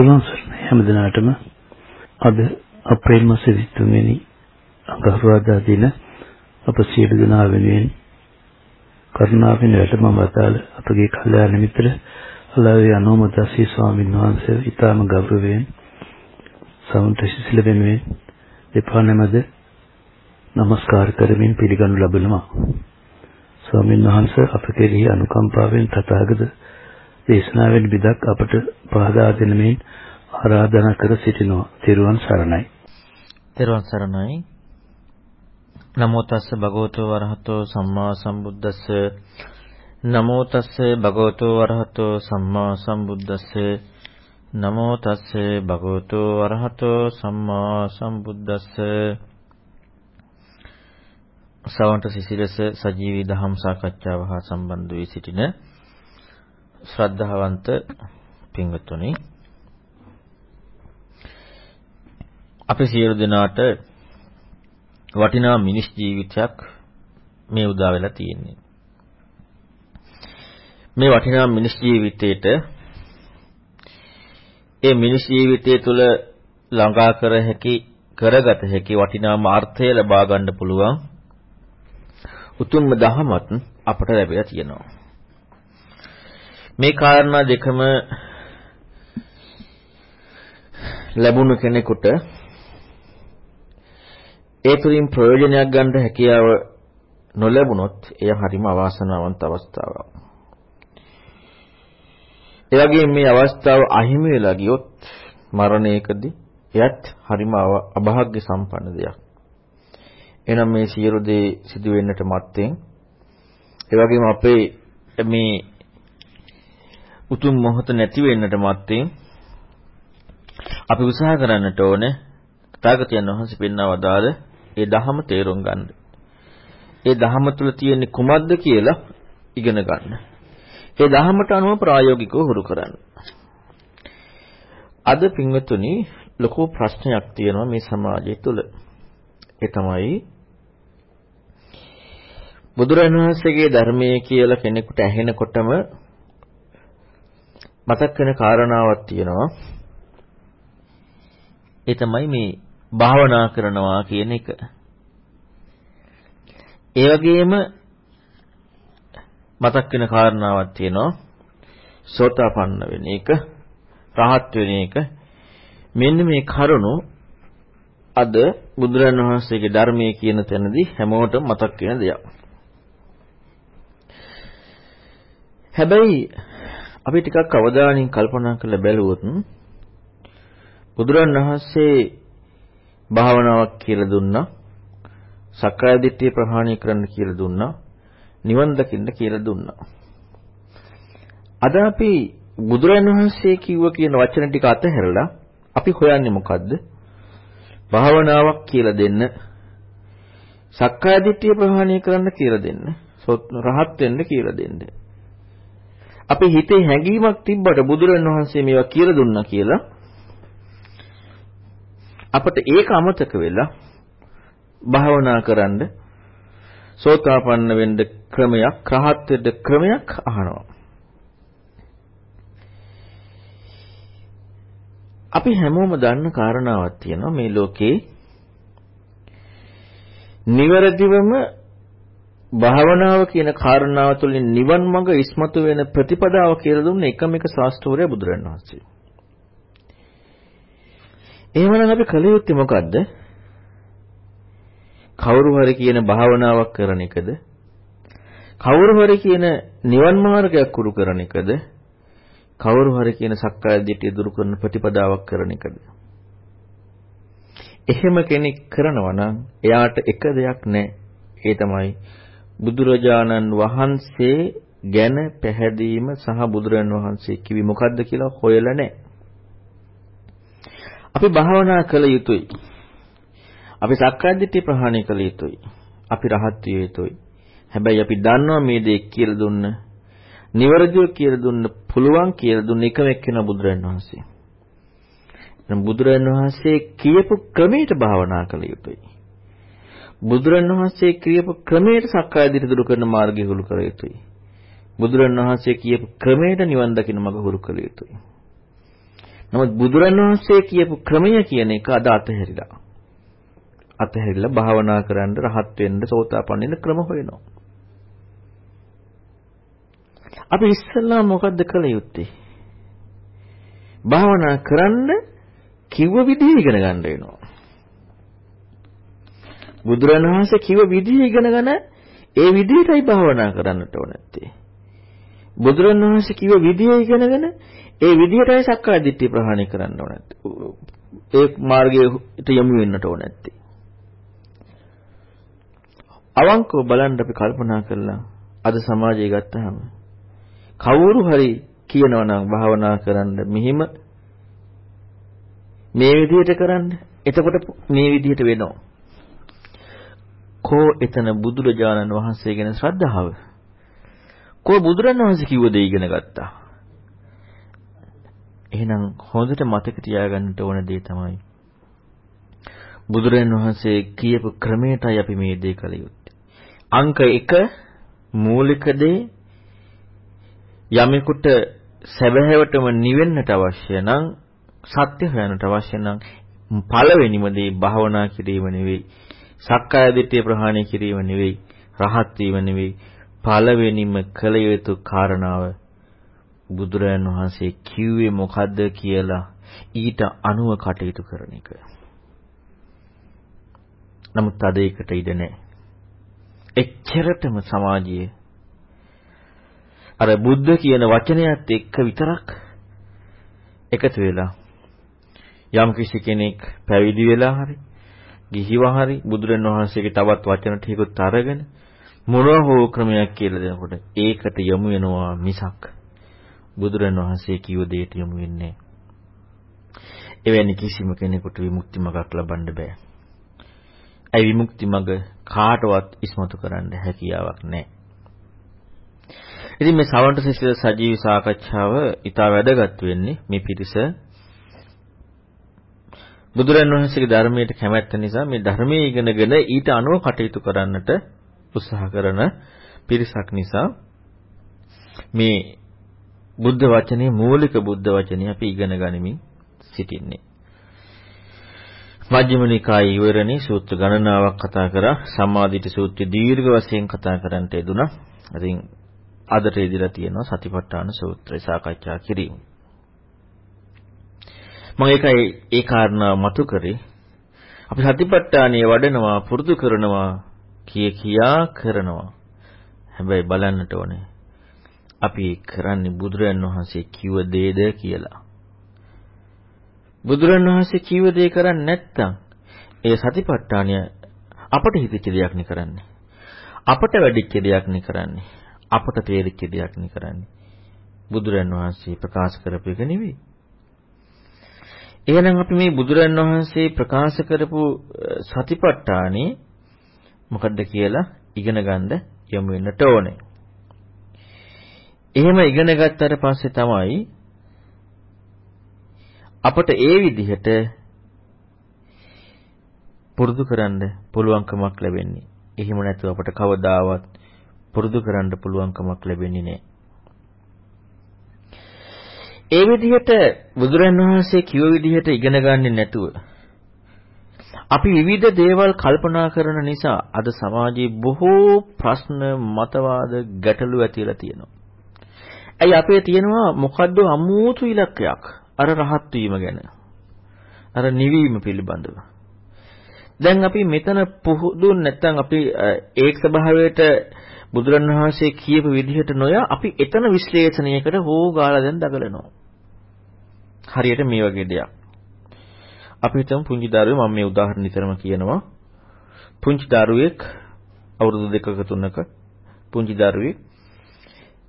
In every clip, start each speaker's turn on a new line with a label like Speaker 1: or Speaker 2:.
Speaker 1: තෙරුවන් සරණයි. හැම දිනාටම අද අප්‍රේල් මාසේ 23 වෙනි අඟහරුවාදා දින අප සියලු දෙනා වෙනුවෙන් කරුණාවෙන් වැඩම වතාල අපගේ කල්යාණ මිත්‍ර අලාවේ අනෝමදාසී ස්වාමීන් වහන්සේ ඊටම ගෞරවයෙන් සමුන්ට සිසිල වෙනුවෙන් දෙපා නැමද নমස්කාර කරමින් පිළිගනු ලබනවා. ස්වාමීන් වහන්සේ අප කෙරෙහි අනුකම්පාවෙන් තථාගත දේශනාවෙන් විදක් අපට පහදා දෙනමින් ආරාධනා කර සිටිනවා. තෙරුවන් සරණයි.
Speaker 2: තෙරුවන් සරණයි. නමෝ තස්ස භගවතෝ වරහතෝ සම්මා සම්බුද්දස්ස නමෝ තස්ස භගවතෝ වරහතෝ සම්මා සම්බුද්දස්ස නමෝ තස්ස භගවතෝ වරහතෝ සම්මා සම්බුද්දස්ස සවන්ත සිසිලස සජීවී දහම් සාකච්ඡාව හා සම්බන්ධ වී සිටින ශ්‍රද්ධාවන්ත පින්වත්නි අපි සියලු දෙනාට වටිනා මිනිස් ජීවිතයක් මේ උදා වෙලා තියෙන්නේ. මේ වටිනා මිනිස් ජීවිතේට ඒ මිනිස් ජීවිතය තුළ ළඟා කර හැකි කරගත හැකි වටිනාම අර්ථය ලබා ගන්න පුළුවන් උතුම්ම දහමත් අපට ලැබිලා තියෙනවා. මේ කාරණා දෙකම ලැබුණු කෙනෙකුට ඒ තුලින් ප්‍රයෝජනයක් ගන්න හැකියාව නොලැබුණොත් එය හරිම අවාසනාවන්ත අවස්ථාවක්. ඒ වගේම මේ අවස්ථාව අහිමි වෙලා ගියොත් මරණයකදී එයත් හරිම අභාග්‍ය සම්පන්න දෙයක්. එනම් මේ සියලු දේ සිදු වෙන්නට මත්තෙන් ඒ වගේම අපේ මේ උතුම් මොහොත නැති වෙන්නට මත්තෙන් අපි උත්සාහ කරන්නට ඕනේ තාගතයන් වහන්සේ පෙන්වවදාද ඒ ධහම තේරුම් ගන්න. ඒ ධහම තුල තියෙන කුමක්ද කියලා ඉගෙන ගන්න. ඒ ධහමට අනුව ප්‍රායෝගිකව හුරු කරන්න. අද පින්වතුනි ලොකු ප්‍රශ්නයක් තියෙනවා මේ සමාජය තුල. ඒ තමයි බුදුරජාණන් වහන්සේගේ ධර්මයේ කියලා කෙනෙකුට ඇහෙනකොටම මතක් වෙන කාරණාවක් තියෙනවා. ඒ තමයි මේ භාවනා කරනවා කියන එක. ඒ වගේම මතක් වෙන කාරණාවක් තියෙනවා. සෝතාපන්න වෙන එක, රහත් වෙන එක. මෙන්න මේ කරුණු අද බුදුරන් වහන්සේගේ ධර්මයේ කියන තැනදී හැමෝටම මතක් වෙන දෙයක්. හැබැයි අපි ටිකක් අවධානයෙන් කල්පනා කරලා බැලුවොත් බුදුරන් වහන්සේ භාවනාවක් කියලා දුන්නා. සක්කාය දිට්ඨිය ප්‍රහාණය කරන්න කියලා දුන්නා. නිවන් දකින්න කියලා දුන්නා. අද අපි බුදුරන් වහන්සේ කිව්ව කියන වචන ටික අතහැරලා අපි හොයන්නේ මොකද්ද? භාවනාවක් කියලා දෙන්න. සක්කාය දිට්ඨිය ප්‍රහාණය කරන්න කියලා දෙන්න. රහත් වෙන්න කියලා දෙන්න. අපි හිතේ හැඟීමක් තිබ්බට බුදුරන් වහන්සේ මේවා කියලා දුන්නා කියලා අපට ඒක අමතක වෙලා භාවනා කරන්න සෝතාපන්න වෙන්න ක්‍රමයක් රහත් වෙන්න ක්‍රමයක් අහනවා. අපි හැමෝම දන්න කාරණාවක් තියෙනවා මේ ලෝකේ නිවැරදිවම භාවනාව කියන කාරණාව තුළින් නිවන් මඟ ඉස්මතු වෙන ප්‍රතිපදාව කියලා දුන්න එකම එක ශාස්ත්‍රවරය බුදුරණවහන්සේ. එහෙමනම් අපි කළ යුත්තේ මොකද්ද? කවුරු හරි කියන භාවනාවක් කරන එකද? කවුරු හරි කියන නිවන් මාර්ගයක් උරු කරන එකද? කවුරු හරි කියන සක්කාය දිට්ඨිය දුරු කරන ප්‍රතිපදාවක් කරන එකද? එහෙම කෙනෙක් කරනවා නම් එයාට එක දෙයක් නැහැ. ඒ තමයි බුදුරජාණන් වහන්සේ ගැන පැහැදීම සහ බුදුරජාණන් වහන්සේ කිවි මොකද්ද කියලා හොයලා නැහැ. අපි භාවනා කළ යුතුයි. අපි සක්කායදිට්ඨිය ප්‍රහාණය කළ යුතුයි. අපි රහත් විය යුතුයි. හැබැයි අපි දන්නවා මේ දේ කියලා දුන්න, නිවැරදිව කියලා දුන්න, පුළුවන් කියලා දුන්න එකම එක්කෙනා බුදුරජාණන් වහන්සේ. එහෙනම් බුදුරජාණන් වහන්සේ කියපු ක්‍රමයට භාවනා කළ යුතුයි. බුදුරජාණන් වහන්සේ කියපු ක්‍රමයට සක්කායදිට්ඨිය දුරු කරන මාර්ගය හුරු කළ යුතුයි. බුදුරජාණන් වහන්සේ කියපු ක්‍රමයට නිවන් දකින්න මඟ හුරු කළ යුතුයි. නමුත් බුදුරණවහන්සේ කියපු ක්‍රමය කියන එක අද අතහැරිලා. අතහැරිලා භාවනා කරන්න රහත් වෙන්න සෝතාපන්න වෙන්න ක්‍රම හොයනවා. අපි ඉස්සල්ලා මොකද්ද කළ යුත්තේ? භාවනා කරන්න කිව්ව විදිහ ඉගෙන ගන්න වෙනවා. බුදුරණවහන්සේ කිව්ව විදිහ ඉගෙනගෙන ඒ විදිහටයි භාවනා කරන්නට ඕන නැත්තේ. බුදුරණවහන්සේ කිව්ව විදිහ ඉගෙනගෙන ඒ විදිහටයි සක්කාය දිට්ඨිය ප්‍රහාණය කරන්න ඕන නැත්තේ. ඒ මාර්ගයට යොමු වෙන්නට ඕන නැත්තේ. අවංකව බලන්න අපි කල්පනා කළා අද සමාජය ගත්තාම කවුරු හරි කියනවා නම් භාවනා කරන්න මෙහිම මේ විදිහට කරන්න එතකොට මේ විදිහට වෙනවා කෝ එතන බුදුරජාණන් වහන්සේ ගැන ශ්‍රද්ධාව? කෝ බුදුරජාණන් වහන්සේ කිව්ව දේ ඉගෙන ගත්තා? එහෙනම් හොඳට මතක තියාගන්න ඕන දේ තමයි බුදුරජාණන් වහන්සේ කියපු ක්‍රමයටයි අපි මේ දේ කළ යුත්තේ. අංක 1 මූලික දේ යමෙකුට සැබෑවටම නිවෙන්නට අවශ්‍ය නම් සත්‍ය හොයන්නට අවශ්‍ය නම් පළවෙනිම දේ භාවනා කිරීම නෙවෙයි. සක්කාය දිට්ඨිය ප්‍රහාණය කිරීම නෙවෙයි. රහත් වීම නෙවෙයි. පළවෙනිම කළ යුතු කාරණාව බුදුරයන් වහන්සේ කිව්වේ මොකද්ද කියලා ඊට අනුව කටයුතු කරන එක. නමුත් අද ඒකට ඉඩ නැහැ. එච්චරටම සමාජයේ අර බුද්ධ කියන වචනයත් එක්ක විතරක් එකතු වෙලා යම් කිසි කෙනෙක් පැවිදි වෙලා හරි ගිහිව හරි බුදුරන් වහන්සේගේ තවත් වචන ටිකකුත් අරගෙන මොනවා හෝ ක්‍රමයක් කියලා දෙනකොට ඒකට යොමු වෙනවා මිසක් බුදුරන් වහන්සේ කිව්ව දෙයට යොමු වෙන්නේ එවැනි කිසිම කෙනෙකුට විමුක්ති මගක් ලබන්න බෑ. ඒ විමුක්ති මග කාටවත් ඉස්මතු කරන්න හැකියාවක් නැහැ. ඉතින් මේ සවන්ට සිසිල සජීවී සාකච්ඡාව ඉතා වැදගත් වෙන්නේ මේ පිරිස බුදුරන් වහන්සේගේ ධර්මයට කැමැත්ත නිසා මේ ධර්මයේ ඉගෙනගෙන ඊට අනුව කටයුතු කරන්නට උත්සාහ කරන පිරිසක් නිසා මේ බුද්ධ වචනේ මූලික බුද්ධ වචනේ අපි ඉගෙන ගනිමින් සිටින්නේ. මජ්ක්‍ධිම නිකායේ ඉවරණේ සූත්‍ර ගණනාවක් කතා කරා සම්මාදිට සූත්‍රය දීර්ඝ වශයෙන් කතා කරන්නට යෙදුනා. ඉතින් අදට ඉදිරියලා තියෙනවා සතිපට්ඨාන සූත්‍රය සාකච්ඡා කිරීම. මම ඒකයි ඒ කාරණා මතු කරේ. අපි සතිපට්ඨානිය වඩනවා පුරුදු කරනවා කිය කියා කරනවා. හැබැයි බලන්නට ඕනේ. අපි කරන්නේ බුදුරයන් වහන්සේ කිව්ව දේද කියලා. බුදුරන් වහන්සේ කිව්ව දේ කරන්නේ නැත්නම් ඒ සතිපට්ඨානිය අපට හිතෙච්ච දෙයක් නේ කරන්නේ. අපට වැඩිච්ච දෙයක් නේ කරන්නේ. අපට තේරිච්ච දෙයක් නේ කරන්නේ. බුදුරන් වහන්සේ ප්‍රකාශ කරපු එක නෙවෙයි. එහෙනම් අපි මේ බුදුරන් වහන්සේ ප්‍රකාශ කරපු සතිපට්ඨානේ මොකද්ද කියලා ඉගෙන ගන්න යමු වෙන්නට ඕනේ. එහෙම ඉගෙන ගත්තට පස්සේ තමයි අපට ඒ විදිහට පුරුදු කරන්න පුළුවන්කමක් ලැබෙන්නේ. එහෙම නැතුව අපට කවදාවත් පුරුදු කරන්න පුළුවන්කමක් ලැබෙන්නේ නැහැ. ඒ විදිහට බුදුරන් වහන්සේ කිව්ව විදිහට ඉගෙන ගන්නේ නැතුව අපි විවිධ දේවල් කල්පනා කරන නිසා අද සමාජයේ බොහෝ ප්‍රශ්න මතවාද ගැටලු ඇතිලා තියෙනවා. ඇයි අපේ තියෙනවා මොකද්ද අමුතු ඉලක්කයක් අර රහත් වීම ගැන. අර නිවීම පිළිබඳව. දැන් අපි මෙතන පුහුදු නැත්නම් අපි ඒක ස්වභාවයට බුදුරණවහන්සේ කියපු විදිහට නොයා අපි එතන විශ්ලේෂණයකට හෝ ගාලා දැන් දඟලනවා. හරියට මේ වගේ දෙයක්. අපි හිතමු පුංචි දරුවෙක් මම මේ උදාහරණ නිතරම කියනවා. පුංචි දරුවෙක් අවුරුදු දෙකක තුනක පුංචි දරුවෙක්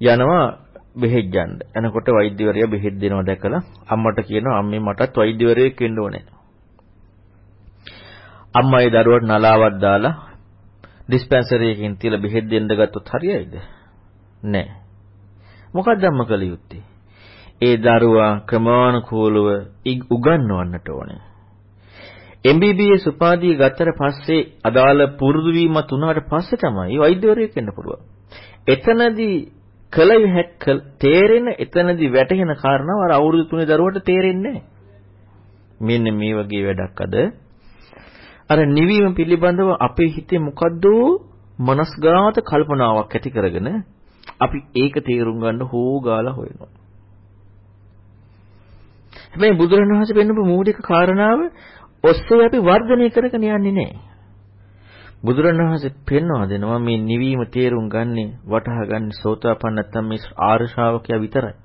Speaker 2: යනවා බෙහෙත් ගන්න. එනකොට වෛද්‍යවරයා බෙහෙත් දෙනවා දැකලා අම්මට කියනවා අම්මේ මටත් වෛද්‍යවරයෙක් වෙන්න ඕනේ. අම්මා ඒ දරුවට නලාවක් දාලා ඩිස්පැන්සරි එකකින් තියලා බෙහෙත් දෙන්න ගත්තොත් හරියයිද? නෑ. මොකක්ද අම්ම කළ යුත්තේ? ඒ දරුවා ක්‍රමානුකූලව උගන්වන්නට ඕනේ. MBBS උපාධිය ගත්තට පස්සේ අදාළ පුරුදු වීමත් උනාට පස්සේ තමයි වෛද්‍යවරයෙක් වෙන්න පුළුවන්. එතනදී කල හැක් තේරෙන එතනදී වැටහෙන කාරණාව අර අවුරුදු 3 දරුවට තේරෙන්නේ නැහැ. මෙන්න මේ වගේ වැඩක් අද අර නිවීම පිළිබඳව අපේ හිතේ මොකද්ද මනස්ගාත කල්පනාවක් ඇති කරගෙන අපි ඒක තේරුම් ගන්න හෝ ගාලා හොයනවා. හැබැයි බුදුරණවහන්සේ පෙන්වපු මූලික කාරණාව ඔස්සේ අපි වර්ධනය කරගෙන යන්නේ නැහැ. බුදුරණවහන්සේ පෙන්වා දෙනවා මේ නිවීම තේරුම් ගන්නේ වටහා ගන්න සෝතාපන්න නැත්නම් මේ ආර්ය ශ්‍රාවකයා විතරයි.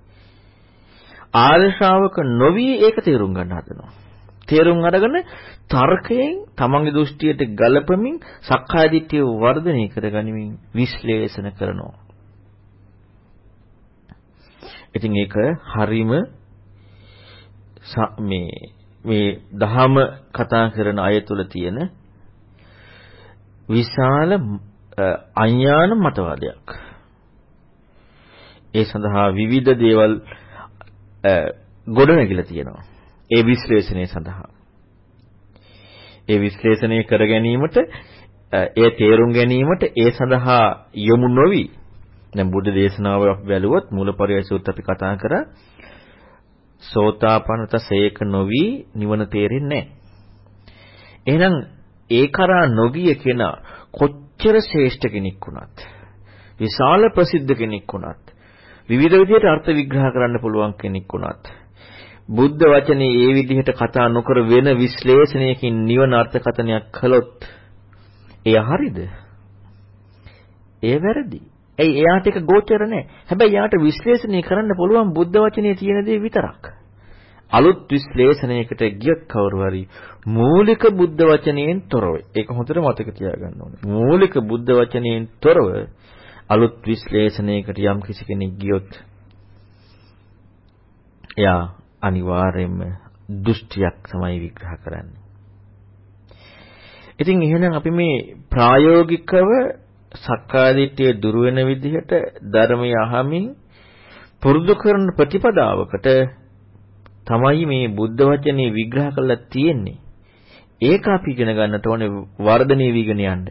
Speaker 2: ආර්ය ශ්‍රාවක නොවි ඒක තේරුම් ගන්න හදනවා. තේරුම් අරගෙන තර්කයෙන් තමන්ගේ දෘෂ්ටියට ගලපමින් සක්කාය දිට්ඨිය වර්ධනය කරගනිමින් විශ්ලේෂණ කරනවා. ඉතින් ඒක හරීම මේ මේ දහම කතා කරන අය තුල තියෙන විශාල අඥාන මතවාදයක්. ඒ සඳහා විවිධ දේවල් ගොඩනැගිලා තියෙනවා. ඒ විශ්ලේෂණය සඳහා. ඒ විශ්ලේෂණය කර ගැනීමට ඒ තේරුම් ගැනීමට ඒ සඳහා යොමු නොවි දැන් බුද්ධ දේශනාව අපි බැලුවොත් මූලපරිය සූත්‍ර අපි කතා කරා සෝතාපන්නත සේක නොවි නිවන තේරෙන්නේ නැහැ. එහෙනම් ඒ කරා නොගිය කෙනා කොච්චර ශ්‍රේෂ්ඨ කෙනෙක් වුණත් විශාල ප්‍රසිද්ධ කෙනෙක් වුණත් විවිධ විදිහට අර්ථ විග්‍රහ කරන්න පුළුවන් කෙනෙක් වුණත් බුද්ධ වචනේ ඒ විදිහට කතා නොකර වෙන විශ්ලේෂණයකින් නිවන අර්ථකථනයක් කළොත් එය හරිද? එය වැරදි. ඇයි එයාට ඒක ගෝචර නැහැ. හැබැයි එයාට විශ්ලේෂණය කරන්න පුළුවන් බුද්ධ වචනේ තියෙන දේ විතරක්. අලුත් විශ්ලේෂණයකට ගියත් කවුරු හරි මූලික බුද්ධ වචනයෙන් තොරව ඒක හොඳට මතක තියාගන්න ඕනේ. මූලික බුද්ධ වචනයෙන් තොරව අලුත් විශ්ලේෂණයකට යම් කිසි කෙනෙක් ගියොත් එයා අනිවාර්යයෙන්ම දෘෂ්ටියක් තමයි විග්‍රහ කරන්නේ. ඉතින් එහෙනම් අපි මේ ප්‍රායෝගිකව සක්කායදිට්ඨිය දුර වෙන විදිහට ධර්මය අහමින් පුරුදු කරන ප්‍රතිපදාවකට තමයි මේ බුද්ධ වචනේ විග්‍රහ කරලා තියෙන්නේ. ඒක අපි ඉගෙන ගන්නට ඕනේ වර්ධනීය වීගෙන යන්න.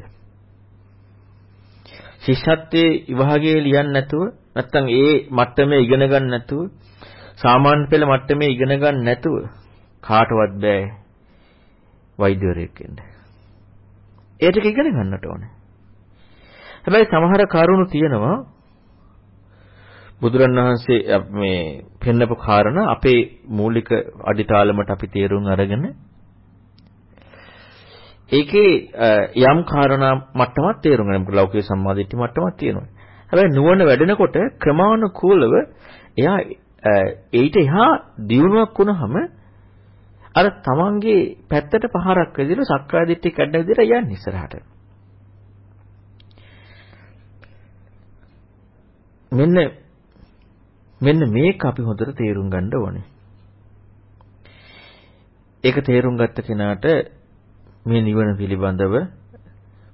Speaker 2: ශිෂ්‍යත්වයේ විභාගයේ ලියන්න නැතුව නැත්තම් ඒ මට්ටමේ ඉගෙන ගන්න නැතුව සාමාන්‍ය පෙළ මට්ටමේ ඉගෙන ගන්න නැතුව කාටවත් බෑ වෛද්‍යවරයෙක් වෙන්න. ඒ ටික ඉගෙන ගන්නට ඕනේ. හැබැයි සමහර කරුණු තියෙනවා බුදුරණවහන්සේ මේ පෙන්නපු කාරණා අපේ මූලික අඩිතාලමට අපි තේරුම් අරගෙන ඒකේ යම් කාරණා මට්ටමක් තේරුම් ගන්න ලෞකික සම්මාදිට්ඨි මට්ටමක් තියෙනවා. හැබැයි නුවණ වැඩෙනකොට ක්‍රමානුකූලව එයා ඊට එහා දියුණුවක් වුණාම අර තමන්ගේ පැත්තට පහරක් විදිහට සක්කාය දිට්ඨිය කැඩන විදිහට යන්නේ ඉස්සරහට. මෙන්න මෙන්න මේක අපි හොඳට තේරුම් ගන්න ඕනේ. ඒක තේරුම් ගත්ත කෙනාට මේ නිවන පිළිබඳව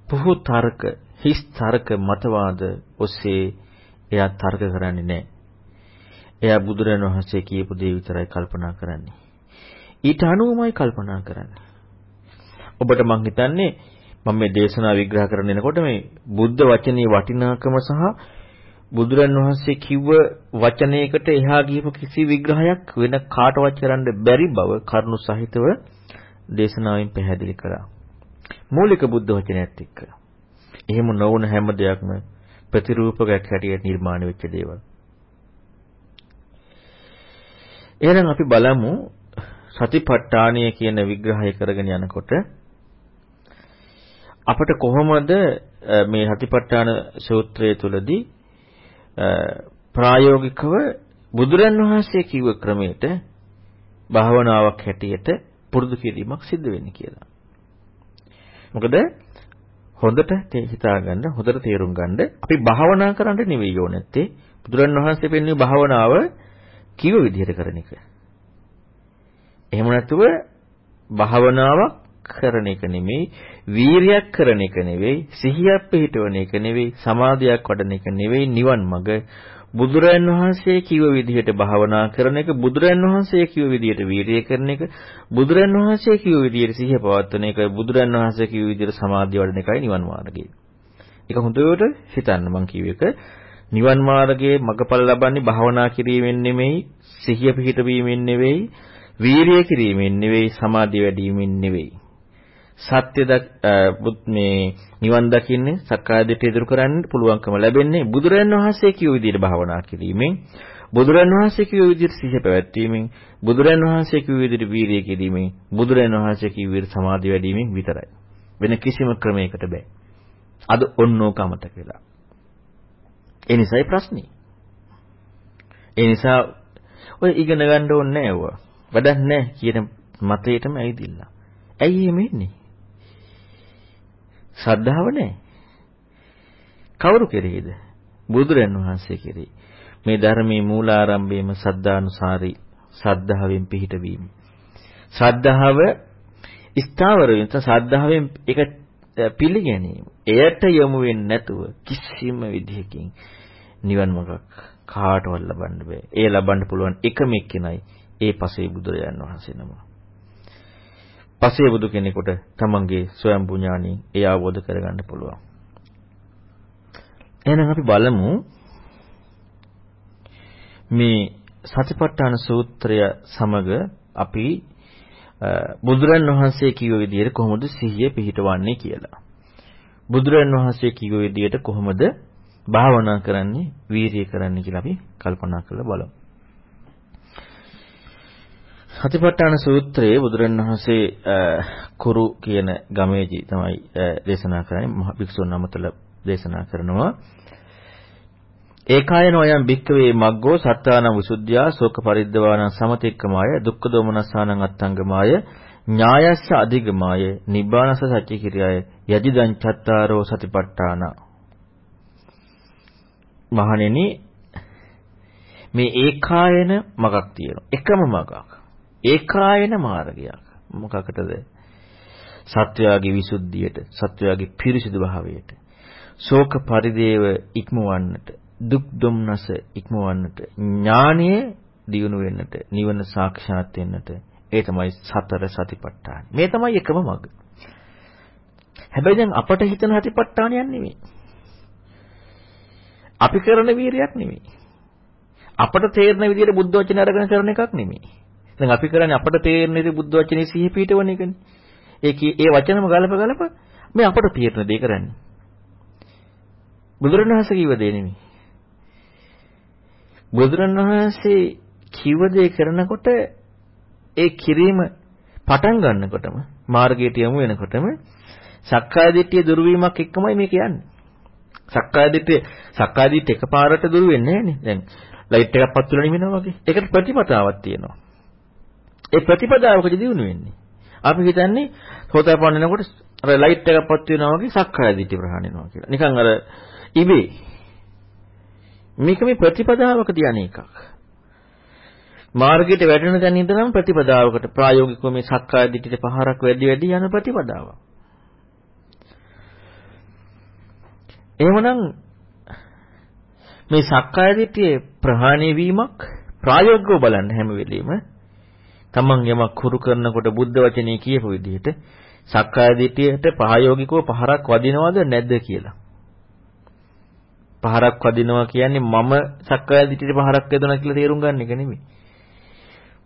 Speaker 2: පුහු තර්ක, හිස් තර්ක මතවාද ඔස්සේ එයා තර්ක කරන්නේ නැහැ. එයා බුදුරජාණන් වහන්සේ කියපු දේ විතරයි කල්පනා කරන්නේ. ඊට අනුවමයි කල්පනා කරන්නේ. ඔබට මං හිතන්නේ මම මේ දේශනා විග්‍රහ කරගෙන එනකොට මේ බුද්ධ වචනේ වටිනාකම සහ බුදුරන් වහන්සේ කිව්ව වචනයකට එහා ගියපු කිසි විග්‍රහයක් වෙන කාටවත් කරන්න බැරි බව කරුණු සහිතව දේශනාවෙන් පැහැදිලි කරා. මූලික බුද්ධ වචනයත් එක්ක. එහෙම නොවුන හැම දෙයක්ම ප්‍රතිරූපකයක් හැටියට නිර්මාණය වෙච්ච දේවල්. එහෙනම් අපි බලමු සතිපට්ඨානය කියන විග්‍රහය කරගෙන යනකොට අපට කොහොමද මේ සතිපට්ඨාන සූත්‍රය තුලදී ප්‍රායෝගිකව බුදුරන් වහන්සේ කිව්ව ක්‍රමයට භාවනාවක් හැටියට පුරුදු කිරීමක් සිද්ධ වෙන්නේ කියලා. මොකද හොඳට හිතාගන්න හොඳට තේරුම් ගන්න අපි භාවනා කරන්න නෙවෙයි ඕනේ නැත්තේ බුදුරන් වහන්සේ පෙන්වන්නේ භාවනාව කිව විදිහට කරන එක. එහෙම නැතුව භාවනාවක් කරන එක නෙමෙයි, වීරියක් කරන එක නෙවෙයි, සිහියක් පිහිටවන එක නෙවෙයි, සමාධියක් වඩන එක නෙවෙයි නිවන් මඟ. බුදුරයන් වහන්සේ කිව්ව විදිහට භාවනා කරන එක, බුදුරයන් වහන්සේ කිව්ව විදිහට වීරිය කරන එක, බුදුරයන් වහන්සේ කිව්ව විදිහට සිහිය පවත්වන එක, බුදුරයන් වහන්සේ කිව්ව විදිහට සමාධිය වඩන එකයි නිවන් මාර්ගය. ඒක හොඳට හිතන්න මං කියව එක. නිවන් මාර්ගයේ මගඵල ලබන්නේ භාවනා කිරීමෙන් නෙමෙයි, සිහිය පිහිටවීමෙන් නෙවෙයි, වීරිය කිරීමෙන් නෙවෙයි සමාධිය වැඩිවීමෙන් නෙවෙයි. සත්‍ය මේ නිවන් දකින්නේ සක්කාය දිට්ඨිය දුරු කරන්න පුළුවන්කම ලැබෙන්නේ බුදුරන් වහන්සේ කියු විදිහට භාවනා කිරීමෙන් බුදුරන් වහන්සේ කියු විදිහට සිහිය පැවැත්වීමෙන් බුදුරන් වහන්සේ කියු විදිහට වීරිය කිරීමෙන් බුදුරන් වහන්සේ කියු විදිහට සමාධිය වැඩිවීමෙන් විතරයි. වෙන කිසිම ක්‍රමයකට බෑ. අද ඔන්නෝක අමතක වෙලා. ඒ නිසායි ප්‍රශ්නේ. ඒ නිසා ඔය ඉගෙන ගන්න ඕනේ නෑ ඔය වැඩක් නෑ කියන මතයටම ඇවිදින්න. ඇයි එහෙම ඉන්නේ ශ්‍රද්ධාව නැහැ. කවුරු කෙරෙහිද? බුදුරන් වහන්සේ කෙරෙහි. මේ ධර්මයේ මූලාරම්භයේම සද්ධානුසාරී සද්ධාවෙන් පිහිටවීම. සද්ධාව ස්ථාවර වෙන සද්ධාවෙන් ඒක පිළිගැනීම. එයට යොමු වෙන්නේ නැතුව කිසිම විදිහකින් නිවන් මාර්ගක් කාටවත් ලබන්න බෑ. ඒ ලබන්න පුළුවන් එකම එක්කෙනයි ඒ පසේ බුදුරජාන් වහන්සේ නම. පසේ බුදු කෙනෙකුට තමන්ගේ ස්වයම්බු ඥානිය ඒ අවබෝධ කරගන්න පුළුවන්. එහෙනම් අපි බලමු මේ සතිපට්ඨාන සූත්‍රය සමග අපි බුදුරන් වහන්සේ කියව විදිහට කොහොමද සිහිය පිහිටවන්නේ කියලා. බුදුරන් වහන්සේ කියව විදිහට කොහොමද භාවනා කරන්නේ, වීරිය කරන්නේ කියලා අපි කල්පනා කරලා බලමු. සතිපට්ඨාන සූත්‍රයේ බුදුරණවහන්සේ කුරු කියන ගමේදී තමයි දේශනා කරන්නේ. මහ භික්ෂුන් අමතල දේශනා කරනවා. ඒකායන ඔයම් භික්කවේ මග්ගෝ සත්තාන විසුද්ධියා ශෝක පරිද්දවාන සමතික්කමාය දුක්ඛ දෝමනස්සානං අත්තංගමාය ඥායස්ස අධිගමාය නිබ්බානස සත්‍ය කිරියාය යදිදං චත්තාරෝ සතිපට්ඨාන. මහණෙනි මේ ඒකායන මගක් තියෙනවා. එකම මගක්. ඒකායන මාර්ගයක්. මොකකටද? සත්වයාගේ විසුද්ධියට, සත්වයාගේ පිරිසිදු භාවයට, ශෝක පරිදේව ඉක්මවන්නට, දුක් දුම්නස ඉක්මවන්නට, ඥානීය දියුණු වෙන්නට, නිවන සාක්ෂාත් වෙන්නට, ඒ තමයි සතර සතිපට්ඨාන. මේ තමයි එකම මඟ. හැබැයි දැන් අපට හිතන සතිපට්ඨානයක් නෙමෙයි. අපි කරන වීරියක් නෙමෙයි. අපට තේරෙන විදිහට බුද්ධ වචන අරගෙන කරන එකක් නෙමෙයි. දැන් අපි කරන්නේ අපට තේරෙන දේ බුද්ධ වචනේ සිහි පිටවන එකනේ. ඒ ඒ වචනම ගලප ගලප මේ අපට තේරෙන දේ කරන්නේ. බුදුරණවහන්සේ කිව්ව දේ නෙමෙයි. බුදුරණවහන්සේ කිව්ව දේ කරනකොට ඒ කිරීම පටන් ගන්නකොටම මාර්ගයට යමු වෙනකොටම සක්කාය දිට්ඨිය දුරු වීමක් එක්කමයි මේ කියන්නේ. සක්කාය දිට්ඨිය සක්කාය දිට්ඨිය එකපාරට දුරු වෙන්නේ නැහැ නේ. දැන් ලයිට් එකක් පත් වෙලා නිවෙනවා වගේ. ඒකට ප්‍රතිපදාවක් තියෙනවා. ඒ ප්‍රතිපදාවකදී දිනු වෙන්නේ. අපි හිතන්නේ සෝතාපන්න වෙනකොට අර ලයිට් එකක් පත් වෙනවා වගේ සක්කාය දිට්ඨිය ප්‍රහාණය වෙනවා කියලා. නිකන් අර ඉබේ. මේක මේ ප්‍රතිපදාවකදී අනේකක්. මාර්ගයට වැටෙන තැන ඉඳන්ම ප්‍රතිපදාවකට ප්‍රායෝගිකව මේ සක්කාය දිට්ඨියට පහරක් වැඩි වැඩි යන ප්‍රතිපදාවක්. එහෙමනම් මේ සක්කාය දිට්ඨියේ ප්‍රහාණය වීමක් ප්‍රායෝගිකව බලන්න හැම වෙලෙම තමන් යමක් හුරු කරනකොට බුද්ධ වචනේ කියපු විදිහට සක්කාය දිටියට පහයෝගිකව පහරක් වදිනවද නැද්ද කියලා. පහරක් වදිනවා කියන්නේ මම සක්කාය දිටියට පහරක් වැදුනා කියලා තේරුම් ගන්න එක නෙමෙයි.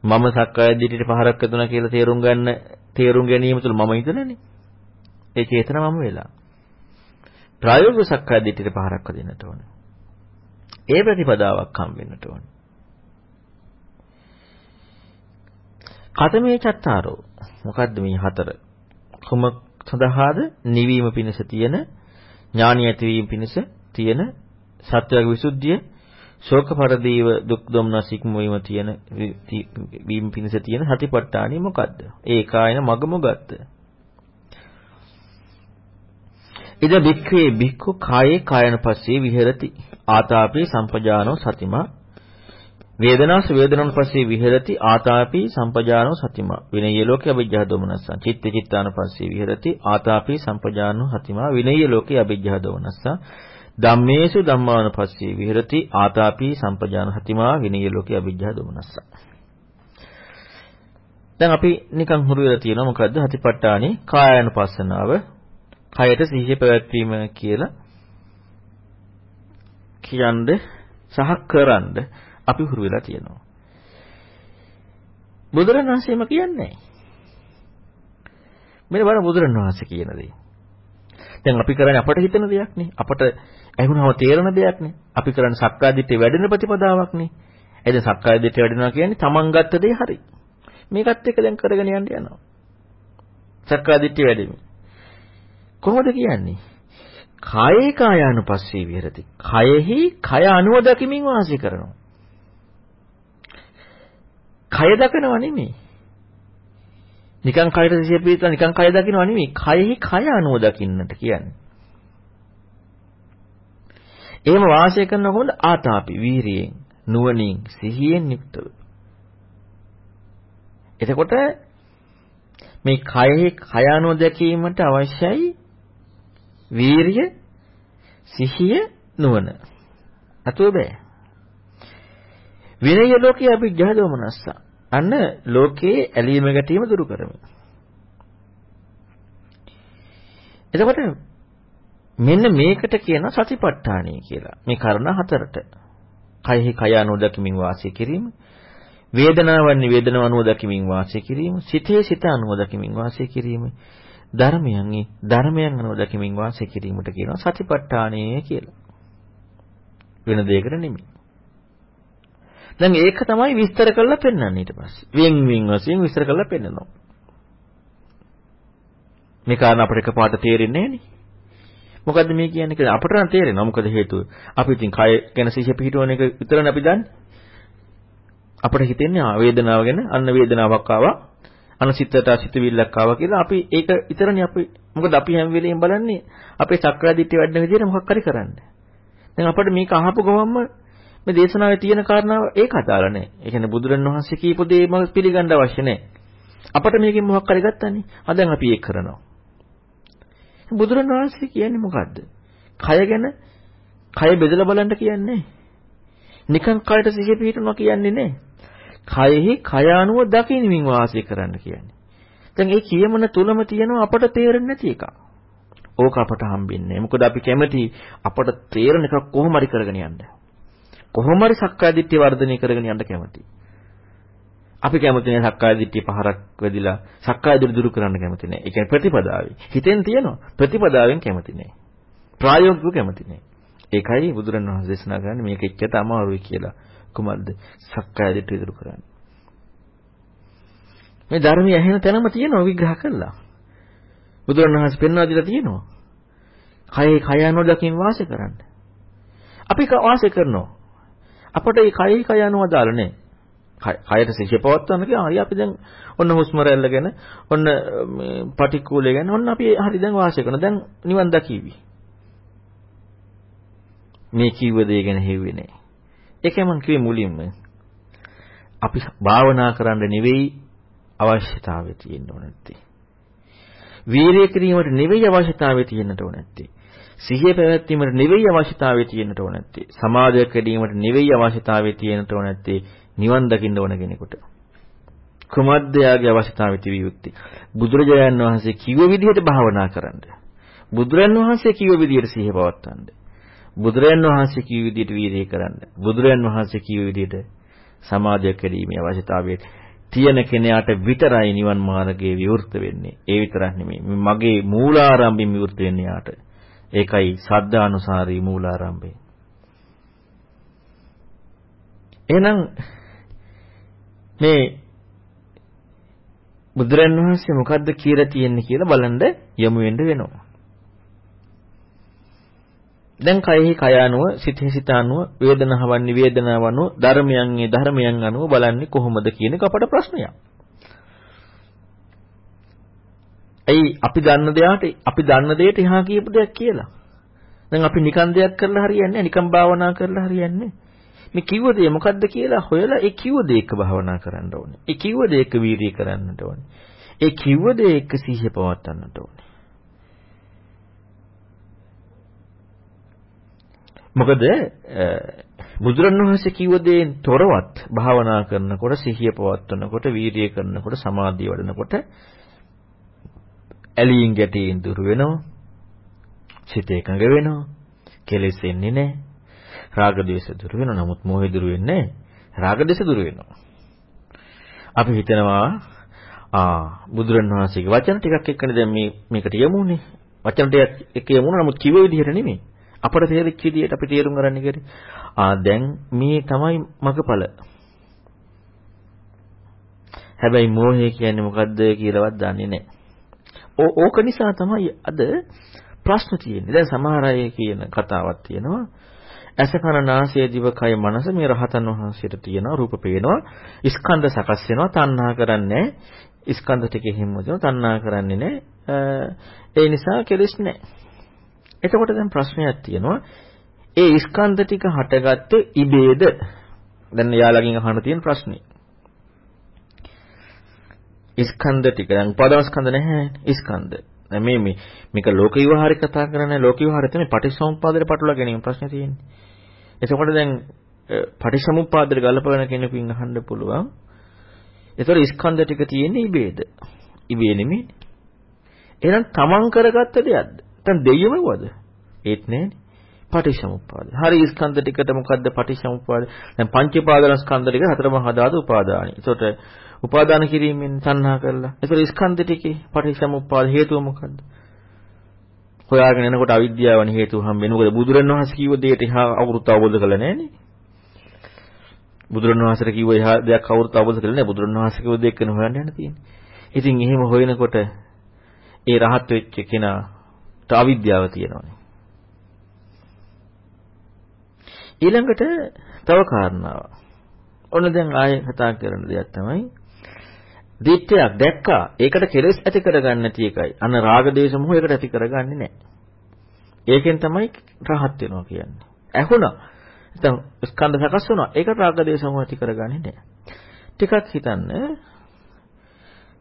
Speaker 2: මම සක්කාය දිටියට පහරක් වැදුනා කියලා තේරුම් ගන්න තේරුම් ගැනීම තුළ මම හිතනනේ. ඒ චේතන මම වෙලා. ප්‍රායෝගික සක්කාය දිටියට පහරක් වදින්නට ඕනේ. ඒ ප්‍රතිපදාවක් හම් වෙන්නට ඕනේ. කතමේ චත්තාරෝ. මොකද්ද මේ හතර? කුම සඳහාද? නිවීම පිණිස තියෙන ඥානිය ඇතිවීම පිණිස තියෙන සත්‍යයේ විසුද්ධිය ශෝක පරදීව දුක් දුම්නස් ඉක්මවීම තියෙන වීම පිණිස තියෙන සතිපට්ඨානිය මොකද්ද? ඒකායන මග මොකද්ද ඉද බික්ඛවේ බික්ඛු කායේ කායන පස්සේ විහෙරති. ආතාපේ සම්පජානෝ සතිමා වේදනාස වේදනන් පස්සේ විහෙරති ආතාපි සම්පජානෝ සතිමා. විනය්‍ය ලෝකේ අවිජ්ජා දෝමනස්සා. චිත්ත චිත්තාන පස්සේ විහෙරති ආතාපි සම්පජානෝ සතිමා. විනය්‍ය ලෝකේ අවිජ්ජා දෝමනස්සා. ධම්මේසු ධම්මාන පස්සේ විහෙරති ආතාපි සම්පජාන සතිමා. විනය්‍ය ලෝකේ අවිජ්ජා දෝමනස්සා. දැන් අපි නිකන් හුරු වෙලා තියෙනවා. මොකද්ද? හතිපට්ඨානේ කායानुපස්සනාව. කයට සිහිය පැවැත්වීම කියලා කියන්නේ සහ කරන්නේ අපි හුරු වෙලා තියෙනවා. බුදුරණවහන්සේම කියන්නේ මෙන්න බලන්න බුදුරණවහන්සේ කියන දේ. දැන් අපි කරන්නේ අපට හිතන දෙයක් නේ. අපට ඇහුනම තේරෙන දෙයක් නේ. අපි කරන්නේ සක්කාදිට්ඨිය වැඩෙන ප්‍රතිපදාවක් නේ. එද සක්කාදිට්ඨිය වැඩෙනවා කියන්නේ තමන් ගත්ත දේ හරි. මේකත් එක්ක දැන් කරගෙන යන්න යනවා. සක්කාදිට්ඨිය වැඩෙමි. කොහොමද කියන්නේ? කායේ කායානුපස්සී විහෙරති. කයෙහි කය අනුව දකිමින් වාසය කරනවා. කය දකිනව නෙමෙයි. නිකන් කයට සිහිය පිටලා නිකන් කය දකින්නව නෙමෙයි. කයෙහි කය අනුව දකින්නට කියන්නේ. එහෙම වාසය කරන කොහොමද? ආතාපි වීරියෙන්, නුවණින්, සිහියෙන් යුක්තව. එතකොට මේ කයෙහි කය අනුව දැකීමට අවශ්‍යයි වීරිය, සිහිය, නුවණ. අතෝ බෑ. විනය ලෝකයේ අපි ජහදෝමනස්සා අන්න ලෝකයේ ඇලීම ගැටීම දුරු කරමු. එතකොට මෙන්න මේකට කියන සතිපට්ඨානයි කියලා. මේ කරුණ හතරට. කයෙහි කය අනුදකමින් වාසය කිරීම, වේදනාවන් වේදනාව අනුදකමින් වාසය කිරීම, සිතේ සිත අනුදකමින් වාසය කිරීම, ධර්මයන් ධර්මයන් අනුදකමින් වාසය කිරීමට කියනවා සතිපට්ඨානය කියලා. වෙන දෙයකට නෙමෙයි. දැන් ඒක තමයි විස්තර කරලා පෙන්වන්නේ ඊට පස්සේ. වෙන් වෙන් වශයෙන් විස්තර කරලා පෙන්නනවා. මේ කාරණා අපිට එකපාරට තේරෙන්නේ නැහනේ. මොකද්ද මේ කියන්නේ කියලා අපට නම් තේරෙනවා. මොකද හේතුව අපි ඉතින් කය ගැන සිහිය පිහිටවන එක විතරනේ අපි දන්නේ. අපිට හිතෙන්නේ ආ වේදනාව ගැන අන්න වේදනාවක් ආවා. අන සිතට සිතවිල්ලක් ආවා කියලා අපි ඒක විතරනේ අපි මොකද අපි හැම වෙලෙම බලන්නේ අපේ චක්‍රය දිට්ඨිය වැඩන විදිහට මොකක් හරි කරන්න. දැන් අපිට මේක අහපු ගමන්ම මේ දේශනාවේ තියෙන කාරණාව ඒක අදාළ නැහැ. ඒ කියන්නේ බුදුරණවහන්සේ කියපු දේම පිළිගන්න අවශ්‍ය නැහැ. අපිට මේකෙන් මොකක් හරි ගත්තනේ. ආ දැන් අපි ඒක කරනවා. බුදුරණවහන්සේ කියන්නේ මොකද්ද? කය ගැන කය බෙදලා බලන්න කියන්නේ නිකන් කයට සිහිය පිහිටනවා කියන්නේ නේ. කයෙහි කය අනුව දකින්නමින් වාසය කරන්න කියන්නේ. දැන් ඒ කියමන තුලම තියෙනවා අපට තේරෙන්නේ නැති එකක්. ඕක අපට හම්බෙන්නේ. මොකද අපි කැමති අපට තේරෙන එකක් කොහොම හරි කරගෙන යන්න. කොහොම හරි සක්කාය දිට්ඨිය වර්ධනය කරගෙන යන්න කැමතියි. අපි කැමති නෑ සක්කාය දිට්ඨිය පහරක් වෙදිලා සක්කාය දිට්ඨිය දුරු කරන්න කැමති නෑ. ඒ කියන්නේ ප්‍රතිපදාවේ. හිතෙන් තියෙනවා. ප්‍රතිපදාවෙන් කැමති නෑ. ප්‍රායෝගිකව කැමති නෑ. ඒකයි බුදුරණවහන්සේ දේශනා කරන්නේ මේක එච්චර අමාරුයි කියලා. කුමක්ද? සක්කාය දිට්ඨිය දුරු කරන්න. මේ ධර්මයේ ඇහෙන තැනම තියෙනවා විග්‍රහ කළා. බුදුරණවහන්සේ පෙන්වා දීලා තියෙනවා. කයේ කය නොදකින් වාසය කරන්න. අපි වාසය කරනවා. අපට මේ කයි කය අනුව අදාළ නැහැ. කයට සිහිය පවත්වන්න කියන හරි අපි දැන් ඔන්න හුස්ම රැල්ල ගැන ඔන්න මේ පටික්කුලය ගැන ඔන්න අපි හරි දැන් වාසය කරන දැන් නිවන් දකීවි. මේ කිව්ව දේ ගැන හෙව්වේ නෑ. ඒකයි මම කිව්වේ මුලින්ම. අපි භාවනා කරන්න නෙවෙයි අවශ්‍යතාවය තියෙන්න ඕන නැත්තේ. වීරිය කිරීමට නෙවෙයි අවශ්‍යතාවය තියෙන්නට ඕන නැත්තේ. සිහිය පැවැත්වීමට නෙවෙයි අවශ්‍යතාවය තියෙන්නට ඕන නැත්තේ. සමාධිය කැඩීමට නෙවෙයි අවශ්‍යතාවය තියෙන්නට ඕන නැත්තේ. නිවන් දකින්න ඕන කෙනෙකුට. කුමද්ද යාගේ අවශ්‍යතාවය තිබිය යුත්තේ. බුදුරජාණන් වහන්සේ කිව්ව විදිහට භාවනා කරන්න. බුදුරන් වහන්සේ කිව්ව විදිහට සිහිය පවත්වන්න. බුදුරන් වහන්සේ කිව්ව විදිහට වීර්යය කරන්න. බුදුරන් වහන්සේ කිව්ව විදිහට සමාධිය කැඩීමේ අවශ්‍යතාවය තියෙන කෙනාට විතරයි නිවන් මාර්ගයේ විවෘත වෙන්නේ. ඒ විතරක් නෙමෙයි. මගේ මූලාරම්භයෙන් විවෘත වෙන්නේ යාට. ඒකයි සද්ධානුසාරී මූලාරම්භය. එහෙනම් මේ බුදුරන් වහන්සේ මොකද්ද කියලා තියෙන්නේ කියලා බලන්න යමු වෙන්න වෙනවා. දැන් කයෙහි කය අනුව සිතේ සිත අනුව වේදනාවන් නිවේදනාව අනුව ධර්මයන්ගේ ධර්මයන් අනුව බලන්නේ කොහොමද කියන එක අපට ප්‍රශ්නයක්. ඇයි අපි දන්න දෙයට අපි දන්න දෙයට එහා කියපු දෙයක් කියලා. දැන් අපි නිකන් දෙයක් කරලා හරියන්නේ නැහැ. නිකන් භාවනා කරලා හරියන්නේ මේ කිව්ව දේ මොකද්ද කියලා හොයලා ඒ කිව්ව දේ එක්ක භාවනා කරන්න ඕනේ. ඒ කිව්ව දේ එක්ක වීර්යය කරන්නට ඕනේ. ඒ කිව්ව දේ එක්ක සිහිය පවත්වන්නට ඕනේ. මොකද බුදුරණවහන්සේ කිව්ව දේෙන් තොරවත් භාවනා කරනකොට සිහිය පවත්වනකොට වීර්යය කරනකොට සමාධිය වඩනකොට ඇලීම් ගැටීම් දුර වෙනවා. සිත එකඟ වෙනවා. කෙලෙස් එන්නේ නැහැ. රාග දේශ දුර වෙනවා. නමුත් මොහේ දුර වෙන්නේ නැහැ. රාග දේශ දුර වෙනවා. අපි හිතනවා ආ බුදුරණවහන්සේගේ වචන ටිකක් එක්කනේ දැන් මේ මේකට යමුනේ. වචන ටිකක් එක්ක යමුනා නමුත් කිව්ව විදිහට නෙමෙයි. අපට තේරිච්ච විදිහට අපි තේරුම් ගන්න ඉගෙන. ආ දැන් මේ තමයි මගපල. හැබැයි මෝහය කියන්නේ මොකද්ද කියලාවත් දන්නේ නැහැ. ඕක නිසා තමයි අද ප්‍රශ්න තියෙන්නේ. දැන් සමහර අය කියන කතාවක් තියෙනවා. ඇස කන නාසය දිව කය මනස මේ රහතන් වහන්සේට තියෙනවා රූප පේනවා. ස්කන්ධ සකස් වෙනවා තණ්හා කරන්නේ ස්කන්ධ ටිකෙ හිම්මදෙනවා තණ්හා කරන්නේ නැහැ. ඒ නිසා කෙලෙස් නැහැ. එතකොට දැන් ප්‍රශ්නයක් තියෙනවා. ඒ ස්කන්ධ ටික හටගත්තේ ඉබේද? දැන් යාළගෙන් අහන්න තියෙන ප්‍රශ්නේ. ස්කන්ධ ටික දැන් උපාදාන ස්කන්ධ නැහැ ස්කන්ධ. දැන් මේ මේ මේක ලෝක විවහාරය කතා කරන්නේ ලෝක විවහාරය තමයි පටිච්චසමුප්පාදයට පටලවා ගැනීම ප්‍රශ්නේ තියෙන්නේ. එතකොට දැන් පටිච්චසමුප්පාදයට ගලපගෙන කෙනෙකුින් අහන්න පුළුවන්. ඒතර ස්කන්ධ ටික තියෙන්නේ ඉබේද? ඉබේ නෙමෙයි. එහෙනම් තමන් කරගත්ත දෙයක්ද? නැත්නම් දෙයියම වද? ඒත් නෑනේ. පටිච්චසමුප්පාද. හරි ස්කන්ධ ටිකට මොකද්ද පටිච්චසමුප්පාද? දැන් පංච උපාදාන ස්කන්ධ ටික හතර මහා ධාතු උපාදානයි. ඒතකොට උපාදාන කිරීමෙන් සංහා කරලා. ඒතකොට ස්කන්ධ ටිකේ පටිච්චසමුප්පාද හේතුව මොකද්ද? හොයාගෙන යනකොට අවිද්‍යාවන හේතුව හම් වෙන. මොකද බුදුරණවහන්සේ කිව්ව දෙයට එහා අවුරුත් අවබෝධ කරලා නැහනේ. බුදුරණවහන්සේට කිව්ව එහා දෙයක් අවුරුත් අවබෝධ කරලා නැහැ. බුදුරණවහන්සේ කිව්ව දෙයක් කරන හොයන්න යන තියෙන්නේ. ඉතින් එහෙම හොයනකොට ඒ රහත් වෙච්ච කෙනාට අවිද්‍යාව තියෙනවානේ. ඊළඟට තව කාරණාවක්. ඔන්න දැන් ආයෙ කතා කරන දෙයක් තමයි දිට්ඨියක් දැක්කා. ඒකට කෙලෙස් ඇති කරගන්න නැති එකයි. අන්න රාග දේශ මොහ ඒකට ඇති කරගන්නේ නැහැ. ඒකෙන් තමයි රහත් වෙනවා කියන්නේ. ඇහුණා. නැත්නම් ස්කන්ධ සකස් වුණා. ඒකට රාග දේශ මොහ ඇති කරගන්නේ නැහැ. ටිකක් හිතන්න.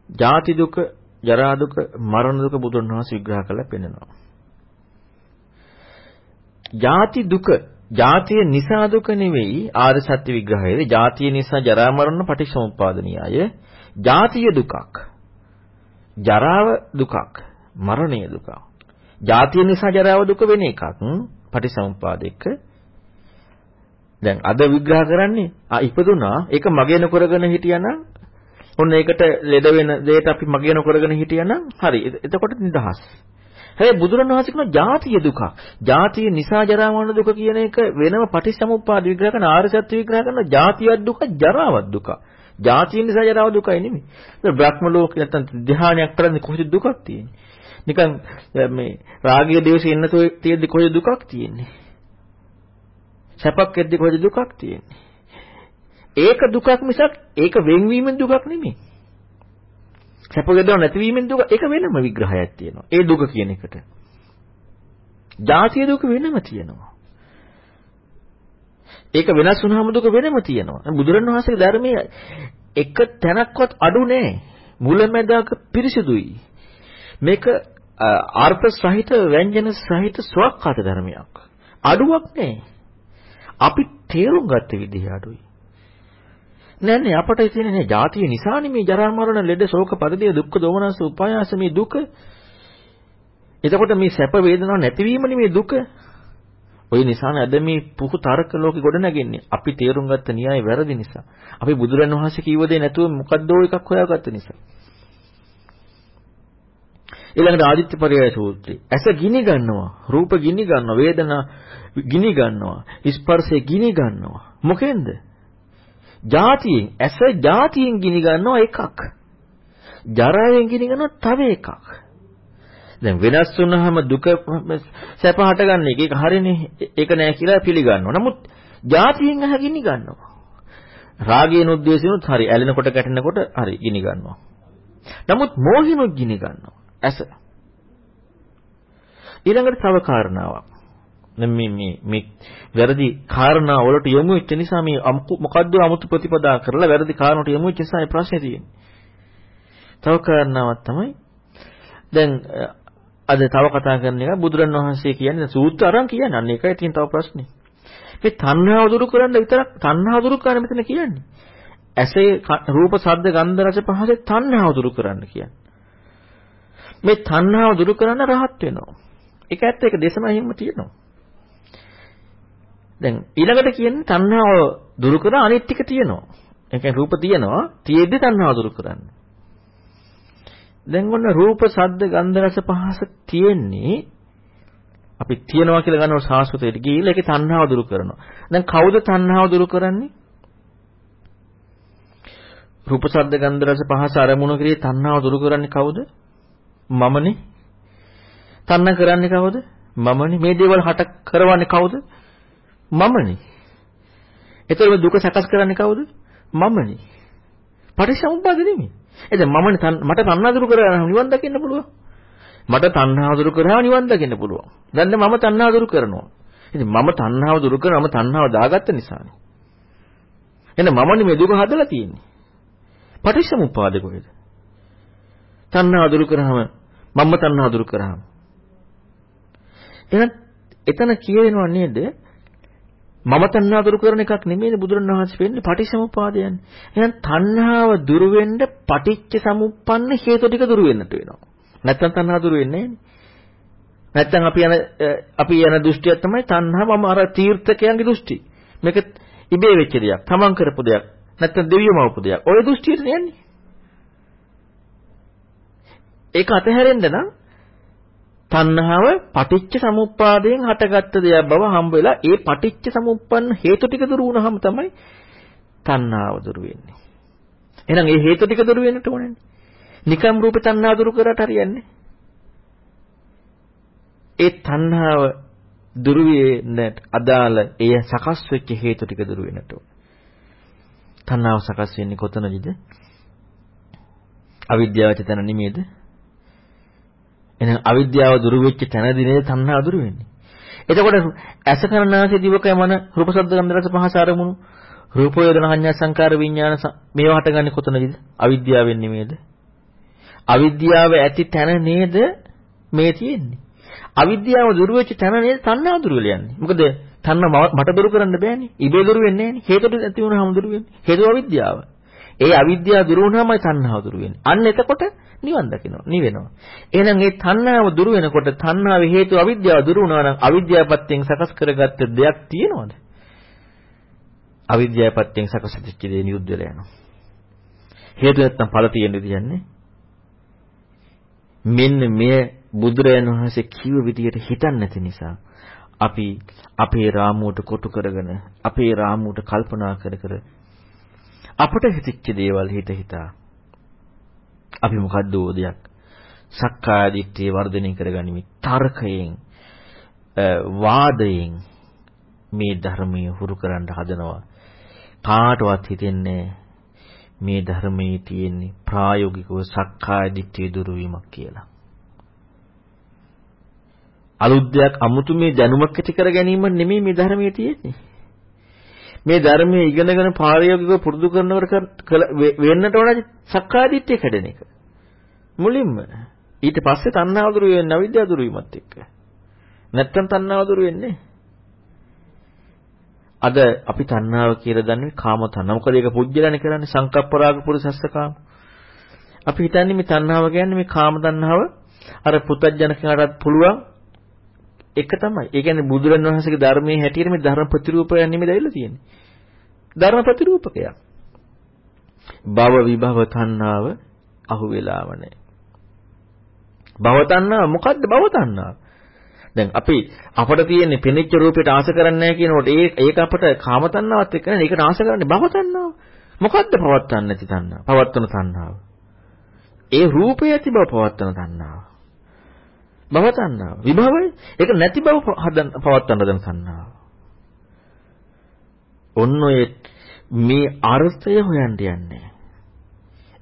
Speaker 2: ජාති දුක, ජරා දුක, මරණ දුක බුදුන් වහන්සේ විග්‍රහ කරලා පෙන්නනවා. ජාති දුක ජාතිය නිසා දුක නෙවෙයි ආර්ය සත්‍ය විග්‍රහයේදී ජාතිය නිසා ජරා මරණ පටිච්චසමුප්පාද න්‍යාය ජාතිය දුකක් ජරාව දුකක් මරණය දුකක්. ජාතිය නිසා ජරාව දුක වෙන එකක්. පටිච්චසමුප්පාද එක්ක දැන් අද විග්‍රහ කරන්නේ ආ ඉපදුනා. ඒක මගේ නොකරගෙන හිටියානම්? ඔන්න ඒකට ලෙඩ වෙන දෙයට අපි මගේ නොකරගෙන හිටියානම්? හරි. එතකොට නිදහස්. හැබැයි බුදුරණවහන්සේ කියන ජාතිය දුක. ජාතිය නිසා ජරා මරණ දුක කියන එක වෙනම පටිච්චසමුප්පාද විග්‍රහ කරන ආර්ය සත්‍ය විග්‍රහ කරන ජාතියක් දුක, ජරාවක් දුක. ජාතිය නිසා ජරාව දුකයි නෙමෙයි. ඒක බ්‍රහ්ම ලෝකේ නැත්තම් ධ්‍යානයක් කරන්නේ කොහෙද දුකක් තියෙන්නේ? නිකන් මේ රාගය දේශය එන්නතෝ තියෙද්දි කොහෙද දුකක් තියෙන්නේ? සැපක් එද්දි කොහෙද දුකක් තියෙන්නේ? ඒක දුකක් මිසක් ඒක වෙන්වීමෙන් දුකක් නෙමෙයි. සැප වේදනා නැතිවීමෙන් දුක ඒක වෙනම විග්‍රහයක් තියෙනවා. ඒ දුක කියන එකට. ජාතිය දුක වෙනම තියෙනවා. ඒක වෙනස් වුණාම දුක වෙනම තියෙනවා. බුදුරණවහන්සේගේ ධර්මයේ එක තැනක්වත් අඩු නැහැ. මුලැමැදාක පිරිසිදුයි. මේක අර්ථ සහිත ව්‍යංජන සහිත ස්වකහත ධර්මයක්. අඩුවක් නැහැ. අපි තේරුම් ගත්ත විදිහ අඩුයි. නෑ නෑ අපට තියෙන නේ ජාතිය නිසානේ මේ ජරා මරණ ලෙඩ ශෝක පරිදේ දුක්ඛ දෝමනස උපායාස මේ දුක. එතකොට මේ සැප වේදනාව නැතිවීමනේ මේ දුක. ওই නිසාම අද මේ පුහු තර්ක ලෝකෙ ගොඩ නැගෙන්නේ. අපි තේරුම් ගත්ත න්‍යාය වැරදි නිසා. අපි බුදුරන් වහන්සේ කිව්ව දේ නැතුව මොකද්ද ඕ එකක් හොයාගත්ත නිසා. ඊළඟට ආදිත්‍ය පරයය සූත්‍රය. ඇස ගිනි ගන්නවා, රූප ගිනි ගන්නවා, වේදනා ගිනි ගන්නවා, ස්පර්ශය ගිනි ගන්නවා. මොකෙන්ද? ಜಾතියෙන් ඇස ಜಾතියෙන් ගිනි ගන්නවා එකක්. ජරාවෙන් ගිනි ගන්නවා තව එකක්. දැන් වෙනස් වුනහම දුක සැප හටගන්නේ. ඒක හරිනේ. ඒක නෑ කියලා පිළිගන්නවා. නමුත් જાතියෙන් අහගෙන ගන්නවා. රාගයනුත් ද්වේෂයනුත් හරි. ඇලෙනකොට ගැටෙනකොට හරි ගිනි ගන්නවා. නමුත් මෝහිනුත් ගිනි ගන්නවා. ඇස. ඊළඟට තව කාරණාවක්. මේ මේ මේ වැරදි කාරණා වලට යොමු වෙච්ච නිසා මේ මොකද්ද 아무තු ප්‍රතිපදා කරලා වැරදි කාරණාට යොමු වෙච්ච නිසා මේ ප්‍රශ්නේ තියෙන්නේ. තව කාරණාවක් තමයි දැන් අද තව කතා කරන එක බුදුරණවහන්සේ කියන්නේ සූත්‍ර අරන් කියන්නේ අන්න ඒකයි තියෙන තව ප්‍රශ්නේ. මේ තණ්හාව දුරු කරන්න විතරක් තණ්හාව දුරු කරන්න මෙතන කියන්නේ. ඇසේ රූප ශබ්ද ගන්ධ රස පහසේ තණ්හාව දුරු කරන්න කියන්නේ. මේ තණ්හාව දුරු කරන්න රහත් වෙනවා. ඒක ඇත්ත ඒක දේශනා හිම තියෙනවා. දැන් ඊළඟට කියන්නේ තණ්හාව දුරු කර අනිත් ටික තියෙනවා. ඒ කියන්නේ රූප තියෙනවා තියෙද්දි තණ්හාව දුරු කරන්න. දැන් ඔන්න රූප, ශබ්ද, ගන්ධ, රස, පහස තියෙන්නේ අපි තියනවා කියලා ගන්නව සාස්වතයට ගිහිල්ලා ඒකේ තණ්හාව දුරු කරනවා. දැන් කවුද තණ්හාව දුරු කරන්නේ? රූප, ශබ්ද, ගන්ධ, රස, පහස අරමුණු කරේ තණ්හාව දුරු කරන්නේ කවුද? මමනේ. තණ්හ කරන්නේ කවුද? මමනේ. මේ දේවල් හට කරවන්නේ කවුද? මමනේ. එතකොට දුක සකස් කරන්නේ කවුද? මමනේ. පටිච්චසමුප්පාද නෙමෙයි. එතෙන් මමනේ මට තණ්හා දුරු කරලා නිවන් දකින්න පුළුවන්. මට තණ්හාව දුරු කරා නිවන් දකින්න පුළුවන්. දැන් මම තණ්හාව දුරු කරනවා. ඉතින් මම තණ්හාව දුරු කරා මම තණ්හාව දාගත්ත නිසානේ. එහෙනම් මමනේ මේ දුක හදලා තියෙන්නේ. පටිච්චසමුප්පාද කොහෙද? තණ්හාව දුරු කරාම මම තණ්හාව දුරු කරාම. එහෙනම් එතන කියවෙනවා නේද? මම තණ්හාව දුරු කරන එකක් නෙමෙයි බුදුරණවහන්සේ වෙන්නේ පටිච්චසමුප්පාදයන්නේ. එහෙනම් තණ්හාව දුරු වෙන්න පටිච්ච සමුප්පන්න හේතු ටික දුරු වෙන්නට වෙනවා. නැත්තම් තණ්හාව දුරු වෙන්නේ නැත්තම් අපි යන අපි යන දෘෂ්ටිය තමයි තණ්හාව මම අර තීර්ථකයන්ගේ දෘෂ්ටි. මේක ඉබේ වෙච්ච දෙයක්. තමන් කරපු දෙයක්. නැත්තම් දෙවියම වපු දෙයක්. ඔය දෘෂ්ටියට යන්නේ. ඒක අතහැරෙන්න නම් තණ්හාව පටිච්ච සමුප්පාදයෙන් හටගත්ත දෙයක් බව හම්බ වෙලා ඒ පටිච්ච සමුප්පන්න හේතු ටික දුරු වුණාම තමයි තණ්හාව දුරු වෙන්නේ. එහෙනම් ඒ හේතු ටික දුරු වෙන්නට ඕනේ. නිකම් රූප තණ්හා දුරු කරාට හරියන්නේ. ඒ තණ්හාව දුරු වෙන්නට අදාළ ඒ සකස් වෙච්ච හේතු ටික දුරු වෙන්නට ඕනේ. තණ්හාව සකස් වෙන්නේ කොතනදද? අවිද්‍යාවට තැන නෙමෙයිද? එහෙනම් අවිද්‍යාව දුරු වෙච්ච තැනදී නේද තණ්හාව දුරු වෙන්නේ. එතකොට ඇස කරනාසේ දිවකය මන රූප ශබ්ද ගන්ධ රස පහස අරමුණු රූප වේදනා සංඥා සංකාර විඥාන මේවා හටගන්නේ කොතනද? අවිද්‍යාවෙන් නෙමෙයිද? අවිද්‍යාව ඇති තැන නේද මේ තියෙන්නේ. අවිද්‍යාව දුරු වෙච්ච තැන නේද තණ්හාව දුරු වෙලා යන්නේ. මොකද තණ්හ මට දුරු කරන්න බෑනේ. ඉබේ දුරු වෙන්නේ නෑනේ. හේතු නැති වුණාම දුරු වෙන්නේ. හේතුව අවිද්‍යාව. ඒ අවිද්‍යාව දුරු වුණාමයි තණ්හාව දුරු වෙන්නේ. අන්න එතකොට නිවන් දකිනවා. නිවෙනවා. එහෙනම් මේ තණ්හාව දුරු වෙනකොට තණ්හාවේ හේතුව අවිද්‍යාව දුරු වුණා නම් අවිද්‍යාවපත්යෙන් සකස් කරගත්ත දෙයක් තියෙනවද? අවිද්‍යාවපත්යෙන් සකස්වෙච්ච දේ නිරුද්ධ වෙලා යනවා. හේතු නැත්තම් ඵල තියෙන විදියන්නේ. මෙන්න මෙය බුදුරයන් වහන්සේ කිව්ව විදියට හිතන්නේ නැති නිසා අපි අපේ රාමුවට කොටු කරගෙන අපේ රාමුවට කල්පනා කර කර අපට හිතෙච්ච දේවල් හිත හිතා අපි මොකද්ද ඕදයක් සක්කාය දිට්ඨිය වර්ධනය කරගනිමි තර්කයෙන් වාදයෙන් මේ ධර්මයේ හුරු කරන්න හදනවා කාටවත් හිතෙන්නේ මේ ධර්මයේ තියෙන්නේ ප්‍රායෝගිකව සක්කාය දිට්ඨිය දුරු වීමක් කියලා. අලුත් දෙයක් 아무තු මේ දැනුමක් ඇති කර ගැනීම නෙමෙයි මේ ධර්මයේ තියෙන්නේ. මේ ධර්මයේ ඉගෙනගෙන ප්‍රායෝගිකව පුරුදු කරනවට වෙන්නට ඕන සක්කාය දිට්ඨිය කැඩෙන එක. මුලින්ම ඊට පස්සේ තණ්හාව දුරු වෙන්නේ අවිද්‍යාව දුරු වීමත් එක්ක. නැත්තම් තණ්හාව දුරු වෙන්නේ අද අපි තණ්හාව කියලා දන්නේ කාම තණ්හා. මොකද ඒක පුජ්‍යලනේ කරන්නේ සංකප්පරාග පුරුසස්සකාම. අපි හිතන්නේ මේ තණ්හාව කියන්නේ මේ කාම තණ්හාව අර පුතඥකකටත් පුළුවන් එක තමයි. ඒ කියන්නේ බුදුරණවහන්සේගේ ධර්මයේ හැටියට මේ ධර්ම ප්‍රතිරූපයක් නෙමෙයි දැවිලා තියෙන්නේ. ධර්ම ප්‍රතිරූපකයක්. භව විභව තණ්හාව අහු වෙලාව නැහැ. භව තණ්හාව මොකද්ද භව තණ්හාව? දැන් අපි අපට තියෙන්නේ පෙනිච්ච රූපයට ආස කරන්නේ නැහැ කියනකොට ඒ ඒක අපට කාම තණ්හාවත් එක්ක නේ ඒකට ආස කරන්නේ භව තණ්හාව. මොකද්ද පවත්තන්න නැති තණ්හාව? පවත්තන තණ්හාව. ඒ රූපය ඇති බව පවත්තන තණ්හාව. භව තණ්හාව. විභවය ඒක නැති බව හදන පවත්තන හදන තණ්හාව. ඔන්න ඔය මේ අර්ථය හොයන්න යන්නේ.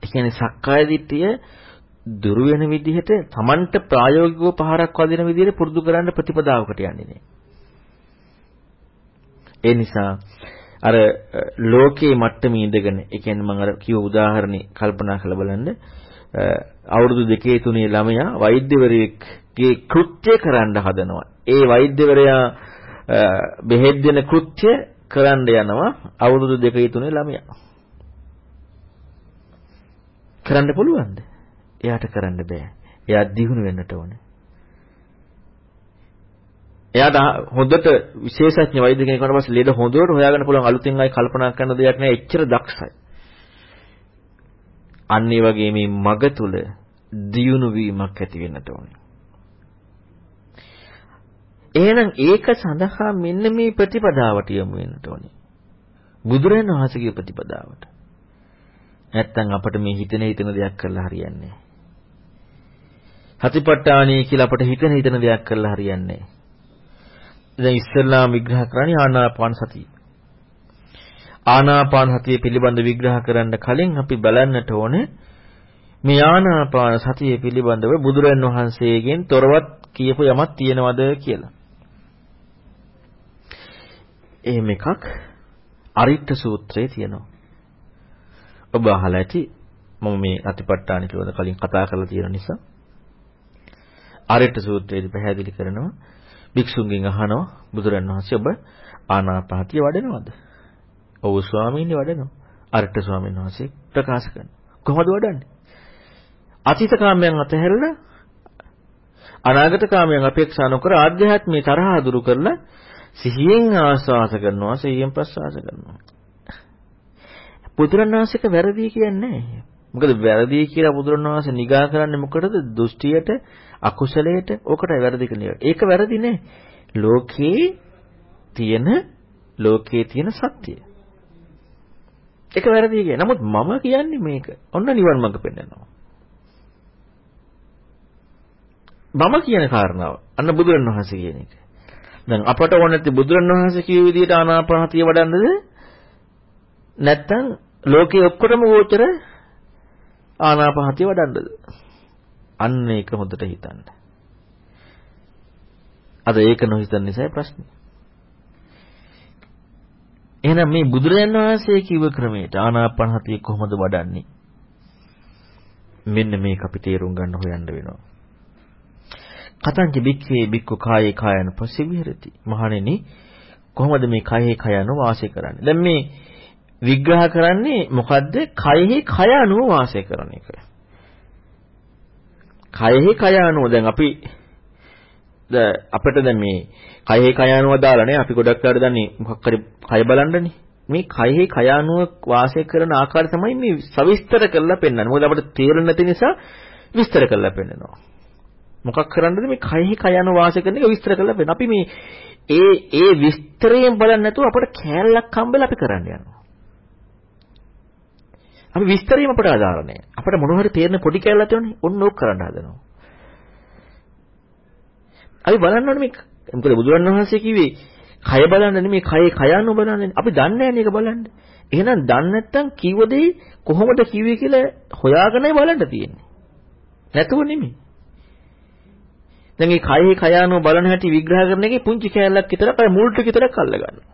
Speaker 2: ඒ කියන්නේ සක්කාය දිට්ඨිය දුරු වෙන විදිහට Tamanට ප්‍රායෝගිකව පහරක් වදින විදිහට පුරුදු කරන්න ප්‍රතිපදාවකට යන්නේ නේ. ඒ නිසා අර ලෝකයේ මට්ටමේ ඉඳගෙන ඒ කියන්නේ මම අර කිව්ව උදාහරණේ කල්පනා කරලා බලන්න අවුරුදු දෙකේ තුනේ ළමයා වෛද්‍යවරයෙක්ගේ කෘත්‍ය කරන්න හදනවා. ඒ වෛද්‍යවරයා බෙහෙත් දෙන කෘත්‍ය කරන්න යනවා අවුරුදු දෙකේ තුනේ ළමයා. කරන්න පුළුවන්ද? එයාට කරන්න බෑ. එයා දිහුණු වෙන්නට ඕනේ. එයාට හොඳට විශේෂඥ වෛද්‍ය කෙනෙක් වුණාට පස්සේ ලෙඩ හොඳට හොයාගන්න පුළුවන් අලුතෙන් ආයි කල්පනා කරන දෙයක් නෑ එච්චර දක්ෂයි. අන්න ඒ වගේ මේ මග තුල දියුණු වීමක් ඇති වෙන්නට ඕනේ. එහෙනම් ඒක සඳහා මෙන්න මේ ප්‍රතිපදාවට යමු වෙන්නට ඕනේ. බුදුරජාණන් වහන්සේගේ ප්‍රතිපදාවට. නැත්තම් අපිට මේ හිතෙන හිතන දෙයක් කරලා හරියන්නේ නැහැ. හතිපට්ඨානයි කියලා අපිට හිතෙන හිතන දෙයක් කරලා හරියන්නේ නැහැ. දැන් ඉස්සල්ලාම විග්‍රහ කරන්නේ ආනාපාන සතිය. ආනාපාන සතිය පිළිබඳ විග්‍රහ කරන්න කලින් අපි බලන්නට ඕනේ මේ ආනාපාන සතිය පිළිබඳව බුදුරන් වහන්සේගෙන් තොරවත් කියපු යමක් තියෙනවද කියලා. එහෙම එකක් අරිට්ඨ සූත්‍රයේ තියෙනවා. ඔබ අහලා ඇති මම මේ අතිපට්ඨාන පිළිබඳ කලින් කතා කරලා තියෙන නිසා අරිට්ඨ සූත්‍රයේදී පැහැදිලි කරනවා භික්ෂුන්ගෙන් අහනවා බුදුරන් වහන්සේ ඔබ ආනාපානතිය වඩනවද? ඔව් ස්වාමීන් වඩනවා. අරිට්ඨ ස්වාමීන් වහන්සේ ප්‍රකාශ කරනවා. කොහොමද වඩන්නේ? අතීත කාමයන් අතහැරලා අනාගත කාමයන් අපේක්ෂා නොකර ආධ්‍යාත්මී තරහ දුරු කරලා සිහියෙන් ආස්වාස කරනවා සිහියෙන් ප්‍රසවාස කරනවා. බුදුරණාහික වැරදි කියන්නේ මොකද වැරදි කියලා බුදුරණාහිස නිගා කරන්නේ මොකටද? දෘෂ්ටියට, අකුසලයට, ඕකටයි වැරදි කියන්නේ. ඒක වැරදි නෑ. ලෝකේ තියෙන ලෝකේ තියෙන සත්‍යය. ඒක වැරදි කියන්නේ. නමුත් මම කියන්නේ මේක. ඔන්න නිවන් මඟ පෙන්නනවා. මම කියන කාරණාව. අන්න බුදුරණවහන්සේ කියන එක. දැන් අපට ඕන නැති බුදුරණවහන්සේ කියු විදිහට ආනාපානතිය වඩන්නද? නැත්තම් ලෝකේ ඔක්කොටම ගෝචර ආනාපානතිය වඩන්නද? අන්න ඒක හොඳට හිතන්න. අද ඒක නොහිතන නිසා ප්‍රශ්නේ. එහෙනම් මේ බුදුරජාණන් වහන්සේ කිව්ව ක්‍රමයට ආනාපානහතිය කොහොමද වඩන්නේ? මෙන්න මේක අපි තේරුම් ගන්න හොයන්න වෙනවා. කතංච බික්ඛේ බික්ඛු කායේ කායන පසිවිහෙරති. මහණෙනි කොහොමද මේ කයෙහි කය අනුව වාසය කරන්නේ? දැන් මේ විග්‍රහ කරන්නේ මොකද්ද? කයෙහි කය අනුව වාසය කරන එක. කයෙහි කය අනුව දැන් අපි අපිට දැන් මේ කයෙහි කය අනුව දාලා නේ අපි ගොඩක් වෙලාවට දන්නේ මොකක් හරි කය බලන්නනේ. මේ කයෙහි කය අනුව වාසය කරන ආකාරය තමයි මේ සවිස්තර කරලා පෙන්වන්නේ. මොකද අපිට තේරෙන්නේ නැති නිසා විස්තර කරලා පෙන්නනවා. මොකක් කරන්නද මේ කයෙහි කය අනුව වාසය කරන එක විස්තර කරලා පෙන්නන. අපි මේ ඒ ඒ විස්තරයෙන් බලන්නේ නැතුව අපිට කෑල්ලක් හම්බෙලා අපි කරන්න යනවා. අපි විස්තරයෙන් අපට ආදාර නැහැ. අපිට මොන හරි තේරෙන පොඩි කෑල්ලක් තියෙනවනේ. ඔන්න ඕක කරන්න හදනවා. අපි බලන්න ඕනේ මේ මොකද බුදුරණවහන්සේ කිව්වේ කය බලන්න නෙමෙයි කයේ කය අනුව බලන්නේ. අපි දන්නේ නැහැ මේක බලන්න. එහෙනම් දන්නේ නැත්නම් කිව්ව දේ කොහොමද කිව්වේ කියලා හොයාගෙනයි බලන්න තියෙන්නේ. නැතුව නෙමෙයි. දැන් මේ කයේ කය අනුව බලන හැටි විග්‍රහ කරන එකේ පුංචි කෑල්ලක් විතරක් අය මුල් ටික විතරක් අල්ල ගන්නවා.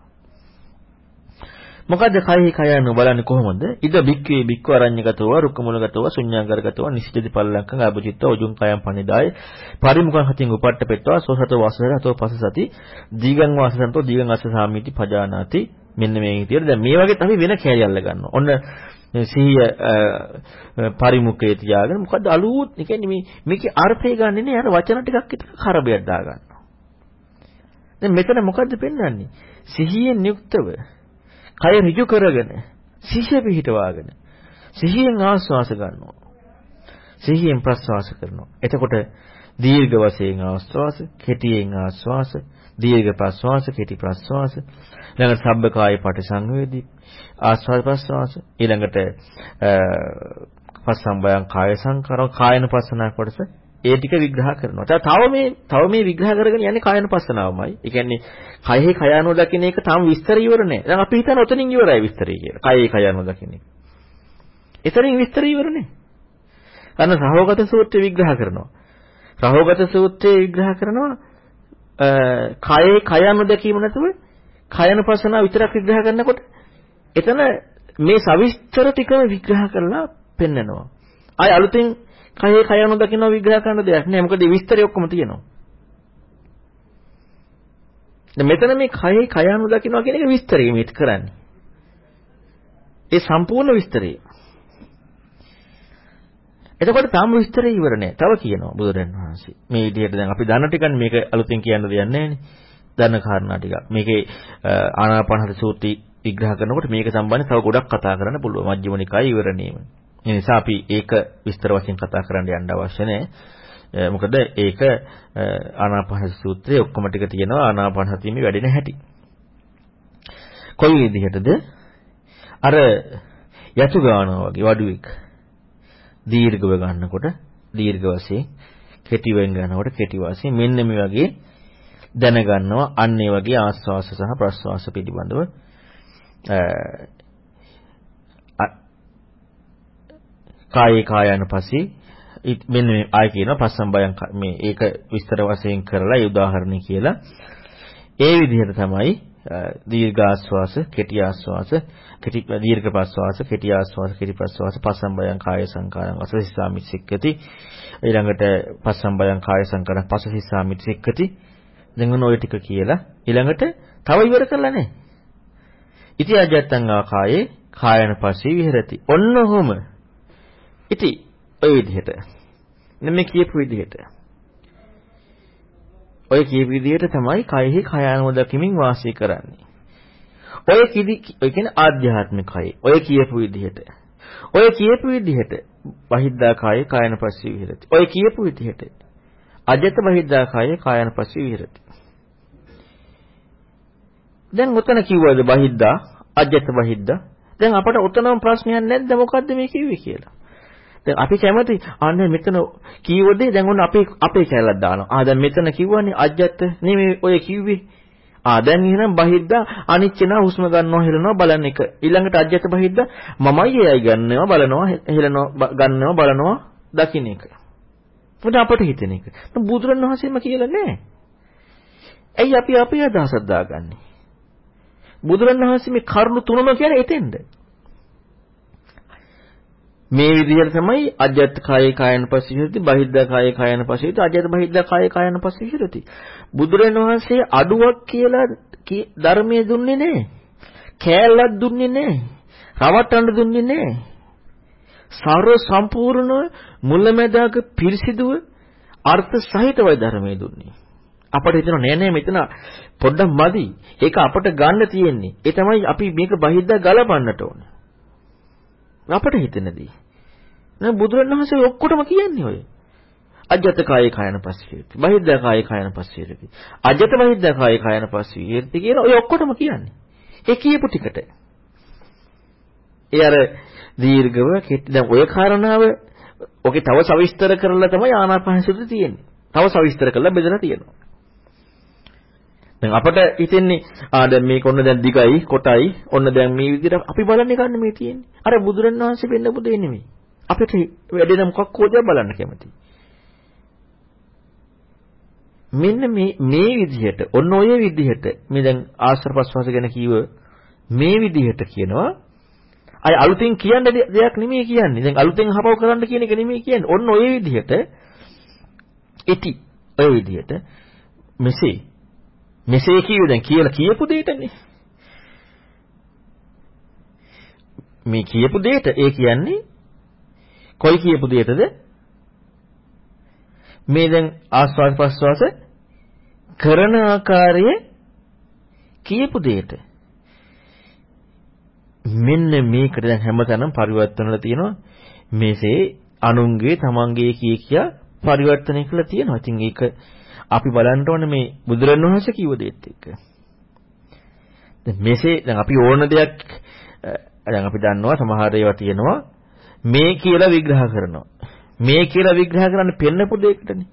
Speaker 2: මොකද්ද කයෙහි කය යනු බලන්නේ කොහොමද? ඉද බික්කේ බික්ක අරඤ්‍යගතව රුක්කමුලගතව ශුඤ්ඤාගරගතව නිසිතදි පල්ලංකං ආභචිත්ත ඔජුං කයම් පනිදාය පරිමුඛං හතින් උපට්ඨපෙත්වා සෝසත වාසර හතෝ පසසති දීගං වාසසන්තෝ දීගං අස්ස සාමිති පජානාති මෙන්න මේ විදියට දැන් මේ වගේ තමයි වෙන කැලිය අල්ල ගන්නවා. ඔන්න සිහිය පරිමුඛයේ තියාගෙන මොකද්ද අලුත් ඒ කියන්නේ මේ මේකේ අර්ථය ගන්නෙ නේ අර වචන ටිකක් විතර කරබයක් දා ගන්නවා. දැන් මෙතන මොකද්ද පෙන්වන්නේ? සිහියෙන් යුක්තව කය ඍජු කරගෙන සිහිය පිහිටවාගෙන සිහියෙන් ආස්වාස ගන්නවා. සිහියෙන් ප්‍රස්වාස කරනවා. එතකොට දීර්ඝ වශයෙන් ආස්වාස, කෙටියෙන් ආස්වාස, දීර්ඝ ප්‍රස්වාස, කෙටි ප්‍රස්වාස, ඊළඟට සබ්බකාය පටිසංවේදී ආස්වාද ප්‍රස්වාස, ඊළඟට පස්සම්බයං කාය සංකාරව කායන පස්සනා කොටස ඒ ටික විග්‍රහ කරනවා. තව මේ තව මේ විග්‍රහ කරගෙන යන්නේ කායනුපස්සනාවමයි. ඒ කියන්නේ කයෙහි කයano දකින්න එක තාම විස්තර ඉවර නෑ. දැන් අපි හිතන ඔතනින් ඉවරයි විස්තරය කියලා. කයෙහි කයano දකින්න එක. එතනින් විස්තර ඉවර නෑ. අන්න රහෝගත සූත්‍රය විග්‍රහ කරනවා. රහෝගත සූත්‍රය විග්‍රහ කරනවා කයෙහි කයano දැකීම නැතුව කයනුපස්සනාව විතරක් විග්‍රහ කරනකොට එතන මේ සවිස්තර ටිකම විග්‍රහ කරලා පෙන්නනවා. ආය අලුතෙන් කයේ කය නොදකින්න විග්‍රහ කරන්න දෙයක් නෑ. මොකද මේ විස්තරය ඔක්කොම තියෙනවා. දැන් මෙතන මේ කයේ කය නොදකින්නවා කියන එක විස්තරය මේක කරන්නේ. ඒ සම්පූර්ණ විස්තරය. එතකොට තාම විස්තරය ඉවර නෑ. තව කියනවා බුදුරජාණන් වහන්සේ. මේ විදිහට දැන් අපි දන්න ටිකනේ මේක අලුතෙන් කියන්න දෙයක් නෑනේ. දන්න කාරණා ටික. මේකේ ආනාපානහත සූත්‍රي විග්‍රහ කරනකොට මේක සම්බන්ධව තව ගොඩක් කතා කරන්න පුළුවන්. මජ්ක්‍ධිම නිකායේ ඉවර නේම. ඒ නිසා අපි ඒක විස්තර වශයෙන් කතා කරන්න යන්න අවශ්‍ය නැහැ. මොකද ඒක ආනාපාන සූත්‍රයේ ඔක්කොම ටික තියෙනවා ආනාපාන සතියෙම වැඩෙන හැටි. කොයි විදිහටද? අර යතු ගන්නවා වගේ වඩුවෙක් දීර්ඝව ගන්නකොට දීර්ඝ වශයෙන් කෙටිවෙන් ගන්නකොට කෙටි වශයෙන් මෙන්න මේ වගේ දැනගන්නවා අන්න ඒ වගේ ආස්වාස සහ ප්‍රස්වාස පිළිබඳව කායේ කායानुපසී මෙන්න මේ ආය කියනවා පස්සම්බයං මේ ඒක විස්තර වශයෙන් කරලා ඒ උදාහරණේ කියලා. ඒ විදිහට තමයි දීර්ඝ ආස්වාස කෙටි ආස්වාස කෙටි දීර්ඝ ප්‍රස්වාස කෙටි ආස්වාස කෙටි ප්‍රස්වාස පස්සම්බයං කාය සංකාරං අසසිසාමිච්ඡෙක්කති ඊළඟට පස්සම්බයං කාය සංකාරං පසසිසාමිච්ඡෙක්කති දැන් ඔය ටික කියලා. ඊළඟට තව ඉවර කරලා නැහැ. ඉති අජත්තං ආකායේ කායන පස්සේ විහෙරති ඔන්න ඔහොම ඉති ඔය විදිහට මේ කියපු විදිහට ඔය කියපු විදිහට තමයි කයෙහි කය අනුදකිමින් වාසය කරන්නේ. ඔය කිදි ඔය කියන්නේ ආධ්‍යාත්මිකයි. ඔය කියපු විදිහට. ඔය කියපු විදිහට බහිද්දා කායේ කායන පස්සේ විහෙරති. ඔය කියපු විදිහට අජත බහිද්දා කායේ කායන පස්සේ විහෙරති. දැන් උතන කිව්වද බහිද්දා අජත බහිද්දා දැන් අපට උතනම ප්‍රශ්නයක් නැද්ද මොකද්ද මේ කිව්වේ කියලා. දැන් අපි කැමති අන්න මෙතන කීවදේ දැන් ඔන්න අපේ අපේ කැලලක් දානවා. ආ දැන් මෙතන කිව්වනේ අජ්ජත් නෙමෙයි ඔය කිව්වේ. ආ දැන් එහෙනම් බහිද්දා අනිච්චනා හුස්ම ගන්නවා හෙලනවා බලන එක. ඊළඟට අජ්ජත් බහිද්දා මමයි එයයි ගන්නවා බලනවා හෙලනවා ගන්නවා බලනවා දකින්න එක. මොකද අපට හිතෙන එක. බුදුරණවහන්සේම කියලා නෑ. ඇයි අපි අපේ අදහසක් දාගන්නේ? බුදුරණවහන්සේ මේ කරුණු තුනම කියන්නේ එතෙන්ද. මේ විදිහට තමයි අජත් කායේ කායන පස්සිහිරති බහිද්දා කායේ කායන පස්සිහිරති අජත් බහිද්දා කායේ කායන පස්සිහිරති බුදුරජාණන් වහන්සේ අඩුවක් කියලා ධර්මයේ දුන්නේ නැහැ. කෑල්ලක් දුන්නේ නැහැ. රවට්ටන්න දුන්නේ නැහැ. සර්ව සම්පූර්ණ මුලැමැදාක පිරිසිදුව අර්ථ සහිතවයි ධර්මයේ දුන්නේ. අපට හිතෙනවා නෑ නෑ මෙතන පොඩ්ඩක් මදි ඒක අපට ගන්න තියෙන්නේ ඒ තමයි අපි මේක බහිද්දා ගලපන්නට ඕනේ අපට හිතෙනදී. නෑ බුදුරණවහන්සේ ඔක්කොටම කියන්නේ ඔය. අජත කායේ කායන පස්සීති. බහිද්දා කායේ කායන පස්සීති. අජත බහිද්දා කායේ කායන පස්සීති කියන ඔය ඔක්කොටම කියන්නේ. ඒ කියපු ටිකට. ඒ අර දීර්ඝව කෙටි දැන් ඔය කාරණාව ඔකේ තව සවිස්තර කරලා තමයි ආනාපාන සුද්ධ තියෙන්නේ. තව සවිස්තර කරලා බෙදලා තියෙනවා. දැන් අපට හිතෙන්නේ ආ දැන් මේක ඔන්න දැන් දිගයි කොටයි ඔන්න දැන් මේ විදිහට අපි බලන්නේ ගන්න මේ තියෙන්නේ. අර බුදුරණවහන්සේ වෙන්නපු දෙයක් නෙමෙයි. අපිට වැඩෙන මොකක් හොද බලන්න කැමතියි. මෙන්න මේ මේ විදිහට ඔන්න ඔය විදිහට මේ දැන් ආශ්‍ර ප්‍රස්වාස ගැන කීව මේ විදිහට කියනවා අය අලුතෙන් කියන්න දෙයක් නෙමෙයි කියන්නේ. දැන් අලුතෙන් හපව කරන්න කියන එක නෙමෙයි කියන්නේ. ඔන්න ඔය විදිහට ඉති ඔය විදිහට මෙසේ මෙසේ කියුවේ දැන් කියලා කියපු දෙයටනේ. මේ කියපු දෙයට ඒ කියන්නේ කොයි කියපු දෙයටද? මේ දැන් ආස්වාද ප්‍රස්වාස කරන ආකාරයේ කියපු දෙයට. මෙන්න මේකට දැන් හැමතැනම පරිවර්තන වෙලා තියෙනවා. මේසේ අනුන්ගේ තමන්ගේ කිය කියා පරිවර්තනය කළා තියෙනවා. ඉතින් ඒක අපි බලන්න ඕනේ මේ බුදුරණවහන්සේ කිව්ව දෙයත් එක්ක. දැන් මෙසේ දැන් අපි ඕන දෙයක් දැන් අපි දන්නවා සමහර ඒවා තියෙනවා මේ කියලා විග්‍රහ කරනවා. මේ කියලා විග්‍රහ කරන්නේ පෙන්නපු දෙයකටනේ.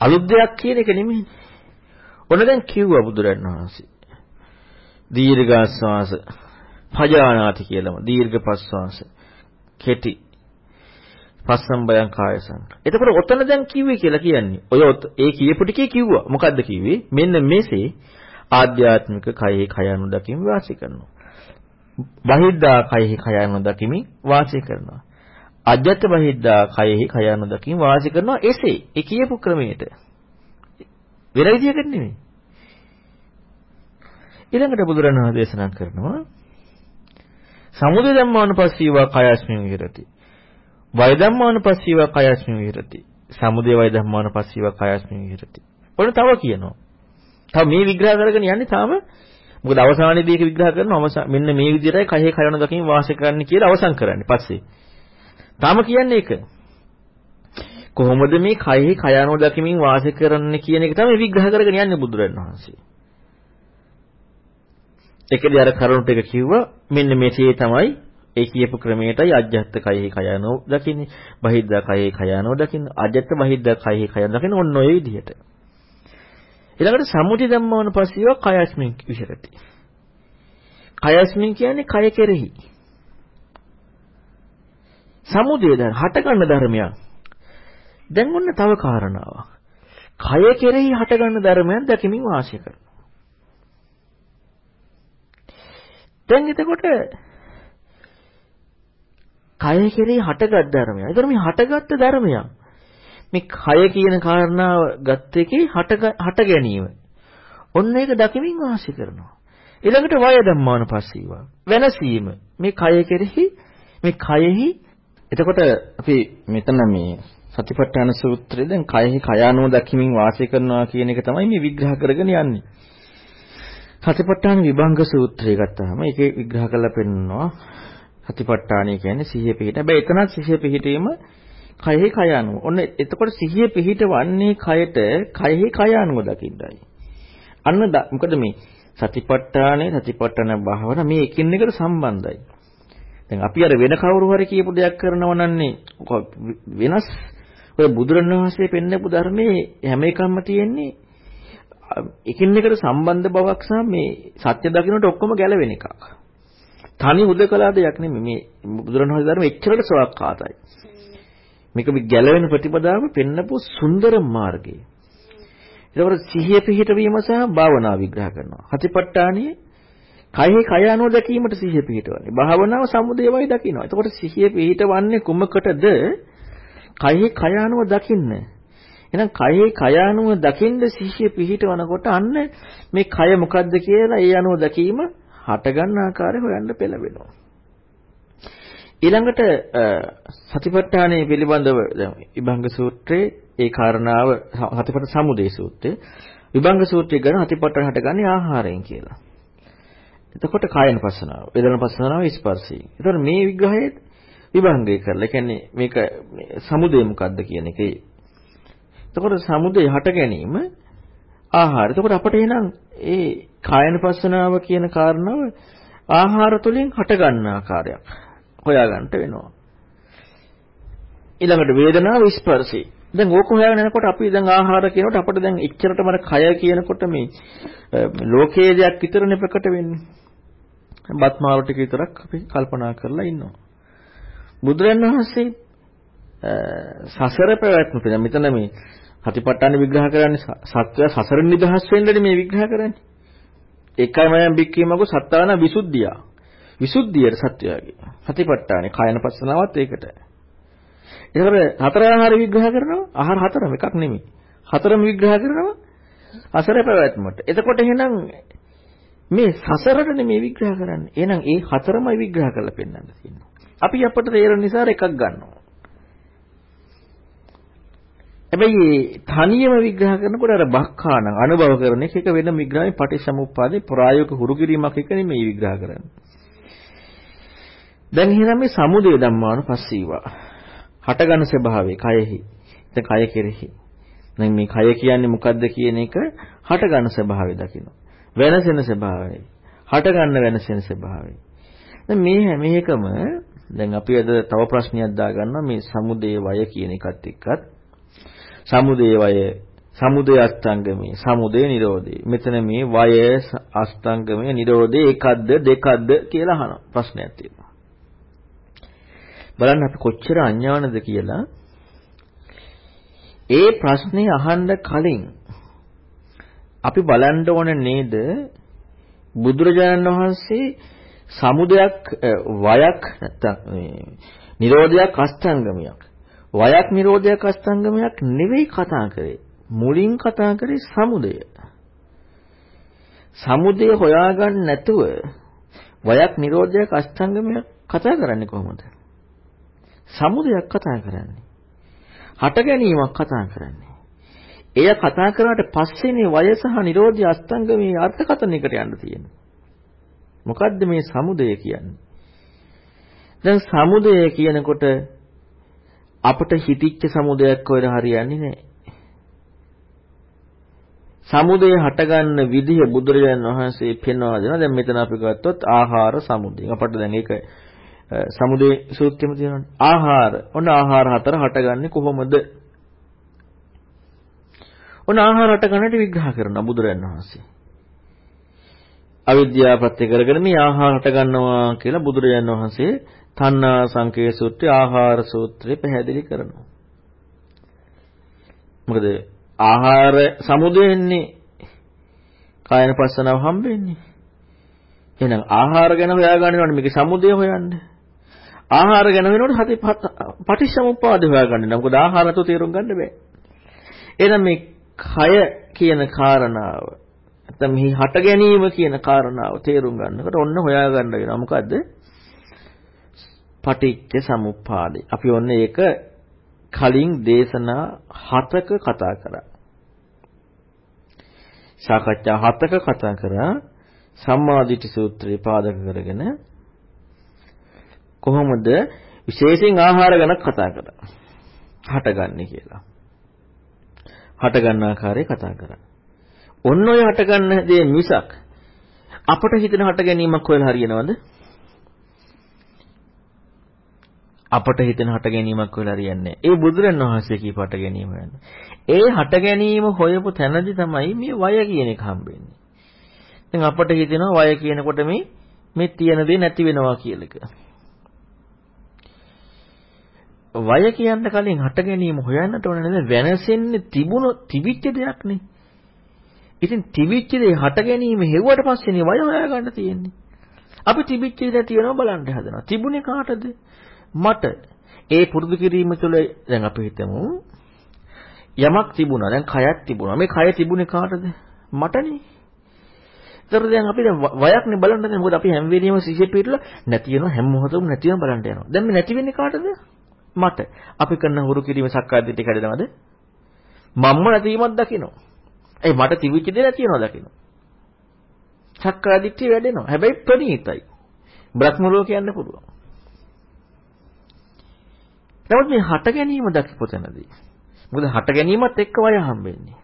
Speaker 2: අලුත් දෙයක් කියන එක නෙමෙයි. ඔන්න දැන් කිව්වා බුදුරණවහන්සේ. දීර්ඝාස්වාස පජානාති කියලාම දීර්ඝ ප්‍රස්වාස කෙටි පස්සම්බයං කාය සංඛ. එතකොට ඔතන දැන් කිව්වේ කියලා කියන්නේ. ඔය ඒ කියපු ටිකේ කිව්වා. මොකද්ද කිව්වේ? මෙන්න මෙසේ ආධ්‍යාත්මික කයෙහි කය අනුදකින් වාසය කරනවා. බහිද්දා කයෙහි කය අනුදකිමින් වාසය කරනවා. අජත්ත බහිද්දා කයෙහි කය අනුදකින් වාසය කරනවා. එසේ ඒ කියපු ක්‍රමයට. වෙන විදියකට නෙමෙයි. ඊළඟට බුදුරණවහන්සේ දේශනා කරනවා සමුදය ධම්මානුපස්සීවා කයස්මින් විහෙරති. වය ධම්මානුපස්සීව කයස්මින් විහෙරති. සමුදය වය ධම්මානුපස්සීව කයස්මින් විහෙරති. ඔන්න තව කියනවා. තව මේ විග්‍රහ කරගෙන යන්නේ තාම මොකද අවසානයේදී ඒක විග්‍රහ කරනවා මෙන්න මේ විදිහටයි කයෙහි කයන දකින් වාසය කරන්න කියලා අවසන් කරන්නේ පස්සේ. තාම කියන්නේ ඒක. කොහොමද මේ කයෙහි කයano දකිමින් වාසය කරන්න කියන එක තමයි විග්‍රහ කරගෙන යන්නේ බුදුරජාණන් වහන්සේ. ඒකදී අර කරුණු ටික කිව්වා මෙන්න මෙසේ තමයි ඒ කියපු ක්‍රමයටයි අජ්ජත් කයෙහි කයano දකින්නේ බහිද්දා කයෙහි කයano දකින්න අජ්ජත් බහිද්දා කයෙහි කයano දකින්න ඔන්න ඔය විදිහට. ඊළඟට සම්මුති ධම්මවන පස්සීව කයස්මින් විහෙරති. කයස්මින් කියන්නේ කය කෙරෙහි. සමුදේ දැන් හටගන්න ධර්මයක්. දැන් ඔන්න තව කාරණාවක්. කය කෙරෙහි හටගන්න ධර්මයන් දැකීමෙන් වාසය කරනවා. දැන් එතකොට කය කෙරෙහි හටගත් ධර්මයක්. ඒතර මේ හටගත්තු ධර්මයක්. මේ කය කියන කාරණාව ගත්ත එකේ හට හට ගැනීම. ඔන්න ඒක දකිමින් වාසය කරනවා. ඊළඟට වය ධම්මාන පස්සීවා. වෙනසීම. මේ කය කෙරෙහි මේ කයෙහි එතකොට අපි මෙතන මේ සතිපට්ඨාන සූත්‍රයේ දැන් කයෙහි කයානුව දකිමින් වාසය කරනවා කියන එක තමයි මේ විග්‍රහ කරගෙන යන්නේ. සතිපට්ඨාන විභංග සූත්‍රය ගත්තාම ඒකේ විග්‍රහ කරලා පෙන්නනවා සතිපට්ඨානය කියන්නේ සිහිය පිහිට. හැබැයි එතනත් සිහිය පිහිටීම කයෙහි කයානුව. ඔන්න එතකොට සිහිය පිහිටවන්නේ කයට කයෙහි කයානුව දකින්නයි. අන්න මොකද මේ සතිපට්ඨානේ සතිපට්ඨාන භාවන මේ එකින් එකට සම්බන්ධයි. දැන් අපි අර වෙන කවුරු හරි කියපු දෙයක් කරනව නන්නේ වෙනස් ඔය බුදුරණවහන්සේ පෙන්නපු ධර්මයේ හැම එකක්ම තියෙන්නේ එකින් එකට සම්බන්ධ බවක් සහ මේ සත්‍ය දකින්නට ඔක්කොම ගැලවෙන එකක්. තනි උදකලා දෙයක් නෙමෙයි මේ බුදුරණවහන්සේ ධර්ම එච්චරට සවක්කාතයි. මේක මේ ගැලවෙන ප්‍රතිපදාව පෙන්නපු සුන්දර මාර්ගය. ඒකවල සිහිය පිහිටවීම සහ භාවනාව විග්‍රහ කරනවා. හතිපට්ඨානියේ කයෙහි කය අනුව දැකීමට සිහිය පිහිටවන්නේ. භාවනාව සමුදේවයි දකින්නවා. එතකොට සිහිය පිහිටවන්නේ කුමකටද? කයෙහි කය අනුව දකින්න. එහෙනම් කයෙහි කය අනුව දකින්න සිහිය පිහිටවනකොට අන්න මේ කය මොකද්ද කියලා ඒ අනුව දැකීම හටගන්න ආකාරය හොයන්න පෙළඹෙනවා. ඊළඟට සතිපට්ඨානයේ පිළිබඳව දැන් විභංග සූත්‍රයේ ඒ කාරණාව සතිපට්ඨ සමුදේ සූත්‍රයේ විභංග සූත්‍රය ගැන සතිපට්ඨාන හටගන්නේ ආහාරයෙන් කියලා. එතකොට කායන පස්සනාව, වේදන පස්සනාව ස්පර්ශයෙන්. එතකොට මේ විග්‍රහයේ විභංගය කරලා කියන්නේ මේක සමුදේ මොකද්ද කියන එකේ. එතකොට සමුදේ හට ගැනීම ආහාර. එතකොට අපිට එහෙනම් ඒ කායන පස්සනාව කියන කාරණාව ආහාර තුලින් හට ගන්න ආකාරයක්. හොයාගන්න වෙනවා. ඊළඟට වේදනාව ස්පර්ශي. දැන් ඕක හොයාගෙන යනකොට අපි දැන් ආහාර කියනකොට අපිට දැන් එච්චරටම කය කියනකොට මේ ලෝකයේ දෙයක් විතරනේ ප්‍රකට වෙන්නේ. බත් මාළු ටික විතරක් අපි කල්පනා කරලා ඉන්නවා. බුදුරන් වහන්සේ සසර පැවැත්ම පිළ මෙතන මේ හතිපට්ඨාන විග්‍රහ කරන්නේ සත්‍ය සසර නිදහස් වෙන්නනේ මේ විග්‍රහ කරන්නේ. ඒකයි මම බික්කීමකෝ සත්තාන විසුද්ධිය. විසුද්ධියට සත්‍යයගේ. සතිපට්ඨානේ කායන පස්සනාවත් ඒකට. ඒකට හතර ආහාර විග්‍රහ කරනවා ආහාර හතරම එකක් නෙමෙයි. හතරම විග්‍රහ කරනවා අසර පැවැත්මට. එතකොට එහෙනම් මේ සසරටනේ මේ විග්‍රහ කරන්නේ. එහෙනම් ඒ හතරමයි විග්‍රහ කරලා පෙන්නන්න තියෙනවා. අපි අපට තේරෙන නිසා එකක් ගන්නවා. හැබැයි තනියම විග්‍රහ කරනකොට අර බක්ඛාන අනුභව කරන එක එක වෙන විග්‍රහයේ පටිච්චසමුප්පාදේ ප්‍රායෝගික හුරු කිරීමක් එක නෙමෙයි විග්‍රහ කරන්නේ. දැන් එහෙනම් මේ සමුදය ධම්මාන පස්සීවා. හටගන ස්වභාවය කයෙහි. දැන් කය කෙරෙහි. දැන් මේ කය කියන්නේ මොකද්ද කියන එක හටගන ස්වභාවය දකින්න. වෙනසෙන ස්වභාවය. හටගන්න වෙනසෙන ස්වභාවය. දැන් මේ හැම එකම දැන් අපි අද තව ප්‍රශ්නයක් දාගන්නවා මේ සමුදේ වය කියන එකත් එක්කත්. සමුදේ වය සමුදය අෂ්ටාංගමේ සමුදය නිරෝධේ. මෙතන මේ වය අෂ්ටාංගමේ නිරෝධේ එකක්ද දෙකක්ද කියලා අහන ප්‍රශ්නයක් තියෙනවා. බලන්න අපි කොච්චර අඥානද කියලා ඒ ප්‍රශ්නේ අහන්න කලින් අපි බලන්න ඕන නේද බුදුරජාණන් වහන්සේ සමුදයක් වයක් නැත්තම් නිරෝධයක් අෂ්ටාංගමයක් වයක් නිරෝධයක් අෂ්ටාංගමයක් නෙවෙයි කතා කරේ මුලින් කතා කරේ සමුදය සමුදය හොයාගන්න නැතුව වයක් නිරෝධයක් අෂ්ටාංගමයක් කතා කරන්නේ කොහොමද සමුදයක් කතා කරන්නේ. හට ගැනීමක් කතා කරන්නේ. එය කතා කරාට පස්සේනේ වය සහ නිරෝධය අස්තංගමේ අර්ථකථනයකට යන්න තියෙන්නේ. මොකද්ද මේ සමුදය කියන්නේ? දැන් සමුදය කියනකොට අපිට හිතිච්ච සමුදයක් හොයලා හරියන්නේ නැහැ. සමුදය හටගන්න විදිහ බුදුරජාණන් වහන්සේ පෙන්වා දෙනවා. දැන් මෙතන අපි ගත්තොත් ආහාර සමුදය. අපට දැන් ඒක සමුදය සූත්‍රෙම තියෙනවානේ. ආහාර. ඔන්න ආහාර හතර හටගන්නේ කොහොමද? ඔන්න ආහාර හටගන්නට විග්‍රහ කරනවා බුදුරජාණන් වහන්සේ. අවිද්‍යාව ප්‍රත්‍ය කරගෙන මේ ආහාර හට ගන්නවා කියලා බුදුරජාණන් වහන්සේ තණ්හා සංකේ සූත්‍රය ආහාර සූත්‍රය පැහැදිලි කරනවා. මොකද ආහාර සමුදෙන්නේ කායන පස්සනාව හම්බෙන්නේ. එහෙනම් ආහාර ගැන හොයාගන්න ඕනේ මේකේ සමුදය හොයන්න. ආහාර ගැන වෙනකොට හති පටිච්චසමුප්පාද හොයාගන්න. මොකද ආහාරතෝ තේරුම් ගන්න බෑ. එහෙනම් මේ කය කියන කාරණාව නැත්නම් මෙහි හට ගැනීම කියන කාරණාව තේරුම් ගන්නකොට ඔන්න හොයාගන්න වෙනවා. මොකද්ද? පටිච්ච සමුප්පාදේ. අපි ඔන්න ඒක කලින් දේශනා හතක කතා කරා. සාකච්ඡා හතක කතා කරා සම්මාදිට සූත්‍රය පාදක කරගෙන කොහොමද විශේෂයෙන් ආහාර ගැන කතා කරා. හටගන්නේ කියලා. හටගන්න ආකාරය කතා කරා. ඔන්න ඔය හටගන්න දේ මිසක් අපට හිතෙන හට ගැනීමක් හොයලා හරියනවද? අපට හිතෙන හට ගැනීමක් වෙලා හරියන්නේ ඒ බුදුරන් වහන්සේ කීප හට ගැනීම යන. ඒ හට ගැනීම හොයපු තැනදී තමයි මේ වය කියන එක හම්බෙන්නේ. දැන් අපට හිතෙනවා වය කියනකොට මේ මේ තියෙන දේ නැති වෙනවා කියලා එක. වය කියන්න කලින් හට ගැනීම හොයන්නට ඕන නේද? වෙනසෙන්නේ තිබුණ තිබිච්ච දෙයක් නේ. ඉතින් තිබිච්ච දේ හට ගැනීම හෙව්වට පස්සේනේ වය හොයාගන්න තියෙන්නේ. අපි තිබිච්ච දේ තියෙනවා බලන්න හදනවා. තිබුණේ කාටද? මට ඒ පුරුදු කිරීම තුළ දැන් අපි හිතමු යමක් තිබුණා. දැන් කයක් තිබුණා. මේ කය තිබුණේ කාටද? මටනේ. ඒතර දැන් අපි දැන් වයක්නේ බලන්න දැන් මොකද අපි හැම වෙලෙම සිහිය පිටලා නැති වෙනවා හැම මොහොතම නැති වෙනවා බලන්න යනවා. දැන් මේ නැති වෙන්නේ කාටද? මට. අපි කරන හුරු කිරීම සක්කාය දිට්ඨිය කැඩෙනවද? මම්ම නැතිවීමක් දකිනවා. ඒ මට තිබිච්ච දේ නැති වෙනවා දකිනවා. සක්කාය දිට්ඨිය වැඩෙනවා. හැබැයි ප්‍රණීතයි. බ්‍රහ්ම ලෝකේ යන්න පුළුවන්. නමුත් මේ හට ගැනීම දකිපු තැනදී මොකද හට ගැනීමත් එක්ක වය හම්බෙන්නේ.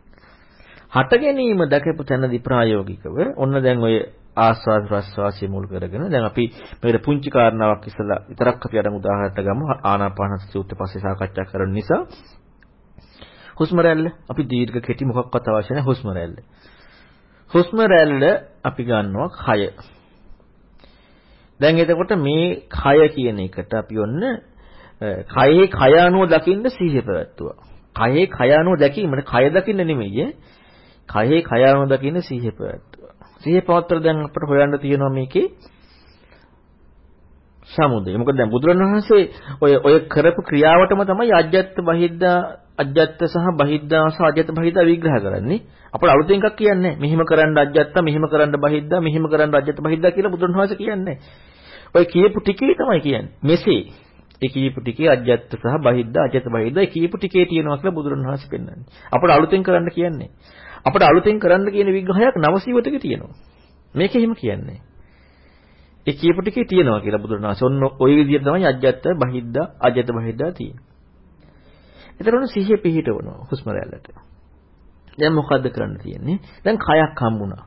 Speaker 2: හට ගැනීම දකපු තැනදී ප්‍රායෝගිකව ඔන්න දැන් ඔය ආස්වාද ප්‍රස්වාසය මුල් කරගෙන දැන් අපි මේකට පුංචි කාරණාවක් ඉස්සලා විතරක් අපි අරන් උදාහරණයක් ගමු ආනාපාන සූත්‍ර පස්සේ සාකච්ඡා කරන නිසා හුස්ම රැල්ල අපි දීර්ඝ කෙටි මොකක්වත් අවශ්‍ය නැහැ හුස්ම රැල්ල. හුස්ම රැල්ල අපි ගන්නවා කය. දැන් එතකොට මේ කය කියන එකට අපි ඔන්න කයේ කය අනුව දකින්න සිහිය පැවැත්තුවා. කයේ කය අනුව දැකීමනේ කය දකින්න නෙමෙයි කයේ කය අනුව දකින්න සිහිය පැවැත්තුවා. සිහිය පවත්තර දැන් අපිට හොයන්න තියෙනවා මේකේ සමුදය. මොකද දැන් බුදුරණවහන්සේ ඔය ඔය කරපු ක්‍රියාවටම තමයි අජ්ජත් බහිද්දා අජ්ජත් සහ බහිද්දා සහ අජ්ජත් බහිද්දා විග්‍රහ කරන්නේ. අපිට අලුතෙන් එකක් කියන්නේ මෙහිම කරන්න අජ්ජත් මෙහිම කරන්න බහිද්දා මෙහිම කරන්න අජ්ජත් බහිද්දා කියලා බුදුරණවහන්සේ කියන්නේ. ඔය කියපු ටිකේ තමයි කියන්නේ. මෙසේ ඒ කියපු ටිකේ අජ්ජත් සහ බහිද්දා අජ්ජත් බහිද්දා ඒ කියපු ටිකේ තියෙනවා කියලා බුදුරණවහන්සේ පෙන්වන්නේ. අපිට අලුතෙන් කරන්න කියන්නේ. අපිට අලුතෙන් කරන්න කියන විග්‍රහයක් නවසීවතක තියෙනවා. මේක එහෙම කියන්නේ. ඒ කියපු ටිකේ තියෙනවා කියලා බුදුරණවහන්සේ. ඔන්න ওই විදිහට තමයි අජ්ජත් බහිද්දා අජ්ජත් බහිද්දා තියෙන්නේ. ඒතරොන සිහිය පිහිටවනවා හුස්ම රැල්ලට. දැන් මොකද්ද කරන්න තියෙන්නේ? දැන් කයක් හම්බුණා.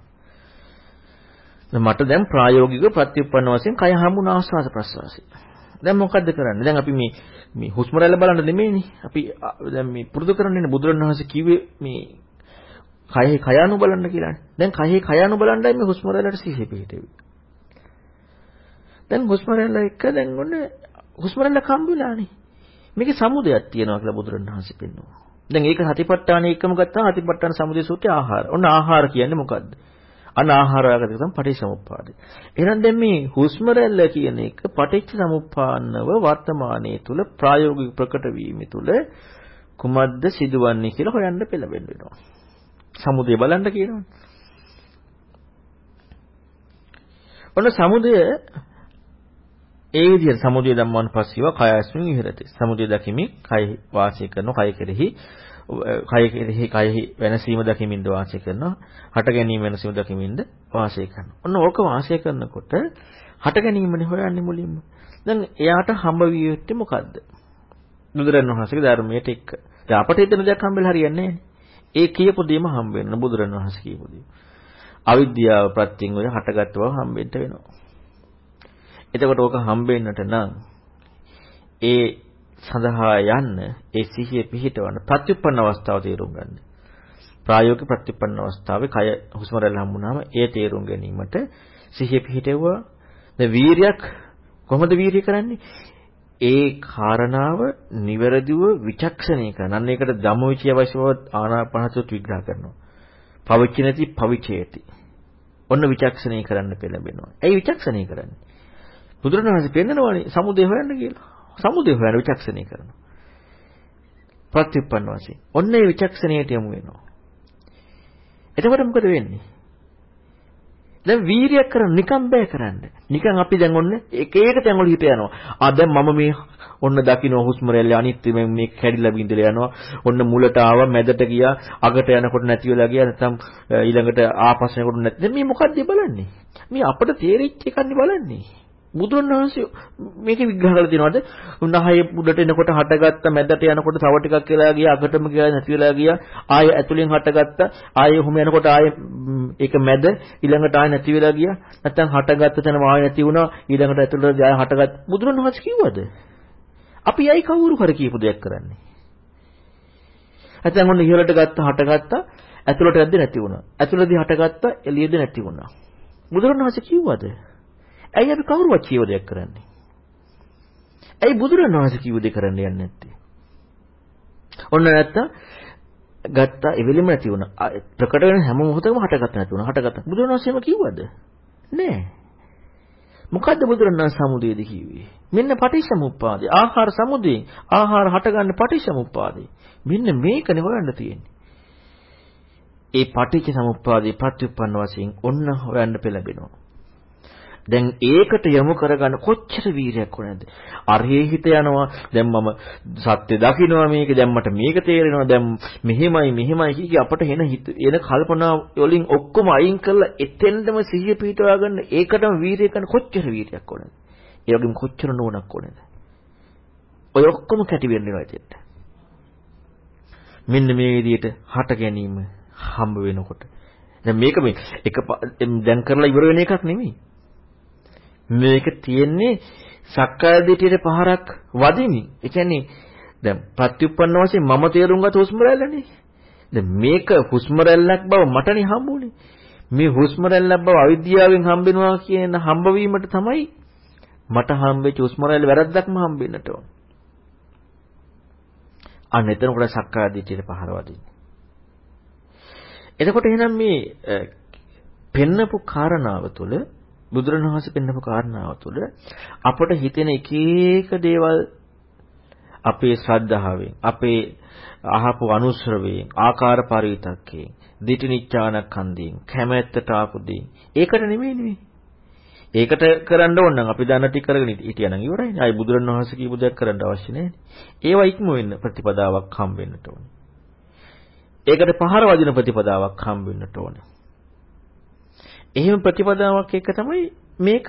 Speaker 2: මට දැන් ප්‍රායෝගික ප්‍රතිඋප්පන්න වශයෙන් කය හම්බුණා ආස්වාද ප්‍රසවාසී. දැන් මොකද්ද කරන්නේ? දැන් අපි මේ මේ හුස්ම රැල්ල බලන්න නෙමෙයිනේ. අපි දැන් මේ පුරුදු කරන්නේ බුදුරණවහන්සේ කිව්වේ මේ කයෙහි කය අනු බලන්න කියලානේ. දැන් කයෙහි කය අනු බලන්නයි මේ හුස්ම රැල්ලට සිහිය පිහිටෙවි. දැන් හුස්ම රැල්ල එක දැන් ඔන්න හුස්ම රැල්ල කම්බුලානේ. මේකේ සමුදයක් තියෙනවා කියලා බුදුරණවහන්සේ පෙන්වනවා. දැන් ඒක හතිපට්ඨාන එකම ගත්තාම හතිපට්ඨාන සමුදය සූත්‍රය ආහාර. ඔන්න ආහාර කියන්නේ මොකද්ද? අනාහාරාගත තමයි පටිච්චසමුප්පාදේ. එහෙනම් දැන් මේ හුස්ම රැල්ල කියන එක පටිච්චසමුප්පාන්නව වර්තමානයේ තුල ප්‍රායෝගික ප්‍රකට වීම තුල කුමද්ද සිදුවන්නේ කියලා හොයන්න පෙළඹෙන්න වෙනවා. සමුදය බලන්න කියනවා. ඔන්න සමුදය ඒ විදිහට සමුදය ධම්මවන් පස්සීව කයස්මින් විහෙරති. සමුදය දකිමින් කය වාසය කරන කය කෙරෙහි කය කෙරෙහි කයෙහි වෙනසීම දකිමින්ද වාසය කරනවා. හට ගැනීම වෙනසීම දකිමින්ද වාසය කරනවා. ඔන්න ඕක වාසය කරනකොට හට ගැනීමනේ හොයන්නේ මුලින්ම. දැන් එයාට හම්බ විය යුත්තේ මොකද්ද? බුදුරණන් වහන්සේගේ ධර්මයට එක්ක. දැන් අපට හිතන දෙයක් හම්බෙලා හරියන්නේ නැහැ. ඒ කියපු දෙයම හම්බ වෙනවා බුදුරණන් වහන්සේ කියපු දේ. අවිද්‍යාව ප්‍රත්‍යයෙන් ඔය හටගත්ත බව හම්බෙන්න වෙනවා. එතකොට ඕක හම්බෙන්නට නම් ඒ සඳහා යන්න ඒ සිහිය පිහිටවන්න ප්‍රතිඋපන්න අවස්ථාව තේරුම් ගන්න. ප්‍රායෝගික ප්‍රතිඋපන්න අවස්ථාවේ කය හුස්ම රැල්ල හම්බුනාම ඒ තේරුම් ගැනීමට සිහිය පිහිටෙවුවා. දැන් වීරියක් කොහොමද වීරිය කරන්නේ? ඒ කාරණාව නිවැරදිව විචක්ෂණය කරන. අන්න ඒකට ධම්මවිචය අවශ්‍යව ආනාපානසුත් විග්‍රහ කරනවා. පවිච්ච නැති පවිචේති. ඔන්න විචක්ෂණය කරන්න පෙළඹෙනවා. ඇයි විචක්ෂණය කරන්නේ? බුදුරණවහන්සේ පෙන්නනවානේ සමුදේ හොයන්න කියලා. සමුදේ හොයන විචක්ෂණය කරනවා. ප්‍රතිඋප්පන්න වශයෙන්. ඔන්න ඒ විචක්ෂණයට යමු වෙනවා. එතකොට මොකද වෙන්නේ? දැන් වීරියක් කරන්න නිකම් බෑ කරන්න. නිකන් අපි දැන් ඔන්න එක එක තැන් වල හිත යනවා. ආ දැන් මම මේ ඔන්න දකින්න හුස්ම රැල්ල අනිත් මේ කැඩිලා බින්දලා යනවා. ඔන්න මුලට ආවා මැදට ගියා අගට යනකොට නැති වෙලා ගියා නැත්නම් ඊළඟට ආපස්සට යනකොට නැති. දැන් මේ මොකද්ද බලන්නේ? මේ අපිට තේරිච්ච එකක්නේ බලන්නේ. බුදුරණවහන්සේ මේක විග්‍රහ කරලා තියෙනවද? උන්හායේ උඩට එනකොට හටගත්ත මැදට යනකොට තව ටිකක් වෙලා ගියා අගටම ගියා නැති වෙලා ගියා ආයෙ ඇතුලෙන් හටගත්ත ආයෙ ඔහොම යනකොට ආයෙ ඒක මැද ඊළඟට ආයෙ නැති වෙලා ගියා නැත්තම් හටගත්ත තැන ආයෙ නැති වුණා ඊළඟට ඇතුලට ආයෙ හටගත් බුදුරණවහන්සේ කිව්වද? අපි යයි කවුරු කර කියපු දෙයක් කරන්නේ. නැත්නම් ඔන්න ඉහළට ගත්ත හටගත්ත ඇතුලට යද්දි නැති වුණා. ඇතුලදී හටගත්ත එළියද නැති වුණා. බුදුරණවහන්සේ කිව්වද? ඇයි අපි කවුරුවත් කියව දෙයක් කරන්නේ? ඇයි බුදුරණවහන්සේ කිව්ව දෙයක් කරන්න යන්නේ නැත්තේ? ඔන්න නැත්තම් ගත්තා එවෙලෙම නැති වුණා. ප්‍රකට වෙන හැම මොහොතකම හටගත නැති වුණා. හටගත. බුදුරණවහන්සේම කිව්වද? නෑ. මොකද්ද බුදුරණවහන්සේ සමුදේද කිව්වේ? මෙන්න පටිච්චසමුප්පාදේ. ආහාර සමුදේ. ආහාර හටගන්න පටිච්චසමුප්පාදේ. මෙන්න මේකනේ හොයන්න තියෙන්නේ. ඒ පටිච්චසමුප්පාදේ ප්‍රත්‍යুৎপন্ন වශයෙන් ඔන්න හොයන්න පෙළඹෙනවා. දැන් ඒකට යොමු කරගන්න කොච්චර වීරයක් ඕනද? අරහේ හිත යනවා. දැන් මම සත්‍ය දකින්නවා මේක. දැන් මට මේක තේරෙනවා. දැන් මෙහෙමයි මෙහෙමයි කිය අපට එන හිත එන කල්පනා වලින් ඔක්කොම අයින් කරලා එතෙන්දම සිහිය පිටවා ගන්න ඒකටම වීරිය කරන කොච්චර වීරයක් ඕනද? ඒ වගේම කොච්චර නෝනක් ඕනද? ඔය ඔක්කොම කැටි වෙන්නවා එතෙන්ට. මෙන්න මේ විදිහට හට ගැනීම හම්බ වෙනකොට දැන් මේක මේ එක දැන් කරලා ඉවර වෙන එකක් නෙමෙයි. මේක තියෙන්නේ සක්කාය දිටියට පහරක් වදිමින්. ඒ කියන්නේ දැන් ප්‍රතිඋප්පන්න වශයෙන් මම තේරුම් ගත හුස්ම රැල්ලනේ. දැන් මේක හුස්ම රැල්ලක් බව මටනේ හම්බුනේ. මේ හුස්ම රැල්ලක් බව අවිද්‍යාවෙන් හම්බෙනවා කියන හම්බවීමට තමයි මට හම්බෙච්ච හුස්ම රැල්ල වැරද්දක්ම හම්බෙන්නට ඕන. අන්න එතන උකට සක්කාය දිටියට පහර වදින්නේ. එතකොට එහෙනම් මේ පෙන්නපු කාරණාව තුළ බුදුරණවහන්සේ පෙන්නපු කාරණාව තුළ අපට හිතෙන එක එක දේවල් අපේ ශ්‍රද්ධාවෙන් අපේ අහපු අනුශ්‍රවයෙන් ආකාර පරිවිතක්කයෙන් දිටිනිච්ඡානකන්දයෙන් කැමැත්තට ආපු දෙයින් ඒකට නෙමෙයි නෙමෙයි ඒකට කරන්න ඕන නම් අපි දන්න ටික කරගෙන හිටියනම් ඉවරයි. ආයි බුදුරණවහන්සේ කියපු දෙයක් කරන්න අවශ්‍ය නැහැ. ඒවා ඉක්ම වෙන්න ප්‍රතිපදාවක් හම්බ වෙන්නට ඕනේ. ඒකට පහර වදින ප්‍රතිපදාවක් හම්බ වෙන්නට ඕනේ. එහෙම ප්‍රතිපදාවක් එක තමයි මේක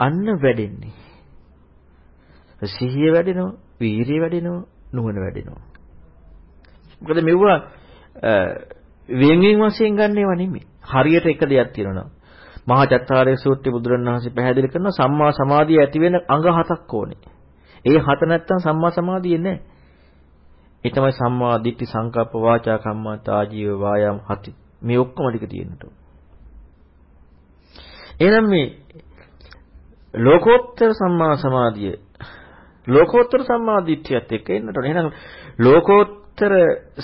Speaker 2: අන්න වැඩෙන්නේ. සිහිය වැඩෙනවා, වීරිය වැඩෙනවා, නුවණ වැඩෙනවා. මොකද මෙවුවා වෙන් වෙන් වශයෙන් ගන්න ඒවා නෙමෙයි. හරියට එක දෙයක් තියෙනවා. මහා චත්තාරයේ සූත්‍රය බුදුරණවහන්සේ පැහැදිලි කරනවා සම්මා සමාධිය ඇති වෙන අංග හතක් ඕනේ. ඒ හත නැත්තම් සම්මා සමාධිය නෑ. ඒ තමයි සම්මා දිට්ඨි සංකප්ප වාචා කම්මන්ත ආජීව වායාම හති. මේ ඔක්කොම ටික තියෙනට. එහෙනම් මේ ලෝකෝත්තර සම්මා සමාධිය ලෝකෝත්තර සම්මා දිට්ඨියත් එක්ක එන්නට ඕනේ. එහෙනම් ලෝකෝත්තර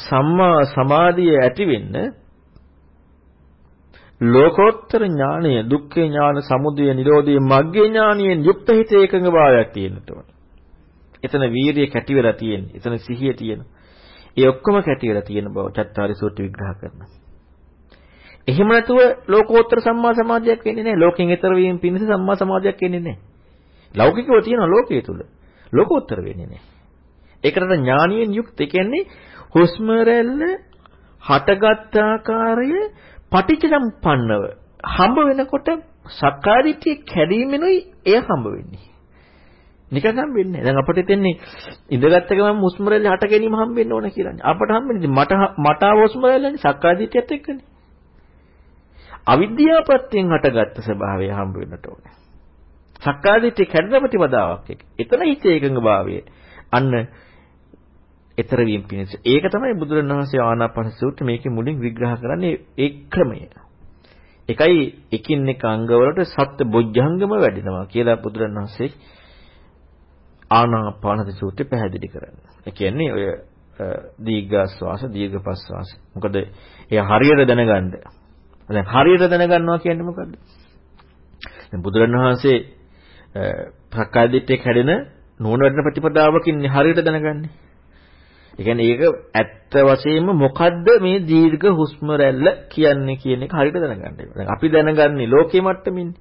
Speaker 2: සම්මා සමාධිය ඇති වෙන්න ලෝකෝත්තර ඥානය, දුක්ඛ ඥාන, සමුදය, නිරෝධය, මග්ගේ ඥානයෙන් යුක්ත හිත ඒකඟ භාවයක් තියෙන්නට ඕනේ. එතන වීරිය කැටි වෙලා තියෙන්නේ. එතන සිහිය තියෙනවා. ඒ ඔක්කොම කැටි වෙලා තියෙන බව චත්තාරි සූත්‍ර විග්‍රහ කරනවා. එහෙම නැතුව ලෝකෝත්තර සම්මා සමාධියක් වෙන්නේ නැහැ. ලෝකෙන් ඈතර වීම පිණිස සම්මා සමාධියක් වෙන්නේ නැහැ. ලෞකිකව තියෙන ලෝකයේ තුල. ලෝකෝත්තර වෙන්නේ නැහැ. ඒකට ඥානියෙන් යුක්ත. ඒ කියන්නේ හුස්ම රැල්ල හටගත් ආකාරය පටිච්චසම්පන්නව හම්බ වෙනකොට සක්කාදිට්ඨිය කැඩීමෙනුයි එය හම්බ වෙන්නේ. නිකන් හම්බෙන්නේ නැහැ. දැන් අපිට තෙන්නේ ඉඳගත්ත ගමන් හුස්ම රැල්ල හට ගැනීම හම්බෙන්න ඕන කියලානේ. අපට හම්බෙන්නේ මට මට හුස්ම රැල්ලනේ සක්කාදිට්ඨියත් එක්කනේ. අවිද්‍යාවපත්යෙන් හටගත්ත ස්වභාවය හම්බ වෙන්නට ඕනේ. සක්කාදිට්ඨිය කැඩෙන ප්‍රතිපදාවක් එක. එතන හිත ඒකඟභාවය. අන්න ඊතර වීම පිණිස. ඒක තමයි බුදුරණවහන්සේ ආනාපාන සූත්‍රය මේකේ මුලින් විග්‍රහ කරන්නේ ඒ ක්‍රමය. එකයි එකින් එක අංගවලට සත්‍ය බොජ්ජංගම වැඩිනවා කියලා බුදුරණවහන්සේ ආනාපාන සූත්‍රය පැහැදිලි කරන්නේ. ඒ කියන්නේ ඔය දීර්ඝාස්වාස දීර්ඝපස්වාස. මොකද ඒ හරියට දැනගන්න. දැන් හරියට දැනගන්නවා කියන්නේ මොකද්ද? දැන් බුදුරණවහන්සේ ප්‍රකාදිතේ කැඩෙන නුවණ වැඩෙන ප්‍රතිපදාවකින් හරියට දැනගන්නේ. ඒ කියන්නේ ඒක ඇත්ත වශයෙන්ම මොකද්ද මේ දීර්ඝ හුස්ම රැල්ල කියන්නේ කියන එක හරියට දැනගන්න. දැන් අපි දැනගන්නේ ලෝකේ මට්ටමින්නේ.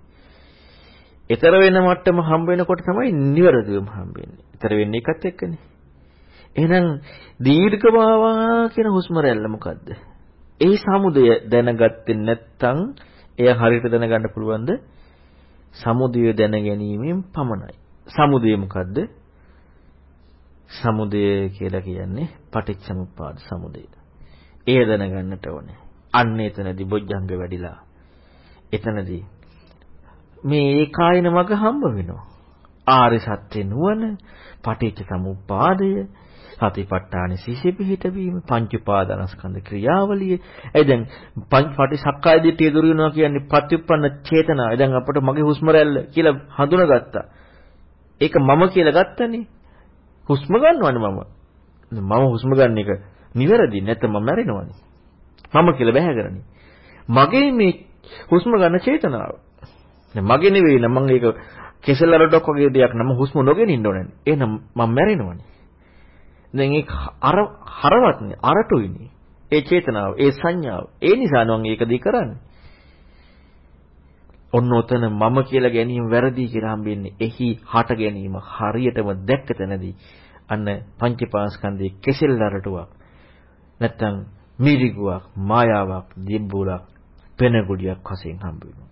Speaker 2: ඊතර වෙන මට්ටම හම්බ වෙනකොට තමයි නිවැරදිවම හම්බ වෙන්නේ. ඊතර වෙන්නේ එකත් එක්කනේ. එහෙනම් දීර්ඝ බවා කියන හුස්ම රැල්ල මොකද්ද? ඒ සමුදය දැනගත්තේ නැත්නම් එය හරියට දැනගන්න පුළුවන්ද? සමුදය දැන ගැනීමෙන් පමණයි. සමුදය මොකද්ද? සමුදය කියලා කියන්නේ පටිච්චසමුප්පාද සමුදය. එය දැනගන්නට ඕනේ. අන්න එතනදී බොජ්ජංග වැඩිලා. එතනදී මේ ඒකායන මග හම්බ වෙනවා. ආරි සත්‍ය නුවණ, පටිච්ච සමුප්පාදය, සතිපට්ඨාන සිහිය පිහිටවීම, පංච උපාදානස්කන්ධ ක්‍රියාවලිය. ඒ දැන් පටි සක්කාය දිට්ඨිය දුරු වෙනවා කියන්නේ ප්‍රතිඋප්පන්න චේතනාව. දැන් අපිට මගේ හුස්ම රැල්ල කියලා හඳුනාගත්තා. ඒක මම කියලා ගත්තනේ. හුස්ම ගන්නවනේ මම. මම හුස්ම ගන්න එක නිවැරදි නැත්නම් මම මැරෙනවනේ. මම කියලා බෑ කරන්නේ. මගේ මේ හුස්ම ගන්න චේතනාව. මගේ නෙවෙයි නම් මම ඒක කෙසෙල් අරඩක් වගේ දෙයක් නම් හුස්ම නොගෙන ඉන්න ඕනේ. එහෙනම් මම මැරෙනවනේ. දැන් ඒක අර හරවත්නේ අරටුයිනේ. ඒ චේතනාව, ඒ සංඥාව. ඒ නිසා නම් ඒක දී කරන්නේ. ඔන්න ඔතන මම කියලා ගැනීම වැරදි කියලා හම්බෙන්නේ. එහි හට ගැනීම හරියටම දැක්ක තැනදී අන්න පංචපාස්කන්ධයේ කෙසෙල් අරටුවක්. නැත්තම් මිරිගුවක්, මායාවක්, දිබ්බුලක්, පෙනගුඩියක් වශයෙන් හම්බ වෙනවා.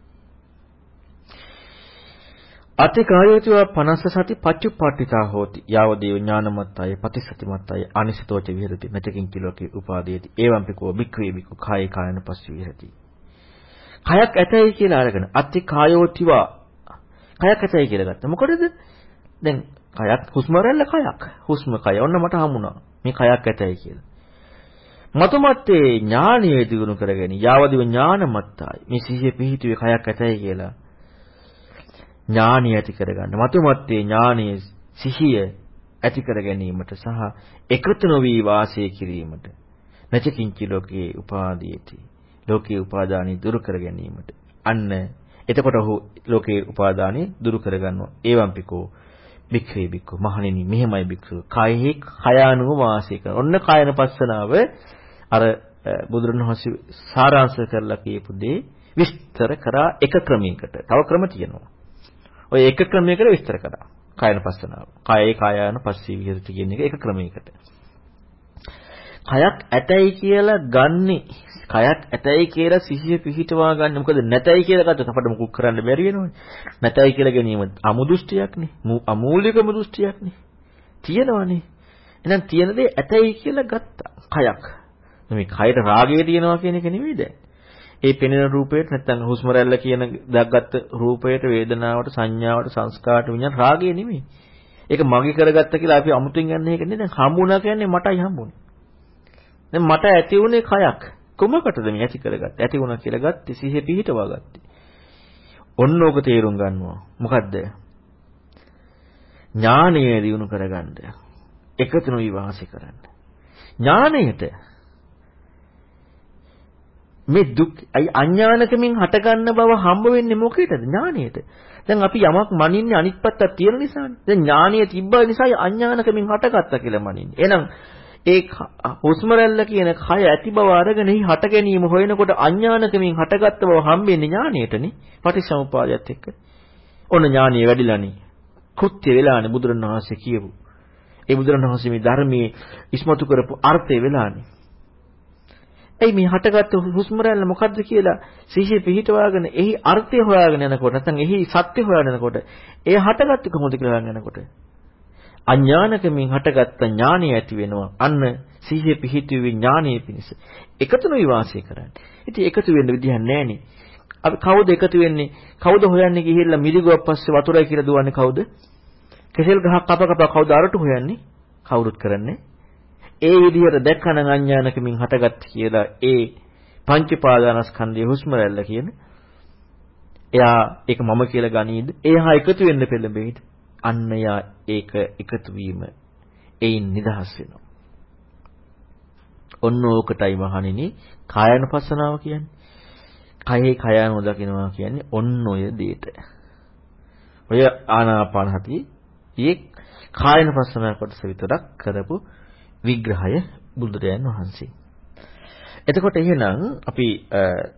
Speaker 2: අතිකායෝතිවා 50 සති පච්චුප්පට්ඨිතා හෝති. යාව දේව ඥානමත්තය පටිසතිමත්තය අනිසතෝච විහෙරති. මෙතකින් කිලෝකේ උපාදීයති. එවම්පිකෝ බික්ඛවේ බික්ඛු කායේ කායන පස්සී විහෙරති. කයක් ඇතයි කියලා අරගෙන අතිකායෝතිවා කයක් ඇතයි කියලා ගත්තා. මොකටද? දැන් කයක් හුස්ම රැල්ල කයක්. හුස්ම කය. ඔන්න මට හමුණා. මේ කයක් ඇතයි කියලා. මතුමත්තේ ඥානීය දිනු කරගෙන යාවදිව ඥානමත්තයි. මේ සිහිය පිහිටුවේ කයක් ඇතයි කියලා. ඥානිය ඇති කරගන්න. මතුමත්තේ ඥානිය සිහිය ඇති කර ගැනීමට සහ එකතු නොවි වාසය කිරීමට නැචකින්චි ලෝකේ උපාදීයති. ලෝකේ උපාදානි දුරු කර ගැනීමට. අන්න එතකොට ඔහු ලෝකේ උපාදානි දුරු කරගන්නවා. ඒවම්පිකෝ භික්ඛවේ භික්ඛු මහණෙනි මෙහෙමයි භික්ඛු කායෙහි කයානුව වාසය කරන. ඔන්න කායන පස්සනාව අර බුදුරණවහන්සේ සාරාංශ කරලා කියපු දේ විස්තර කරා එක ක්‍රමයකට. තව ක්‍රම තියෙනවා. ඔය එක ක්‍රමයකට විස්තර කරා. කායන පස්සනාව. කායේ කායන පස්සී විහෙරති කියන එක එක ක්‍රමයකට. කයක් ඇතයි කියලා ගන්නෙ කයක් ඇතයි කියලා සිහිය පිහිටවා ගන්න. මොකද නැතයි කියලා ගත්තොත් අපිට මුකුත් කරන්න බැරි වෙනවනේ. නැතයි කියලා ගැනීම අමුදෘෂ්ටියක්නේ. අමූලිකම දෘෂ්ටියක්නේ. තියෙනවනේ. එහෙනම් තියෙන දේ ඇතයි කියලා ගත්තා. කයක්. මේ කයට රාගය තියෙනවා කියන එක නෙවෙයි දැන්. ඒ පෙනෙන රූපයට නැත්නම් හුස්ම රැල්ල කියන දැක්ගත් රූපයට වේදනාවට සංඥාවට සංස්කාරට විඤ්ඤාණ රාගය නෙමෙයි. ඒක මගේ කරගත්ත කියලා අපි අමුතුවෙන් යන්නේ ඒක නෙවෙයි. දැන් හම්බුණා කියන්නේ මටයි හම්බුනේ. දැන් මට ඇති වුණේ කයක්. කොමකටද මේ ඇති කරගත්තේ? ඇති වුණා කියලා ගත්තේ සිහිය පිහිටවා ගත්තේ. ඔන්න ඕක තේරුම් ගන්නවා. මොකද්ද? ඥානය දිනු කරගන්න. එකතු නොවි වාසය කරන්න. ඥානයට මේ දුක් අඥානකමින් හටගන්න බව හම්බ වෙන්නේ මොකේද? ඥානයට. දැන් අපි යමක් මනින්නේ අනිත් පැත්තක් තියෙන නිසානේ. දැන් ඥානීය තිබ්බ නිසා අඥානකමින් හටගත්තා කියලා මනින්නේ. එහෙනම් ඒ හුස්ම රැල්ල කියන කය ඇති බව අරගෙන එහි හට ගැනීම හොයනකොට අඥානකමින් හටගත්ත බව හම්බෙන්නේ ඥානයටනේ. පටිච්චසමුපාදයට එක්ක. ඔන්න ඥානීය වැඩිලානේ. කෘත්‍ය වෙලානේ බුදුරණවහන්සේ කියපු. ඒ බුදුරණවහන්සේ මේ ධර්මයේ ඉස්මතු කරපු අර්ථය වෙලානේ. එයි මේ හටගත්තු හුස්ම රැල්ල මොකද්ද කියලා සිහිය පිහිටවාගෙන එහි අර්ථය හොයාගෙන යනකොට නැත්නම් එහි සත්‍ය හොයාගෙන යනකොට එය හටගත්තේ කොහොමද කියලා හොයාගෙන යනකොට අඥානකමින් හටගත්ත ඥානය ඇති වෙනවා. අන්න සිහිය පිහිටුවේ ඥානයේ පිණිස. එකතුනුයි වාසය කරන්නේ. ඉතින් එකතු වෙන්න විදිහක් නැහනේ. අපි කවුද එකතු වෙන්නේ? කවුද හොයන්නේ ගිහිල්ලා මිරිගුවක් පස්සේ වතුරයි කියලා දුවන්නේ කවුද? කෙසෙල් ගහක් කප කප කවුද අරටු හොයන්නේ? කවුරුත් කරන්නේ. ඒ විදිහට දැක්කන අඥානකමින් හටගත් කියලා ඒ පංච පාදානස්කන්ධයේ හුස්ම රැල්ල කියන එයා ඒක මම කියලා ගනීද? එයා එකතු වෙන්න පෙළඹෙයිද? අන්න යා ඒක එකතු වීම එයින් නිදහස් වෙනවා. ඔන්න ඕකටයි මහණෙනි කායනුපස්සනාව කියන්නේ. කයේ කය නොදකින්නවා කියන්නේ ඔන්න ඔය දෙයට. ඔය ආනාපාන හති ඊ කායනුපස්සනාව කොටස විතරක් කරපු විග්‍රහය බුදුරජාණන් වහන්සේ. එතකොට එහෙනම් අපි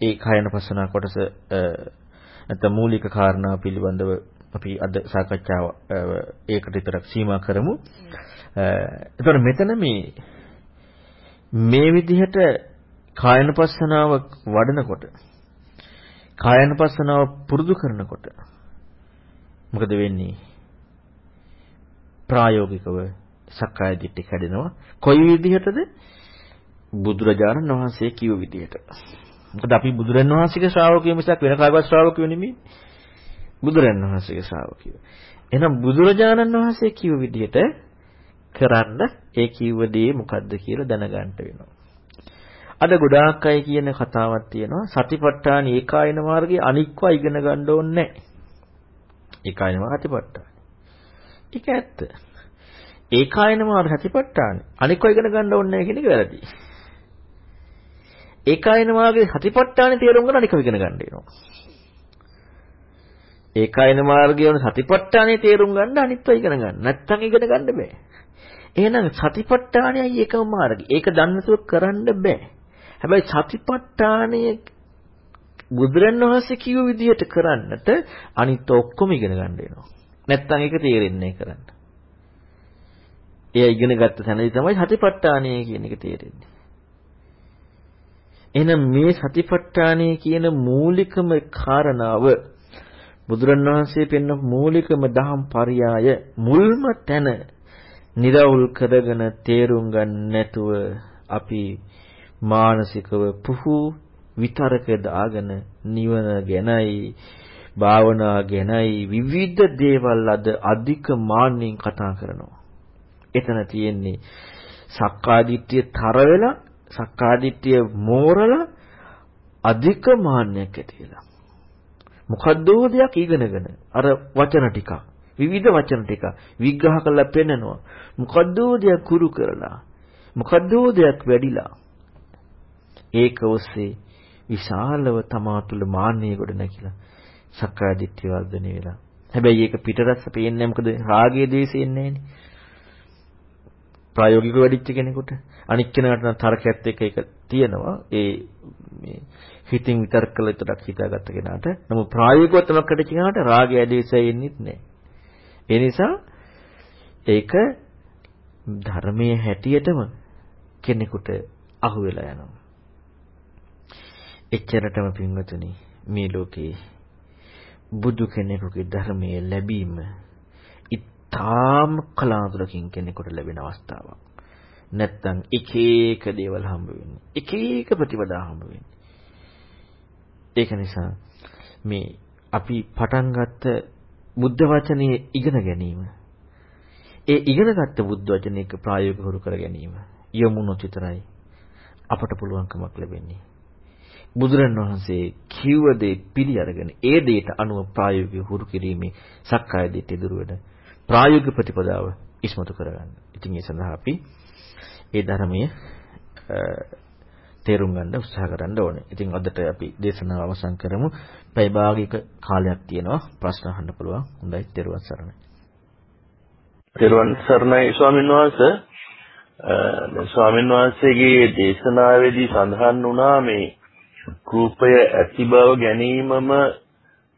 Speaker 2: ඒ කායනුපස්සනාව කොටස නැත්නම් මූලික කාරණා පිළිබඳව අපි අද සාකච්ඡාව ඒකට විතරක් සීමා කරමු. එතකොට මෙතන මේ මේ විදිහට කායනපස්සනාව වඩනකොට කායනපස්සනාව පුරුදු කරනකොට මොකද වෙන්නේ? ප්‍රායෝගිකව සක්කාය දිට්ඨි කැඩෙනවා. කොයි විදිහටද? බුදුරජාණන් වහන්සේ කිව්ව විදිහට. මොකද අපි බුදුරන් වහන්සේගේ ශ්‍රාවකයෝ මිසක් වෙන කාගවත් ශ්‍රාවකයෝ නෙමෙයි. බුදුරන් වහන්සේගේ ශ්‍රාවකයෝ. එහෙනම් බුදුරජාණන් වහන්සේ කිව්ව විදිහට කරන්න ඒ කිව්ව දේ මොකද්ද කියලා දැනගන්න වෙනවා. අද ගොඩාක් අය කියන කතාවක් තියෙනවා සතිපට්ඨාන ඒකායන මාර්ගයේ අනික්ව ඉගෙන ගන්න ඕනේ නැහැ. ඒකායන මාර්ග සතිපට්ඨාන. ඒක ඇත්ත. ඒකායන මාර්ග සතිපට්ඨාන අනික්ව ඉගෙන ගන්න ඕනේ නැහැ කියන එක වැරදි. ඒකායන මාර්ගයේ සතිපට්ඨාන තේරුම් ගන්න අනික්ව ඉගෙන ගන්න වෙනවා. ඒකායන මාර්ගය වන සතිපට්ඨානයේ තේරුම් ගන්න අනිත්ව ඉගෙන ගන්න. නැත්තම් ඉගෙන ගන්න බෑ. එහෙනම් සතිපට්ඨානයයි එකම මාර්ගය. ඒක දන්නසුව කරන්න බෑ. හැබැයි සතිපට්ඨානය බුදුරණවහන්සේ කිව්ව විදිහට කරන්නට අනිත් ඔක්කොම ඉගෙන ගන්න වෙනවා. නැත්තම් ඒක තේරෙන්නේ කරන්න. එයා ඉගෙන ගත්ත තැනදී තමයි සතිපට්ඨානය කියන එක තේරෙන්නේ. එහෙනම් මේ සතිපට්ඨානය කියන මූලිකම කාරණාව බුදුරණවහන්සේ පෙන්න මූලිකම දහම් පරයය මුල්ම තැන නිරවුල් කරගෙන තේරුම් ගන්න නැතුව අපි මානසිකව පුහු විතරක දාගෙන නිවන ගැනයි භාවනා ගැනයි විවිධ දේවල් අද අධික මාන්නෙන් කතා කරනවා. එතන තියෙන්නේ සක්කාදිට්ඨිය තර වෙලා සක්කාදිට්ඨිය මෝරලා අධික මාන්නයක් ඇති වෙලා. මොකද්දෝ දෙයක් ඉගෙනගෙන? අර වචන ටික විවිධ වචන ටික විග්‍රහ කරලා පෙන්නනවා. මොකද්දෝ දෙයක් කුරු කරලා? මොකද්දෝ දෙයක් වැඩිලා? ඒක ඔස්සේ විශාලව තමා තුළ මාන්නය ගොඩ නැගිලා සක්කාය දිට්ඨිය වර්ධනය වෙලා. හැබැයි ඒක පිටරස්ස පේන්නේ මොකද රාගයේ දේශයෙන් නැහැනේ. ප්‍රායෝගිකව වැඩිච්ච කෙනෙකුට අනික් කෙනාට නම් තරකයත් එක්ක ඒක තියෙනවා ඒ මේ හිතින් විතර්ක කළ විතරක් හිතාගත්ත කෙනාට නමුත් ප්‍රායෝගිකව තමක් කඩ කෙනාට රාගය ඇදෙසෙ ඉන්නෙත් නැහැ. ඒ නිසා ඒක ධර්මයේ හැටියටම කෙනෙකුට අහු වෙලා යනවා. එච්චරටම පින්වතුනි මේ ලෝකේ බුදු කෙනෙකුගේ ධර්මයේ ලැබීම ඉතාම කලාතුරකින් කෙනෙකුට ලැබෙන අවස්ථාවක්. නැත්තම් එක එක දේවල් හම්බ වෙන්නේ. එක එක ප්‍රතිපදා හම්බ වෙන්නේ. ඒක නිසා මේ අපි පටන් ගත්ත බුද්ධ වචනේ ඉගෙන ගැනීම ඒ ඉගෙනගත්ත බුද්ධ වචනයක ප්‍රායෝගික හුරු කර ගැනීම යමුනොත් විතරයි අපට පුළුවන්කමක් ලැබෙන්නේ බුදුරණවහන්සේ කිව්ව දේ පිළි අරගෙන ඒ දේට අනුව ප්‍රායෝගික හුරු කිරීමේ සක්කාය දිට්ඨිය දුර වෙන ප්‍රායෝගික ප්‍රතිපදාව ඉස්මතු කරගන්න. ඉතින් ඒ සඳහා අපි ඒ ධර්මයේ තේරුම් ගන්න උත්සාහ කරන්න ඕනේ. ඉතින් අදට අපි දේශනාව අවසන් කරමු. පැය භාගයක කාලයක් තියෙනවා ප්‍රශ්න අහන්න පුළුවන්. හොඳයි, ත්වන් සරණයි.
Speaker 3: ත්වන් සරණයි ස්වාමීන් වහන්සේ. දැන් ස්වාමීන් වහන්සේගේ දේශනාවේදී සඳහන් වුණා මේ රූපය ඇති බව ගැනීමම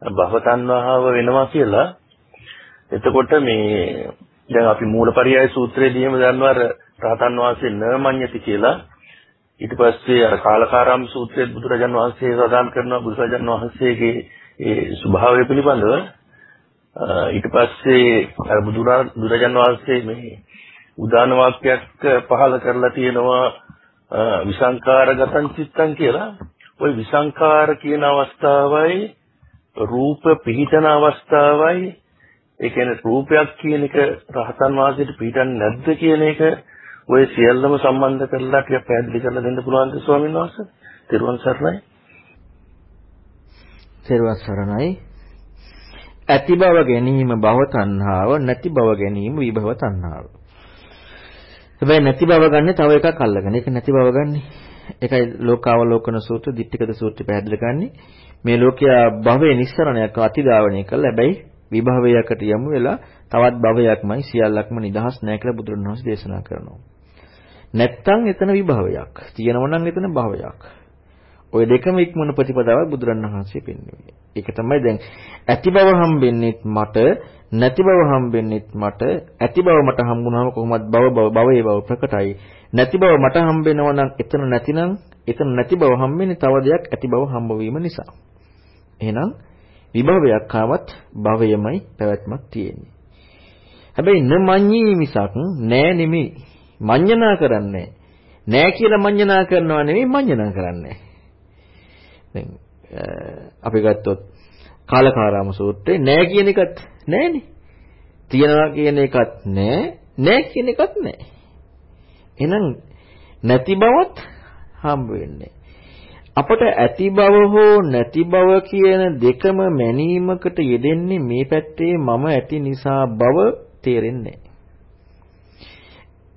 Speaker 3: භවතණ්හාව වෙනවා කියලා. එතකොට මේ දැන් අපි මූලපරියාය සූත්‍රයේදීම දන්නවා රහතන් වහන්සේ නමඤ්ඤති කියලා. ඊට පස්සේ අර කාලකාරාම සූත්‍රයේ බුදුරජාන් වහන්සේ සදාන් කරනවා බුදුරජාන් වහන්සේගේ ඒ ස්වභාවය පිළිබඳව ඊට පස්සේ අර බුදුරජාන් වහන්සේ මේ උදාන වාක්‍යයක් පහල කරලා තියෙනවා විසංකාරගතං චිත්තං කියලා. ওই විසංකාර කියන අවස්ථාවයි රූප පිහිටන අවස්ථාවයි ඒ කියන්නේ රූපයක් කියන එක රහතන් වහන්සේට පිටින් නැද්ද කියන එක ඔය සියල්ලම සම්බන්ධ කරලා ටිකක් පැහැදිලි කරලා දෙන්න පුළුවන්ද ස්වාමීන් වහන්සේ? තෙරුවන් සරණයි.
Speaker 2: තෙරුවන් සරණයි. ඇති බව ගැනීම භව තණ්හාව නැති බව ගැනීම විභව තණ්හාව. හැබැයි නැති බව ගන්න තව එකක් අල්ලගෙන. ඒක නැති බව ගන්න. ඒකයි ලෝකාවලෝකන සූත්‍ර, ditthිකද සූත්‍රය පැහැදිලි කරන්නේ. මේ ලෝකයා භවයේ නිස්සරණයක් අතිදාවණය කළා. හැබැයි විභවයකට යමු වෙලා තවත් භවයක්මයි සියල්ලක්ම නිදහස් නැහැ කියලා බුදුරණවහන්සේ දේශනා කරනවා. නැත්තම් එතන විභවයක්. තියෙනවා නම් එතන භවයක්. ওই දෙකම ඉක්මන ප්‍රතිපදාවයි බුදුරණවහන්සේ පෙන්වන්නේ. ඒක තමයි දැන් ඇති බව හම්බෙන්නෙත් මට නැති බව හම්බෙන්නෙත් මට ඇති බව මට හම්බුනහම කොහොමද භව බව භවයේ බව ප්‍රකටයි. නැති බව මට හම්බෙනවා නම් එතන නැතිනම් එතන නැති බව හම්බෙන්නේ තව දෙයක් ඇති බව හම්බ නිසා. එහෙනම් විභවයක් ආවත් භවයමයි පැවැත්මක් තියෙන්නේ. හැබැයි නමඤ්ඤී මිසක් නෑ නෙමෙයි. මඤ්ඤණා කරන්නේ නෑ කියලා මඤ්ඤණා කරනවා නෙමෙයි මඤ්ඤණා කරන්නේ. දැන් අපි ගත්තොත් කාලකාරාම සූත්‍රේ නෑ කියන එකත් නෑනේ. තියනවා කියන එකත් නෑ, නෑ කියන එකත් නෑ. එහෙනම් නැති බවත් හම්බ වෙන්නේ. අපට ඇති බව හෝ නැති බව කියන දෙකම මැනීමකට යෙදෙන්නේ මේ පැත්තේ මම ඇති නිසා බව තේරෙන්නේ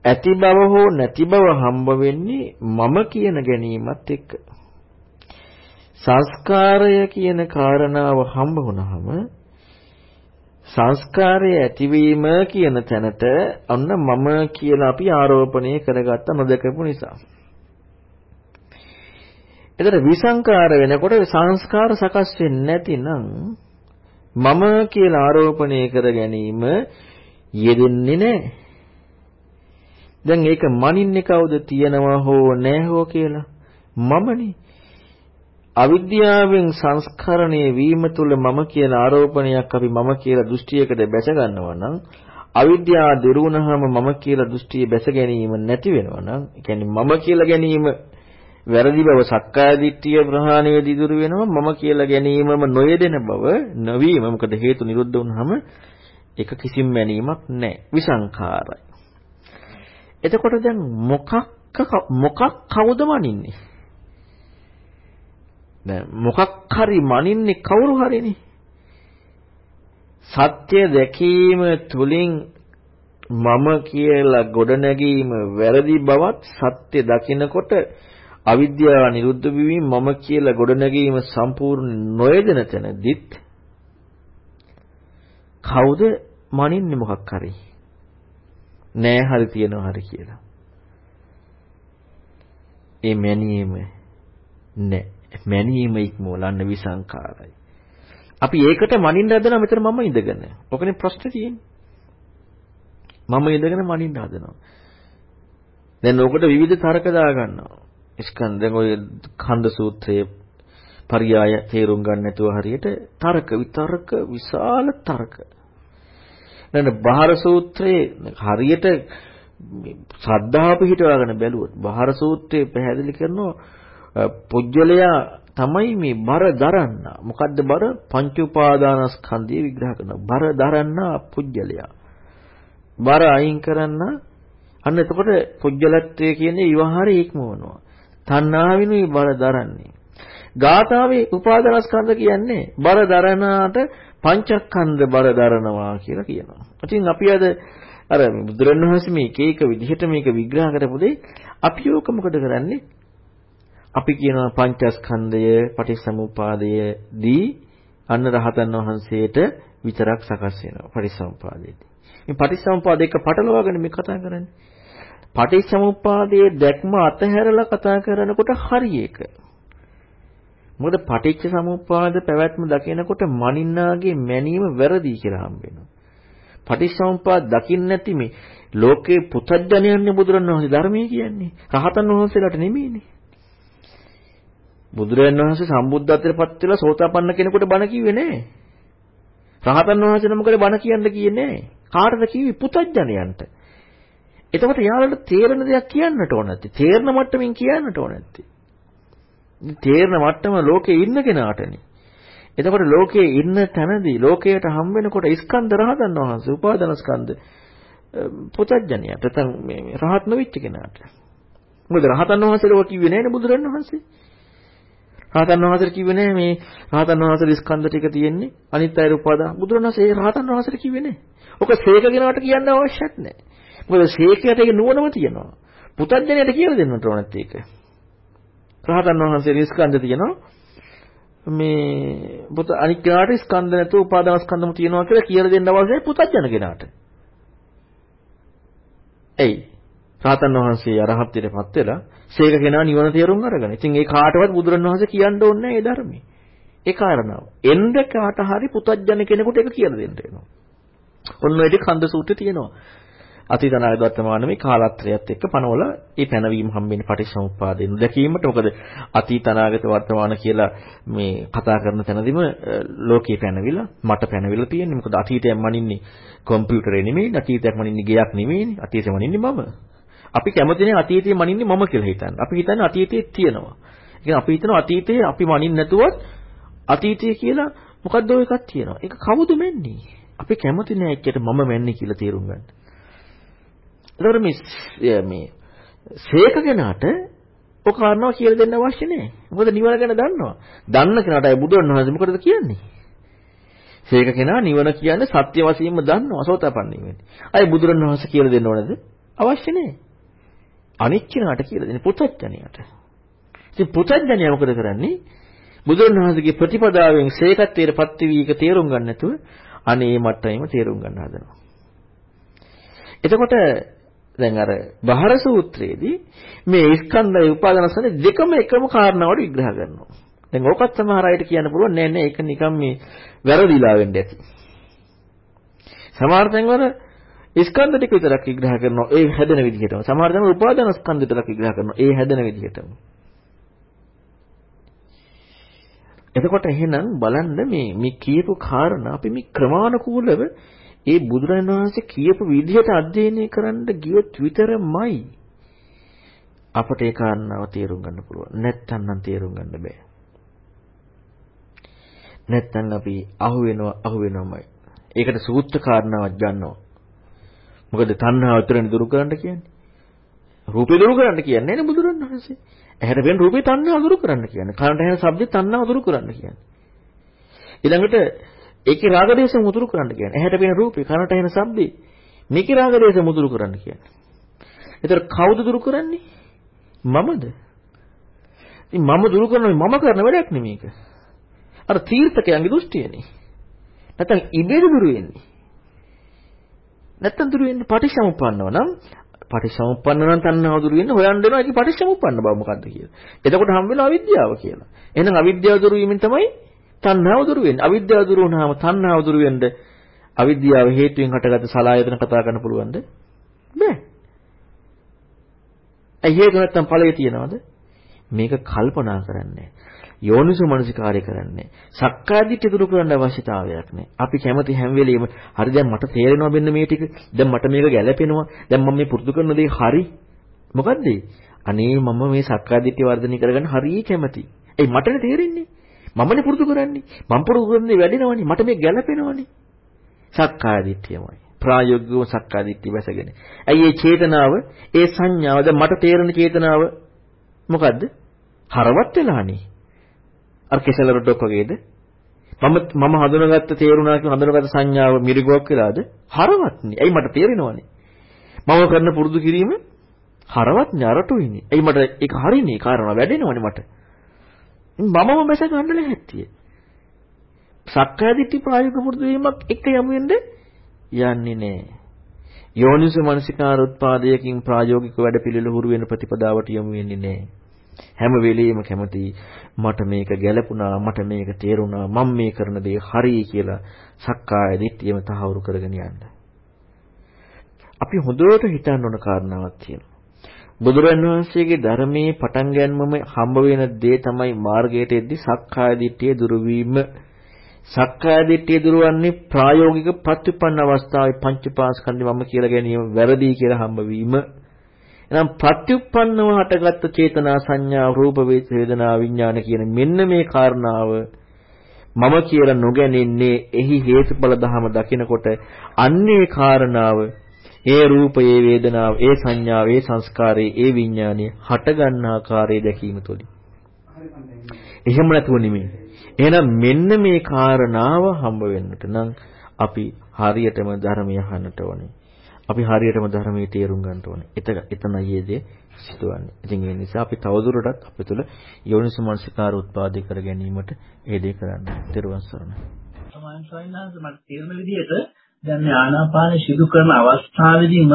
Speaker 2: ඇති බව හෝ නැති බව හම්බ වෙන්නේ මම කියන ගැනීමත් එක්ක. සංස්කාරය කියන කාරණාව හම්බ වුණාම සංස්කාරය ඇතිවීම කියන තැනට අන්න මම කියලා අපි ආරෝපණය කරගත්ත නොදකපු නිසා. එතන විසංකාර වෙනකොට සංස්කාර සකස් වෙන්නේ නැතිනම් මම කියලා ආරෝපණය කර ගැනීම යෙදෙන්නේ නැහැ. දැන් ඒක මනින්නේ කවුද තියනවා හෝ නැහැ හෝ කියලා? මමනේ. අවිද්‍යාවෙන් සංස්කරණය වීම තුළ මම කියන ආරෝපණයක් අපි මම කියලා දෘෂ්ටියකට බැස ගන්නවා නම් අවිද්‍යාව දිරුණාම මම කියලා දෘෂ්ටිය බැස ගැනීම නැති වෙනවා නම් ඒ කියන්නේ මම කියලා ගැනීම වැරදි බව සක්කාය දිට්ඨිය ප්‍රහාණය දිදුරු වෙනවා. මම කියලා ගැනීමම නොයෙදෙන බව නොවීම. මොකද හේතු නිරුද්ධ වුනහම ඒක කිසිම මැනීමක් නැහැ. විසංඛාරයි. එතකොට දැන් මොකක් මොකක් කවුද මනින්නේ? දැන් මොකක් හරි මනින්නේ කවුරු හරිනේ? සත්‍ය දැකීම තුලින් මම කියලා ගොඩනැගීම වැරදි බවත් සත්‍ය දකිනකොට අවිද්‍යාව නිරුද්ධ වීම මම කියලා ගොඩනැගීම සම්පූර්ණ නොයදෙන තැනදිත් කවුද මනින්නේ මොකක් හරි නෑ හරි තියනවා හරි කියලා ඒ මැනීම නෑ මැනීම ඉක්මවලන්න විසංකාරයි අපි ඒකට මනින්න හදනවා මෙතන මම ඉඳගෙන. ඔකනේ ප්‍රශ්නේ තියෙන්නේ. මම ඉඳගෙන මනින්න හදනවා. දැන් ඕකට විවිධ තර්ක දා ගන්නවා. ස්කන්ධ දැන් ඔය කන්ද සූත්‍රයේ පරියාය තේරුම් ගන්න නැතුව හරියට තර්ක විතර්ක විශාල තර්ක. දැන් බාහර සූත්‍රයේ හරියට ශ්‍රද්ධාව පිහිටවගෙන බැලුවොත් බාහර සූත්‍රයේ පැහැදිලි කරනවා පුජ්‍යලයා තමයි මේ බර දරන්න. මොකද්ද බර? පංච උපාදානස්කන්ධය විග්‍රහ කරනවා. බර දරන්න පුජ්‍යලයා. බර අයින් කරන්න අන්න එතකොට පුජ්‍යලත්වය කියන්නේ විවහාරය ඉක්මවනවා. තණ්හාවිනුයි බර දරන්නේ. ගාථාවේ උපාදානස්කන්ධ කියන්නේ බර දරනාට පංචස්කන්ධ බර දරනවා කියලා කියනවා. ඉතින් අපි අද අර බුදුරණවහන්සේ මේ එක එක විදිහට මේක විග්‍රහ කරපු දෙයි අපි ඕක මොකද කරන්නේ? අපි කියනවා පංචස්කන්ධය පටිසමුපාදයේදී අන්න රහතන් වහන්සේට විතරක් සකස් වෙනවා පටිසමුපාදයේදී. මේ පටිසමුපාද එක පටලවාගෙන මේ කතා කරන්නේ. පටිච්චසමුප්පාදයේ දැක්ම අතහැරලා කතා කරනකොට හරි ඒක. මොකද පටිච්ච සමුප්පාද පැවැත්ම දකිනකොට මනින්නාගේ මැනීම වැරදි කියලා හම්බ වෙනවා. පටිච්චසමුප්පාද දකින්න නැති මේ ලෝකේ පුතඥයන්නේ බුදුරණවහන්සේ ධර්මයේ කියන්නේ. රහතන් වහන්සේලාට නෙමෙයිනේ. බුදුරජාණන් වහන්සේ සම්බුද්ධත්වයට පත් වෙලා සෝතාපන්න කෙනෙකුට බණ කිව්වේ නෑ. රහතන් වහන්සේ නමකට බණ කියන්න කියේ නෑ. කාටද කිව්වේ පුතඥයන්ට. එතකොට යාළුවට තේරෙන දෙයක් කියන්නට ඕන නැති. තේරෙන මට්ටමින් කියන්නට ඕන නැති. තේරෙන මට්ටම ලෝකේ ඉන්න කෙනාටනේ. එතකොට ලෝකයේ ඉන්න තැනදී ලෝකයට හම් වෙනකොට ස්කන්ධ රහතන් වහන්සේ උපාදාන ස්කන්ධ පුතඥයට නැත්නම් මේ රහත් නොවිච්ච කෙනාට. මොකද රහතන් වහන්සේලව කිව්වේ නෑනේ බුදුරණන් වහන්සේ. රහතන් වහන්සේට කිව්වේ නෑ මේ රහතන් වහන්සේ ස්කන්ධ ටික තියෙන්නේ අනිත් අය උපාදාන බුදුරණන් වහන්සේ රහතන් වහන්සේට කිව්වේ නෑ. ඔක සේක කෙනාට කියන්න අවශ්‍යත් නෑ. මොකද සේකයට ඒක නුවණම තියෙනවා. පුතඥයට කියලා දෙන්නට ඕනත් ඒක. රහතන් වහන්සේ ස්කන්ධ තියෙනවා. මේ පුත අනික් කෙනාට ස්කන්ධ නැතුව උපාදාන ස්කන්ධම තියෙනවා කියලා කියලා දෙන්න අවශ්‍යයි පුතඥ කෙනාට. එයි රහතන් වහන්සේ අරහත්ත්වයටපත් වෙලා ශේක කෙනා නිවන තේරුම් අරගෙන. ඉතින් ඒ කාටවත් බුදුරණවහන්සේ කියන්න ඕනේ නැහැ ඒ ධර්මයේ. ඒ කාරණාව. එන්න කාට හරි පුතඥ කෙනෙකුට ඒක කියලා දෙන්න වෙනවා. ඔන්න ඔය ටික කන්ද සූත්‍රයේ තියෙනවා. අතීත අනාගත වර්තමාන මේ කාලත්‍රයත් එක්ක පනවල ඒ පැනවීම හම්බෙන්නේ පටිච්චසමුප්පාදයෙන්. දැකීමට මොකද අතීත අනාගත වර්තමාන කියලා මේ කතා කරන තැනදීම ලෝකේ පැනවිලා මට පැනවිලා තියෙන්නේ. මොකද අතීතයෙන් මනින්නේ කම්පියුටරේ නෙමෙයි අතීතයක් මනින්නේ ගයක් නෙමෙයිනේ අතීතේ මනින්නේ මම. අපි කැමතිනේ අතීතේ මනින්නේ මම කියලා හිතන්න. අපි හිතන්නේ අතීතේ තියෙනවා. ඒ අපි හිතනවා අතීතේ අපි මනින්න නැතුවත් අතීතය කියලා මොකද්ද ඔය එකක් තියෙනවා. ඒක කවුද මෙන්නේ? අපි කැමති නෑ එක්කයට මම මෙන්නේ කියලා තේරුම් ගන්න. එතකොට මේ මේ ශේක කෙනාට ඔය කාරණාව කියලා දෙන්න අවශ්‍ය නැහැ. මොකද නිවන ගැන දන්නවා. දන්න කෙනාට අය බුදුන් වහන්සේ මොකටද කියන්නේ? ශේක කෙනා නිවන කියන්නේ සත්‍ය වශයෙන්ම දන්නවා අසෝතපන්න වෙන්නේ. අය බුදුරන් වහන්සේ කියලා දෙන්න ඕනද? අවශ්‍ය නැහැ. අනිත් කෙනාට කියලා දෙන්නේ පුතඥයාට. ඉතින් පුතඥයා මොකද කරන්නේ? බුදුන් වහන්සේගේ ප්‍රතිපදාවෙන් ශේකත්වයට පත් වී එක තේරුම් ගන්න නැතුව අනේ මට්ටමෙම තේරුම් ගන්න හදනවා. එතකොට දැන් අර බහර සූත්‍රයේදී මේ ස්කන්ධය උපාදාන ස්කන්ධ දෙකම එකම කාරණාවට විග්‍රහ කරනවා. දැන් ඕකත් සමහර අයට කියන්න පුළුවන් නෑ නෑ ඒක නිකන් මේ වැරදිලා වෙන්න ඇති. සමහර තැන්වල ස්කන්ධ ටික විතරක් විග්‍රහ කරනවා ඒ හැදෙන විදිහටම. සමහර තැන්වල උපාදාන ස්කන්ධ විතරක් විග්‍රහ කරනවා ඒ හැදෙන විදිහටම. එතකොට එහෙනම් බලන්න මේ මේ කියපු කාරණා අපි මේ ක්‍රමානුකූලව ඒ බුදුරජාණන් වහන්සේ කියපු විදිහට අධ්‍යයනය කරන්න ගියොත් විතරමයි අපට ඒ කාරණාව තේරුම් ගන්න පුළුවන්. නැත්තම් නම් තේරුම් ගන්න බෑ. නැත්තම් අපි අහු වෙනවා අහු වෙනවමයි. ඒකට සූත්‍ර කාරණාවක් ගන්නවා. මොකද තණ්හාව උතරෙන් දුරු කරන්න කියන්නේ. රූපේ දුරු කරන්න කියන්නේ නේ බුදුරජාණන් වහන්සේ. ඇහැට වෙන රූපේ තණ්හාව දුරු කරන්න කියන්නේ. කනට ඇහෙන ශබ්දේ තණ්හාව දුරු කරන්න කියන්නේ. ඊළඟට ඒකේ රාග දේශ මුදුරු කරන්න කියන්නේ. ඇහැට පෙනෙන රූපේ, කනට ඇහෙන ශබ්දේ. මේකේ රාග දේශ මුදුරු කරන්න කියන්නේ. ඒතර කවුද දුරු කරන්නේ? මමද? ඉතින් මම දුරු කරනවා මම කරන වැඩක් නෙමේක. අර තීර්ථකයන්ගේ දෘෂ්ටියනේ. නැත්නම් ඉබේද දුරු වෙන්නේ. නැත්නම් දුරු වෙන්නේ පටිච්චසමුප්පන්නව නම් පටිච්චසමුප්පන්න නම් තණ්හාව දුරු වෙන්නේ හොයන්න දෙනවා ඒකේ පටිච්චසමුප්පන්න බව මොකද්ද කියලා. එතකොට හම් වෙනවා අවිද්‍යාව කියලා. එහෙනම් අවිද්‍යාව දුරු වීමෙන් තමයි තණ්හාව දුරු වෙන්නේ. අවිද්‍යාව දුරු වුණාම තණ්හාව දුරු වෙන්න අවිද්‍යාව හේතුවෙන් හටගත්ත සලායතන කතා කරන්න පුළුවන්ද? බෑ. ඇයි හේතු නැත්තම් ඵලය තියනවද? මේක කල්පනා කරන්නේ. යෝනිසෝ මනසිකාරය කරන්නේ. සක්කාදිට්ඨිය දුරු කරන්න අවශ්‍යතාවයක් නැහැ. අපි කැමති හැම වෙලෙම හරි දැන් මට තේරෙනවා මෙන්න මේ ටික. දැන් මට මේක ගැළපෙනවා. දැන් මම මේ පුරුදු කරන දේ හරි. මොකද්ද? අනේ මම මේ සක්කාදිට්ඨිය වර්ධනය කරගන්න හරිය කැමති. ඒ මටනේ තේරෙන්නේ. මමනේ පුරුදු කරන්නේ. මම පුරුදු කරන්නේ වැඩිනවනේ. මට මේ ගැළපෙනවනේ. සක්කාය දිට්ඨියමයි. ප්‍රායෝගිකව සක්කාය දිට්ඨිය වැසගෙන. ඇයි මේ චේතනාව, ඒ සංඥාව දැන් මට තේරෙන චේතනාව මොකද්ද? හරවත් වෙලානේ. අර කෙසල රොඩක් වගේද? මම මම හඳුනාගත්ත තේරුණා කියන හඳුනාගත්ත සංඥාව මිරිගුවක් වෙලාද? හරවත්නේ. ඇයි මට තේරෙනවනේ. මම කරන පුරුදු කිරීම හරවත් ඥාරටුයිනේ. ඇයි මට ඒක හරිනේ කාරණා වැඩෙනවනේ මට. මමම බැස ගන්න ලැහැත්තිය. සක්කාය දිට්ඨි ප්‍රායෝගික පුරුදු වීමක් එක යමු වෙන්නේ යන්නේ නැහැ. යෝනිස මනසිකාර උත්පාදයකින් ප්‍රායෝගික වැඩ පිළිවෙල හුරු වෙන ප්‍රතිපදාවට යමු වෙන්නේ නැහැ. හැම වෙලෙම කැමති මට මේක ගැළපුණා මට මේක තේරුණා මම මේ කරන දේ හරි කියලා සක්කාය දිට්ඨියම තහවුරු කරගෙන යන්න. අපි හොඳට හිතන්න ඕන කාරණාවක් තියෙනවා. බුදුරන් වහන්සේගේ ධර්මයේ පටන් ගැනීමම හම්බ වෙන දේ තමයි මාර්ගයට එද්දී සක්කාය දිට්ඨිය දුරු වීම. සක්කාය දිට්ඨිය දුරවන්නේ ප්‍රායෝගික ප්‍රතිපන්න අවස්ථාවේ පංචපාස්කන්ධය මම කියලා ගැනීම වැරදි කියලා හම්බ වීම. එහෙනම් ප්‍රත්‍යুৎපන්නව හටගත්තු චේතනා සංඥා රූප වේදනා විඥාන කියන මෙන්න මේ කාරණාව මම කියලා නොගැනෙන්නේ එහි හේතුඵල ධහම දකිනකොට අන්නේ කාරණාව ඒ රූපයේ වේදනාව ඒ සංඥාව ඒ සංස්කාරයේ ඒ විඥානයේ හට ගන්න ආකාරය දැකීම තුළින් එහෙම නැතුව නෙමෙයි එහෙනම් මෙන්න මේ කාරණාව හම්බ වෙන්නට නම් අපි හරියටම ධර්මය අහන්නට ඕනේ අපි හරියටම ධර්මයේ තේරුම් ගන්න ඕනේ. එතන එතනයි මේ දේ සිදුවන්නේ. ඉතින් ඒ නිසා අපි තවදුරටත් අපේ තුල යෝනිස මනසිකාර උත්පාදේ කර ගැනීමට ඒ දේ කරන්න. ත්වන් සරණයි.
Speaker 4: සමාන සවිනාස මට තේරෙන විදිහට දැන් මේ ආනාපාන සිදු කරන අවස්ථාවේදීම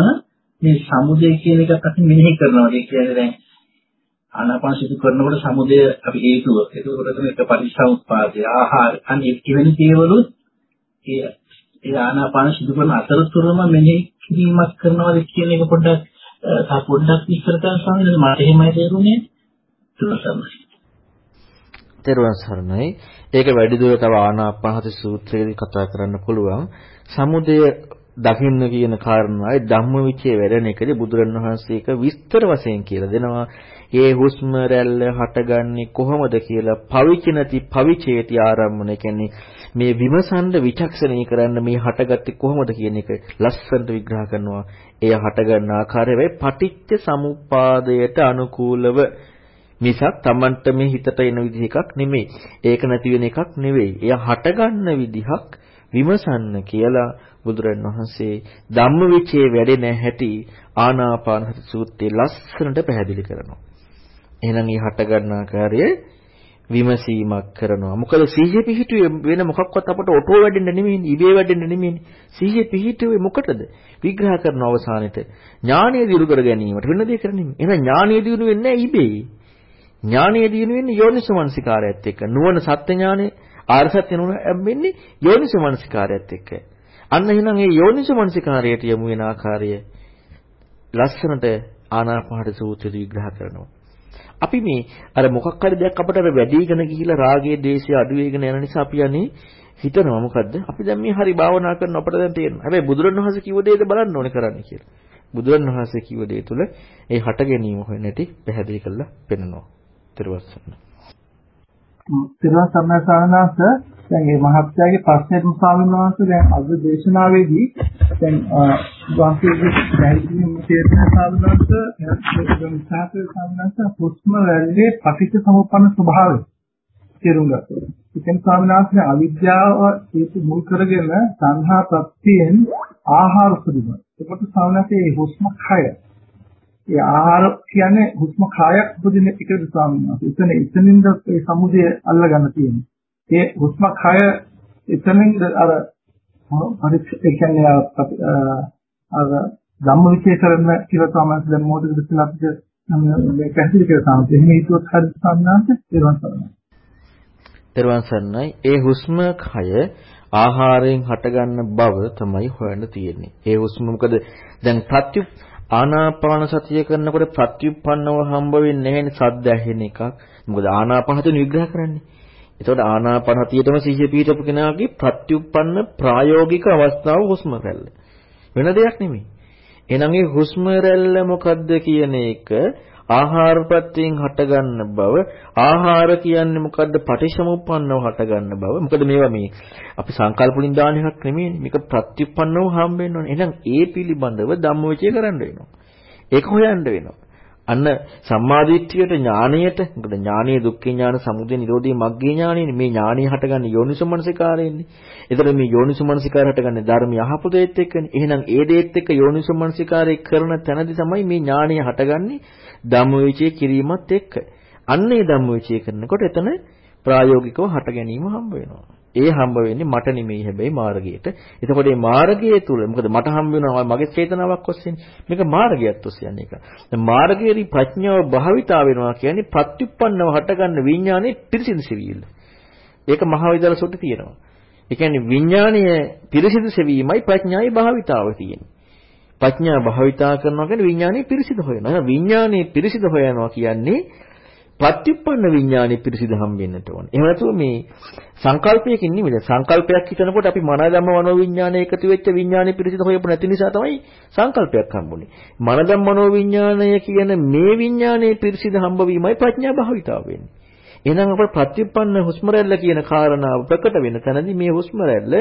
Speaker 4: මේ සමුදය කියන එකත් අපි මෙනෙහි කරනවා. ඒ කියන්නේ දැන් ආනාපාන සිදු කරනකොට සමුදය අපි හේතුව. ඒකකොට තමයි එක පරිසම්පාදේ ආහාර අනිත් කිවෙන දේවලුත් ඒ ඒ ආනාපාන සිදු කරන අතරතුරම මෙනෙහි කිරීමක් කරනවාද කියන එක පොඩ්ඩක් තා පොඩ්ඩක් විස්තර කරන්න සමහරවිට මට එහෙමයි තේරුනේ
Speaker 2: තෙරුවන් සරණයි. ඒක වැඩිදුර තව ආනාපානසති සූත්‍රයේදී කතා කරන්න පුළුවන්. සමුදය දකින්න කියන කාරණායි ධම්මවිචේ වැඩෙන එකදී බුදුරණවහන්සේ ඒක විස්තර වශයෙන් කියලා දෙනවා. ඒ හුස්ම රැල්ල හටගන්නේ කොහොමද කියලා පවිචනති පවිචේති ආරම්මන කියන්නේ මේ විමසන්න විචක්ෂණී කරන්න මේ හටගත්තේ කොහොමද කියන එක ලස්සනට විග්‍රහ කරනවා. එය හටගන්න ආකාරය වෙයි පටිච්ච සමුප්පාදයට අනුකූලව මිසක් Tamanට මේ හිතට එන විදිහ එකක් නෙමෙයි. ඒක නැති වෙන එකක් නෙවෙයි. එය හටගන්න විදිහක් විමසන්න කියලා බුදුරන් වහන්සේ ධම්මවිචේ වැඩෙන හැටි ආනාපාන සති සූත්‍රයේ ලස්සනට පැහැදිලි කරනවා. එහෙනම් මේ හට ගන්න ආකාරය විමසීමක් කරනවා. මොකද සිහිය පිහිටුවේ වෙන මොකක්වත් අපට ඔටෝ වැඩෙන්න නෙමෙයිනේ, ඉබේ වැඩෙන්න නෙමෙයිනේ. සිහිය පිහිටුවේ මොකටද? විග්‍රහ කරන අවසානෙට ඥානීය දිනු කර ගැනීමට වෙන දෙයක් නෙමෙයි. එහෙනම් ඥානීය දිනු වෙන්නේ ඉබේ. ඥානීය දිනු වෙන්නේ යෝනිසමනසිකාරයත් එක්ක. නුවණ සත්‍ය ඥානෙ ආර්සත්‍ය නුවණ වෙන්නේ යෝනිසමනසිකාරයත් එක්ක. අන්න එහෙනම් මේ යෝනිසමනසිකාරයට යමු වෙන ආකාරය ලස්සනට ආනාපාන සූත්‍රය විග්‍රහ කරනවා. අපි මේ අර මොකක් හරි දෙයක් අපිට අර වැඩිගෙන ගිහිලා රාගයේ දේශය අඩු වෙගෙන යන නිසා අපි යන්නේ හිතනවා මොකද්ද? අපි දැන් මේ හරි භාවනා කරන අපිට දැන් තේරෙනවා. හැබැයි බුදුරණවහන්සේ කිව්ව දේද බලන්න ඕනේ කරන්නේ කියලා. බුදුරණවහන්සේ කිව්ව දේ තුල ඒ හට ගැනීම හොය නැති පැහැදිලි කරලා පෙන්නනවා. ත්‍රිවස්සන.
Speaker 5: ත්‍රිවස්සන සාහනාස දැන් මේ මහත්යාගේ ප්‍රශ්නෙට ස්වාමීන් වහන්සේ දැන් අද දේශනාවේදී දැන් වාක්‍යයේ පැහැදිලිවම තේරෙන සාධනස්ස දැන් සාකච්ඡා සාධනස්ස හුස්ම රැල්ලේ පටිච්ච සමුප්පන්න ස්වභාවය තේරුම් ගන්නවා. ඉතින් ස්වාමීන් වහන්සේ අවිද්‍යාව ඒක මුල් කරගෙන සංහා ප්‍රත්‍යයෙන් ආහාර උපදිනවා. ඒකට ස්වාමීන් වහන්සේ හුස්ම කය ඒ ආහාර කියන්නේ හුස්ම කායක් උපදින එකද ස්වාමීන් වහන්සේ. එතන එතනින්ද ඒ සමුදය අල්ලගන්න තියෙන්නේ. ඒ හුස්ම කය එතනින්ද අර පරිච්ඡේ කියන්නේ අර ධම්මවිචේ කරන කියලා තමයි දැන් මොකටද කියලා අපිට මේ පැහැදිලි කරලා තමයි. එහෙම හිතුවොත් හරි සම්මානත් ඒවන් කරනවා.
Speaker 2: පෙරවන් සරණයි. ඒ හුස්ම කය ආහාරයෙන් හටගන්න බව තමයි හොයන්න තියෙන්නේ. ඒ හුස්ම මොකද දැන් ප්‍රත්‍යු ආනාපාන සතිය කරනකොට ප්‍රත්‍යুৎපන්නව හම්බ වෙන්නේ නැහෙනේ සද්ද ඇහෙන එකක්. මොකද ආනාපානසතිය විග්‍රහ කරන්නේ. එතකොට ආනාපාන සතියේම සිහිය පිහිටපු කෙනාගේ ප්‍රත්‍යুৎපන්න ප්‍රායෝගික අවස්ථාව හුස්ම රැල්ල. වෙන දෙයක් නෙමෙයි. එහෙනම් මේ හුස්ම රැල්ල මොකද්ද කියන එක ආහාර ප්‍රත්‍යයෙන් හටගන්න බව ආහාර කියන්නේ මොකද්ද? පටිච්චසමුප්පන්නව හටගන්න බව. මොකද මේවා මේ අපි සංකල්ප වලින් දාන එකක් නෙමෙයි මේක ප්‍රත්‍යুৎපන්නව හම්බ වෙන්න ඕනේ. එහෙනම් ඒ පිළිබඳව ධම්මවිචය කරන්න වෙනවා. ඒක හොයන්න වෙනවා. අන්න සම්මාදිට්ඨියට ඥාණයට මොකද ඥානීය දුක්ඛ ඥාන සමුදය නිරෝධී මග්ගේ ඥානෙනේ මේ ඥානිය හටගන්නේ යෝනිසමනසිකාරයෙන්නේ. එතකොට මේ යෝනිසමනසිකාරය හටගන්නේ ධර්මය අහපු දෙයත් එක්කනේ. එහෙනම් ඒ දෙයත් එක්ක යෝනිසමනසිකාරය කරන තැනදී තමයි මේ ඥානිය හටගන්නේ ධම්මවිචය කිරීමත් එක්ක. අන්න ඒ ධම්මවිචය කරනකොට එතන ප්‍රායෝගිකව හට ගැනීම හම්බ වෙනවා. ඒ හම්බ වෙන්නේ මට නෙමෙයි හැබැයි මාර්ගයට. එතකොට මේ මාර්ගය තුල මොකද මට හම්බ වෙනවා මගේ චේතනාවක් ඔස්සේ මේක මාර්ගයත් ඔස්සේ යන්නේ එක. දැන් මාර්ගයේ ප්‍රඥාව භාවිතා වෙනවා කියන්නේ ප්‍රත්‍යুৎපන්නව හටගන්න විඥානයේ පිරිසිදු සෙවීම. ඒක මහවිදල සොට තියෙනවා. ඒ කියන්නේ විඥානීය පිරිසිදු සෙවීමයි ප්‍රඥාවේ භාවිතාව තියෙන්නේ. ප්‍රඥා භාවිතා කරනවා කියන්නේ විඥානේ පිරිසිදු හොයනවා. විඥානේ පිරිසිදු හොයනවා කියන්නේ ප්‍රතිඋප්පන්න විඥානෙ පිරිසිදු හම්බෙන්නට ඕන. එහෙම නැතුව මේ සංකල්පයකින් නෙමෙයි. සංකල්පයක් හිතනකොට අපි මන ධම්ම මනෝ විඥාන එකතු වෙච්ච විඥානෙ පිරිසිදු හොයපු නැති නිසා තමයි සංකල්පයක් හම්බුනේ. මන ධම්ම මනෝ විඥානය කියන මේ විඥානයේ පිරිසිදු හම්බවීමයි ප්‍රඥා භාවිතාව වෙන්නේ. එහෙනම් අපේ ප්‍රතිඋප්පන්න හුස්ම රැල්ල කියන කාරණාව ප්‍රකට වෙන තැනදී මේ හුස්ම රැල්ල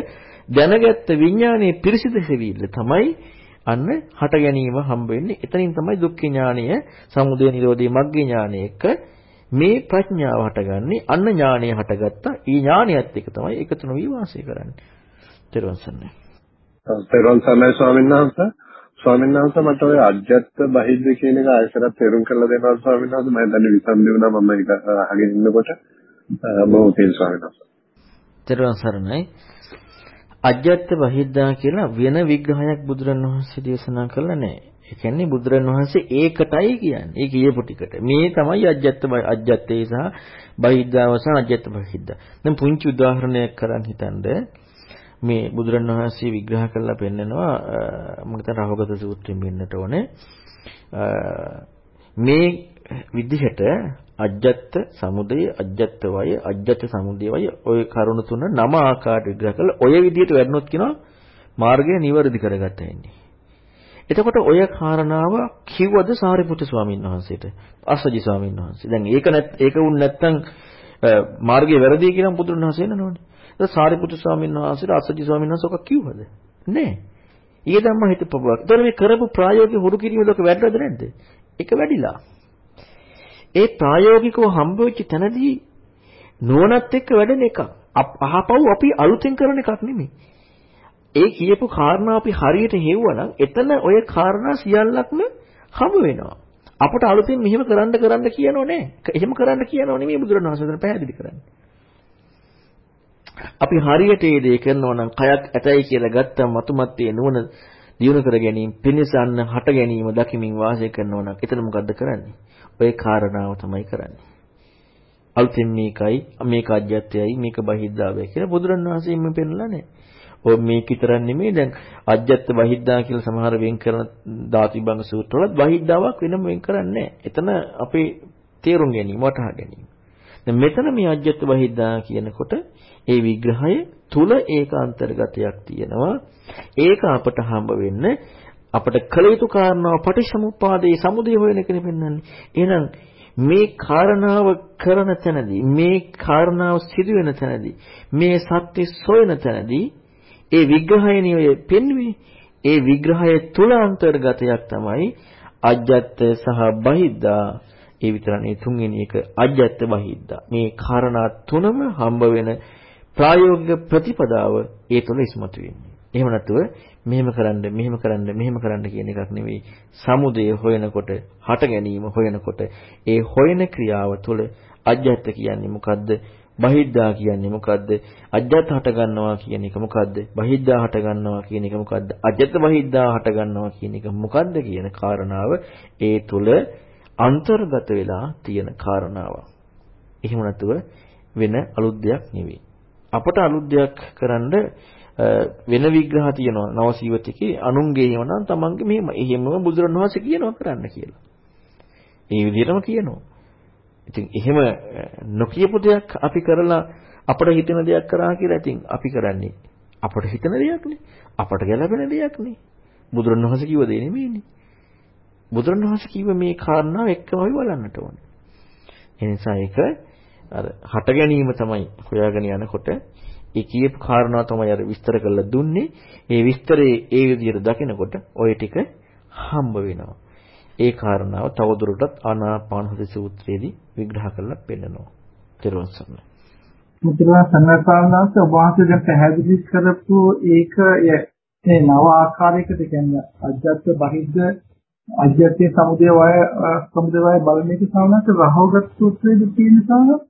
Speaker 2: දැනගත්ත විඥානයේ පිරිසිදු සෙවිල්ල තමයි අන්න හට ගැනීම හම්බ වෙන්නේ. එතනින් තමයි දුක්ඛ ඥානය, සමුදය නිරෝධී මග්ග ඥානය එක මේ ප්‍රඥාව හටගන්නේ අන්න ඥානය හටගත්තා. ඊ ඥානයත් එක තමයි එකතු නොවි වාසය කරන්නේ. ත්‍රිවන් සරණයි.
Speaker 6: ත්‍රිවන් සරණයි ස්වාමීන් වහන්සේ. ස්වාමීන් වහන්සේ මට ඔය අජ්ජත් බහිද්ද කියන එක ආයතරත් තේරුම් කරලා දෙනවා ස්වාමීන් වහන්සේ. මම දැන් විසන්දි වුණා මම ඒක අහගෙන ඉන්නකොට බොහෝ තේල් ස්වාමීන් වහන්සේ.
Speaker 2: ත්‍රිවන් සරණයි. අජ්ජත් බහිද්දා කියලා වෙන විග්‍රහයක් බුදුරණවහන්සේ දේශනා කළා නෑ. ඒ කියන්නේ බුදුරණවහන්සේ ඒකටයි කියන්නේ. ඒ කියපු ටිකට. මේ තමයි අජ්ජත් අජ්ජත්තේ සහ බහිද්දාව සහ අජ්ජත් බහිද්දා. දැන් පුංචි උදාහරණයක් කරන් හිතනද මේ බුදුරණවහන්සේ විග්‍රහ කරලා පෙන්නනවා මම හිතන රහවගත සූත්‍රයෙන් වෙන්නට ඕනේ. මේ විදිහට අජ්ජත් සමුදය අජ්ජත් වය අජ්ජත් සමුදය වය ඔය කරුණු තුන නම ආකාරයට විග්‍රහ කරලා ඔය විදිහට වැඩනොත් කියනවා මාර්ගය නිවැරදි කරගත්තා ඉන්නේ. එතකොට ඔය කාරණාව කිව්වද සාරිපුත්‍ර ස්වාමීන් වහන්සේට අස්සජි ස්වාමීන් වහන්සේ. දැන් ඒක නැත් ඒක වුණ නැත්තම් මාර්ගය වැරදි කියලා බුදුරණවහන්සේ නනෝනේ. ඒක සාරිපුත්‍ර ස්වාමීන් වහන්සේට අස්සජි ස්වාමීන් වහන්සේ ඔක කිව්වද? නෑ. ඊයේ ධම්ම හිතපුවක්. ඒතර මේ කරපු ප්‍රායෝගික හුරු කිරීමද ඔක වැරද්දද නැද්ද? ඒක වැඩිලා. ඒ ප්‍රායෝගිකව හම්බ වෙච්ච තැනදී නුවණත් එක්ක වැඩෙන එකක්. අහපව් අපි අලුතෙන් කරන එකක් නෙමෙයි. ඒ කියපු කාරණා අපි හරියට හෙව්වනම් එතන ඔය කාරණා සියල්ලක්ම හමු වෙනවා. අපට අලුතින් මෙහෙම කරන්න කරන්න කියනෝ නෑ. එහෙම කරන්න කියනෝ නෙමෙයි බුදුරණවහන්සේ දැන් පැහැදිලි කරන්නේ. අපි හරියට ඒ දේ කරනවා නම් කයක් ඇතයි කියලා ගත්තම මතුමත්තේ නුවණ දියුණු කර ගැනීම පිණිසන්න හට ගැනීම දකිමින් වාසය කරනවා නම් එතන මොකද්ද කරන්නේ? ඔය කාරණාව තමයි කරන්නේ. අලුතින් මේකයි මේක අජ්‍යත්‍යයි මේක බහිද්දාවයි කියලා බුදුරණවහන්සේ මෙන්න පෙන්නලා නැහැ. ඔය මේක විතරක් නෙමෙයි දැන් අජ්ජත් බහිද්දා කියලා සමහර වෙන් කරන ධාතිබංග සූත්‍රවලත් බහිද්දාවක් වෙනම වෙන් කරන්නේ එතන අපේ තේරුම් ගැනීම වටහා ගැනීම. දැන් මෙතන මේ අජ්ජත් බහිද්දා කියනකොට ඒ විග්‍රහය තුල ඒක අන්තර්ගතයක් තියෙනවා. ඒක අපට හම්බ වෙන්න අපට කළ යුතු කාරණාව පටිච්චසමුප්පාදයේ සමුදය හොයන එකනේ පෙන්වන්නේ. එහෙනම් මේ කාරණාව කරන තැනදී මේ කාරණාව සිදු වෙන තැනදී මේ සත්‍ය සොයන තැනදී ඒ විග්‍රහයනේ ඔය පෙන්වන්නේ. ඒ විග්‍රහය තුල අන්තර්ගතයක් තමයි අජ්ජත් සහ බහිද්දා. ඒ විතරනේ තුන්වෙනි එක අජ්ජත් බහිද්දා. මේ කාරණා තුනම හම්බ වෙන ප්‍රායෝගික ප්‍රතිපදාව ඒ තුල ඉස්මතු වෙන්නේ. එහෙම නැතුව මෙහෙම කරන්න මෙහෙම කරන්න මෙහෙම කරන්න කියන එකක් නෙවෙයි. සමුදය හොයනකොට, හට ගැනීම හොයනකොට ඒ හොයන ක්‍රියාව තුළ අජ්ජත් කියන්නේ මොකද්ද? බහිද්දා කියන්නේ මොකද්ද? අජ්ජත් හට ගන්නවා කියන එක මොකද්ද? බහිද්දා හට ගන්නවා කියන එක මොකද්ද? අජ්ජත් බහිද්දා හට ගන්නවා කියන එක මොකද්ද කියන කාරණාව ඒ තුල අන්තර්ගත වෙලා තියෙන කාරණාවක්. එහෙම නැතුව වෙන අලුත් දෙයක් නෙවෙයි. අපට අලුත් දෙයක් කරන්න වෙන විග්‍රහ තියෙනවා නවසීවතිකේ අනුන්ගේ එහෙම නම් තමන්ගේ මෙහෙම එහෙමම බුදුරණවහන්සේ කියනවා කරන්න කියලා. ඒ විදිහටම කියනවා. ඉතින් එහෙම නොකියපු දෙයක් අපි කරලා අපට හිතෙන දෙයක් කරා කියලා ඉතින් අපි කරන්නේ අපට හිතන දෙයක්නේ. අපට ගැළපෙන දෙයක්නේ. බුදුරණවහන්සේ කිව්ව දේ නෙමෙයිනේ. බුදුරණවහන්සේ කිව්ව මේ කාරණාව එක්කම අපි බලන්නට ඕනේ. ඒ නිසා ඒක අර හට ගැනීම තමයි හොයාගෙන යනකොට ඒ කියපු කාරණා තමයි අර විස්තර කරලා දුන්නේ. ඒ විස්තරේ ඒ විදිහට දකිනකොට ওই ටික හම්බ වෙනවා. ඒ කාරණාව තවදුරටත් ආනාපානසති සූත්‍රයේදී විග්‍රහ කරලා පෙන්නනවා. ත්‍රිවංශ සම්මයි.
Speaker 5: මුත්‍රා සංඝාසනාංශ ඔබ වහන්සේ දැන් පැහැදිලි කරපු ඒක ඒ නව ආකාරයකට කියන්නේ අජත්ත බහිද්ද අජත්‍ය සමුදය වය සමුදය වය බලන එක සාමාන්‍යයෙන් රහවගත සූත්‍රයේදී තියෙන සාමාන්‍ය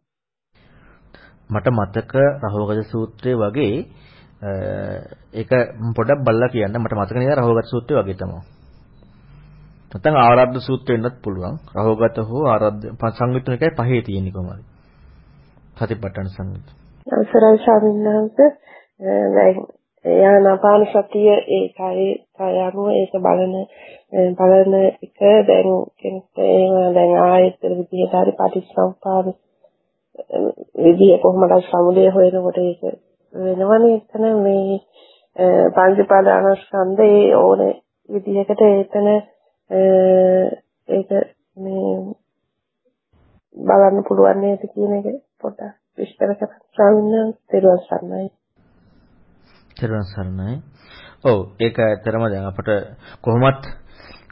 Speaker 2: මට මතක රහවගත සූත්‍රය වගේ ඒක පොඩක් බලලා කියන්න මට මතක නෑ රහවගත සූත්‍රය වගේ තමයි. නැත්නම් ආරාධ සූත්‍රය වෙන්නත් පුළුවන්. රහවගත හෝ ආරාධ සංයුත්තන එකයි පහේ තියෙන්නේ කොහමද? සතිපට්ඨාන සංයුත්ත.
Speaker 7: අවසරයි ස්වාමීන් වහන්සේ ආනාපාන සතිය ඒ කය කය අනුව ඒක බලන බලන එක දැන් කෙනෙක්ට දැන් ආයෙත් විදිහට හරි පටිච්චසමුපාද විදිය කොහොමද සමුදය හොයනකොට ඒක වෙනවනේ එතන මේ පංචපාදානස්කන්ධේ ඕනේ විදිහකට එතන ඒක මේ බලන්න පුළුවන් නේද කියන එක පොඩ්ඩක් විස්තර කරන්න ස්වාමීන් වහන්සේ
Speaker 2: තෙරුවන් සරණයි. ඔව් ඒක ඇත්තරම දැන් අපට කොහොමත්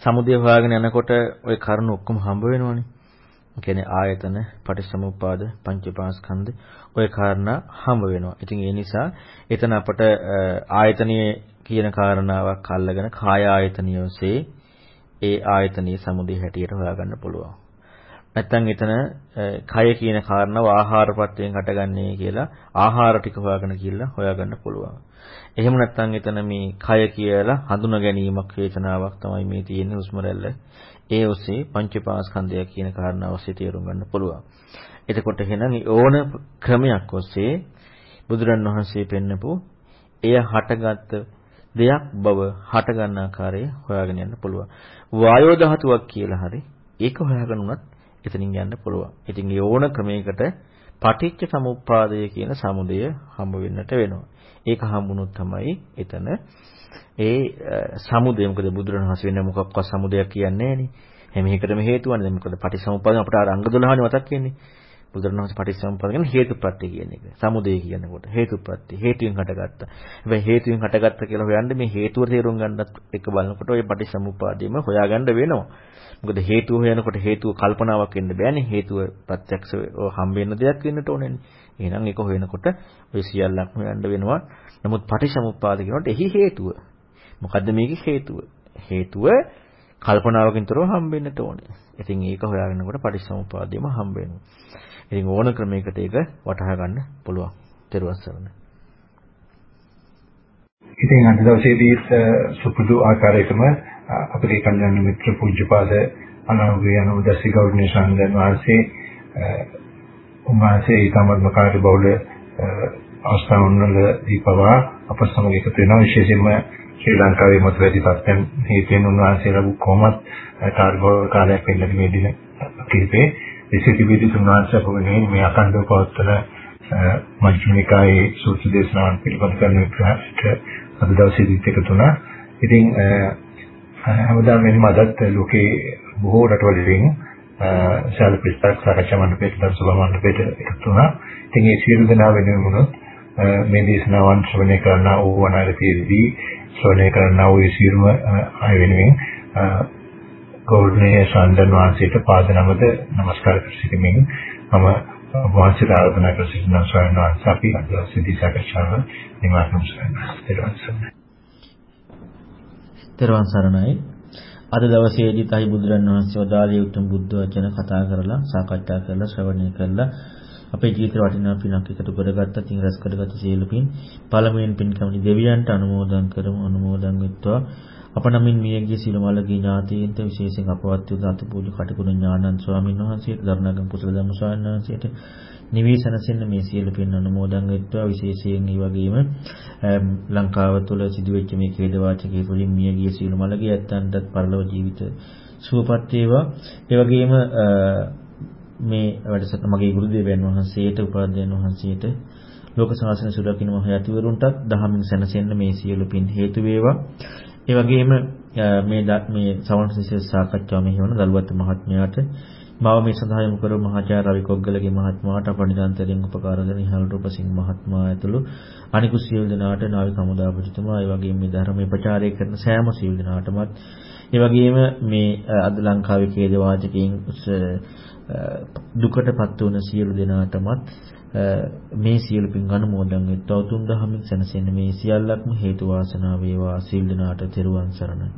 Speaker 2: සමුදය හොයාගෙන යනකොට ওই කරුණු ඔක්කොම හම්බ වෙනවනේ. ඒ කියන්නේ ආයතන, පටිච්චසමුප්පාද, පංචපාස්කන්ධ ওই කාරණා හම්බ වෙනවා. ඉතින් ඒ නිසා එතන අපට ආයතනයේ කියන කාරණාවක් අල්ලගෙන කාය ආයතනියෝසේ ඒ ආයතනීය සමුදය හැටියට හොයාගන්න පුළුවන්. නැත්තම් එතන කය කියන කාරණාව ආහාර ප්‍රත්‍යයෙන් හටගන්නේ කියලා ආහාර ටික හොයාගෙන කියලා හොයාගන්න පුළුවන්. එහෙම නැත්නම් එතන මේ කය කියලා හඳුනා ගැනීමක් වේදනාවක් තමයි මේ තියෙන්නේ හුස්ම රැල්ල. ඒ ඔස්සේ පංචපාස්කන්ධය කියන කාරණාව ඔස්සේ තේරුම් ගන්න පුළුවන්. එතකොට එහෙනම් ඕන ක්‍රමයක් ඔස්සේ බුදුරන් වහන්සේ පෙන්නපු එය හටගත් දෙයක් බව හට ගන්න ආකාරය හොයාගෙන යන්න පුළුවන්. වායෝ ධාතුවක් කියලා හරි ඒක හොයාගෙන උනත් එතනින් යන්න පුළුවන්. ඉතින් ඒ ඕන ක්‍රමයකට පටිච්ච සමුප්පාදය කියන සමුදය හම්බ වෙන්නට වෙනවා. ඒක හම්බුනොත් තමයි එතන ඒ සමුදය මොකද බුදුරණවහන්සේ වෙන මොකක්වත් සමුදයක් කියන්නේ නැහනේ. හැම එකටම හේතුවනේ. මොකද පටිසමුප්පාදන අපට අර අංග 12නේ මතක් වෙන්නේ. බුදුරණවහන්සේ පටිසමුප්පාද කියන්නේ හේතුප්‍රත්‍ය කියන එක. සමුදය කියනකොට හේතුප්‍රත්‍ය හේතුවෙන් හටගත්තා. හැබැයි හේතුවෙන් හටගත්තා කියලා හොයන්නේ මේ හේතුව තේරුම් ගන්නත් එක බලනකොට ওই පටිසමුප්පාදෙම හොයාගන්න වෙනවා. මොකද හේතුව හොයනකොට හේතුව කල්පනාවක් වෙන්න බෑනේ. හේතුව ප්‍රත්‍යක්ෂව හම්බ වෙන දෙයක් වෙන්නට ඕනේනේ. එහෙනම් ඒක හොයනකොට ඔය සියල්ලක්ම හොයන්න වෙනවා. නමුත් පටිසමුප්පාද කියනකොට එහි හේතුව. මොකද්ද මේකේ හේතුව? හේතුව කල්පනාවකින් තොරව හම්බෙන්නට ඕනේ. ඉතින් ඒක හොයාගෙනකොට පටිසමුප්පාදයම හම්බ වෙනවා. ඉතින් ඕන ක්‍රමයකට ඒක වටහා ගන්න පුළුවන්. ත්‍රිවස් සරණයි.
Speaker 8: ඉතින් අද දවසේදී සුපුදු ආකාරයකම අපේ කල්යාණ මිත්‍ර පූජ්‍යපාද අනාගය අනුදස්සී ගෞරවනීය සම්දන් වහන්සේ උන්වහන්සේ ඊටමත්ම කාර්ය බහුල අවස්ථාවන් වලදී පවා අප සමග එකතු වෙනවා විශේෂයෙන්ම ශ්‍රී ලංකාවේ මත වැඩි තත්ත්වයන් හේතුවෙන් උන්වහන්සේ ලැබු කොමත් කාර්ය බහුල කාලයක් වෙන්න මේ දින කිහිපේ විශේෂ තුන්වහන්සේ පොගෙන මේ අඛණ්ඩව පවත්වන මජ්ක්‍ධිම නිකායේ සූත්‍ර දේශනාවන් පිළිබඳ කරන විග්‍රහයට අද දවසේදීත් එකතු වුණා. ඉතින් හැමදාම මෙහෙම අදත් ලෝකේ බොහෝ රටවලින් ශාල පිටක් සාකච්ඡා මණ්ඩපයට දර්ශන මණ්ඩපයට එකතු වුණා. ඉතින් මේ සියලු දෙනා වෙනුවෙන් වුණොත් මේ දේශනාවන් ශ්‍රවණය කරන ඕ අනාගතයේදී ශ්‍රවණය කරන ඕ සියලුම අය වෙනුවෙන් ගෞරවනීය සම්දන් වහන්සේට පාද නමද নমස්කාර කර සිටිමින් මම වහන්සේට ආරාධනා කර සිටිනවා ස්වාමීන් වහන්සේ අපි අද සිද්ධි සාකච්ඡාව නිමාකම් සරණයි.
Speaker 2: තෙරුවන් සරණයි. අද දවසේදී තයි බුදුරන් වහන්සේ වදාළේ උතුම් බුද්ධ වචන කතා කරලා සාකච්ඡා කරලා ශ්‍රවණය කරලා අපේ ජීවිත වටිනා පිනක් එකතු කරගත්තා. තින් රැස් කරගත්ත සියලු පින් පළමුවෙන් පින් කමිනි දෙවියන්ට අනුමෝදන් කරමු අනුමෝදන් වෙත්වා. අප නමින් මියගිය සිළුමලගේ ඥාතීන්ට විශේෂයෙන් අපවත් වූ අතිපූජ්‍ය කටුකුණ ඥානන්ත ස්වාමීන් වහන්සේට දරණගම් කුසල ධම්ම ස්වාමීන් වහන්සේට නිවිසනසෙන්න මේ සියලු පින් අනුමෝදන් වෙත්වා. විශේෂයෙන් ඒ වගේම ලංකාව තුළ සිදුවෙච්ච මේ ඛේද වාචකයේ තුලින් මියගිය සිළුමලගේ ඇත්තන්ටත් පරලොව ජීවිත සුවපත් වේවා. ඒ වගේම මේ වැඩසටහන මගේ ගුරු දේවයන් වහන්සේට උපාධ්‍යයන් වහන්සේට ලෝක ශාසන සුරකින්න මහ යතිවරුන්ටත් දහමින් සැනසෙන්න මේ සියලු පින් හේතු වේවා. ඒ වගේම මේ මේ සවන සිසල් සාකච්ඡාව මෙහෙවන දලුවත් මහත්මයාට මම මේ සඳහා යොමු කරු මහාචාර්ය රවි කොග්ගලගේ මහත්මයාට අපනිදාන්තයෙන් උපකාර දෙන ඉහළ රූපසිංහ මහත්මයා ඇතුළු අනිකුත් සියලු දෙනාට නාවික හමුදාපතිතුමා ඒ වගේම මේ ධර්මයේ ප්‍රචාරය කරන සෑම සියලු දෙනාටමත් ඒ වගේම මේ අද ලංකාවේ කේද වාචකයෙන් දුකටපත් වුණ සියලු දෙනාටමත් මේ සියලු පින් අනුමෝදන් වෙත්වා උතුම් දහමින් සැනසෙන්න මේ සියල්ලක්ම හේතු වාසනා වේවා. සිල් දනාට තෙරුවන් සරණයි.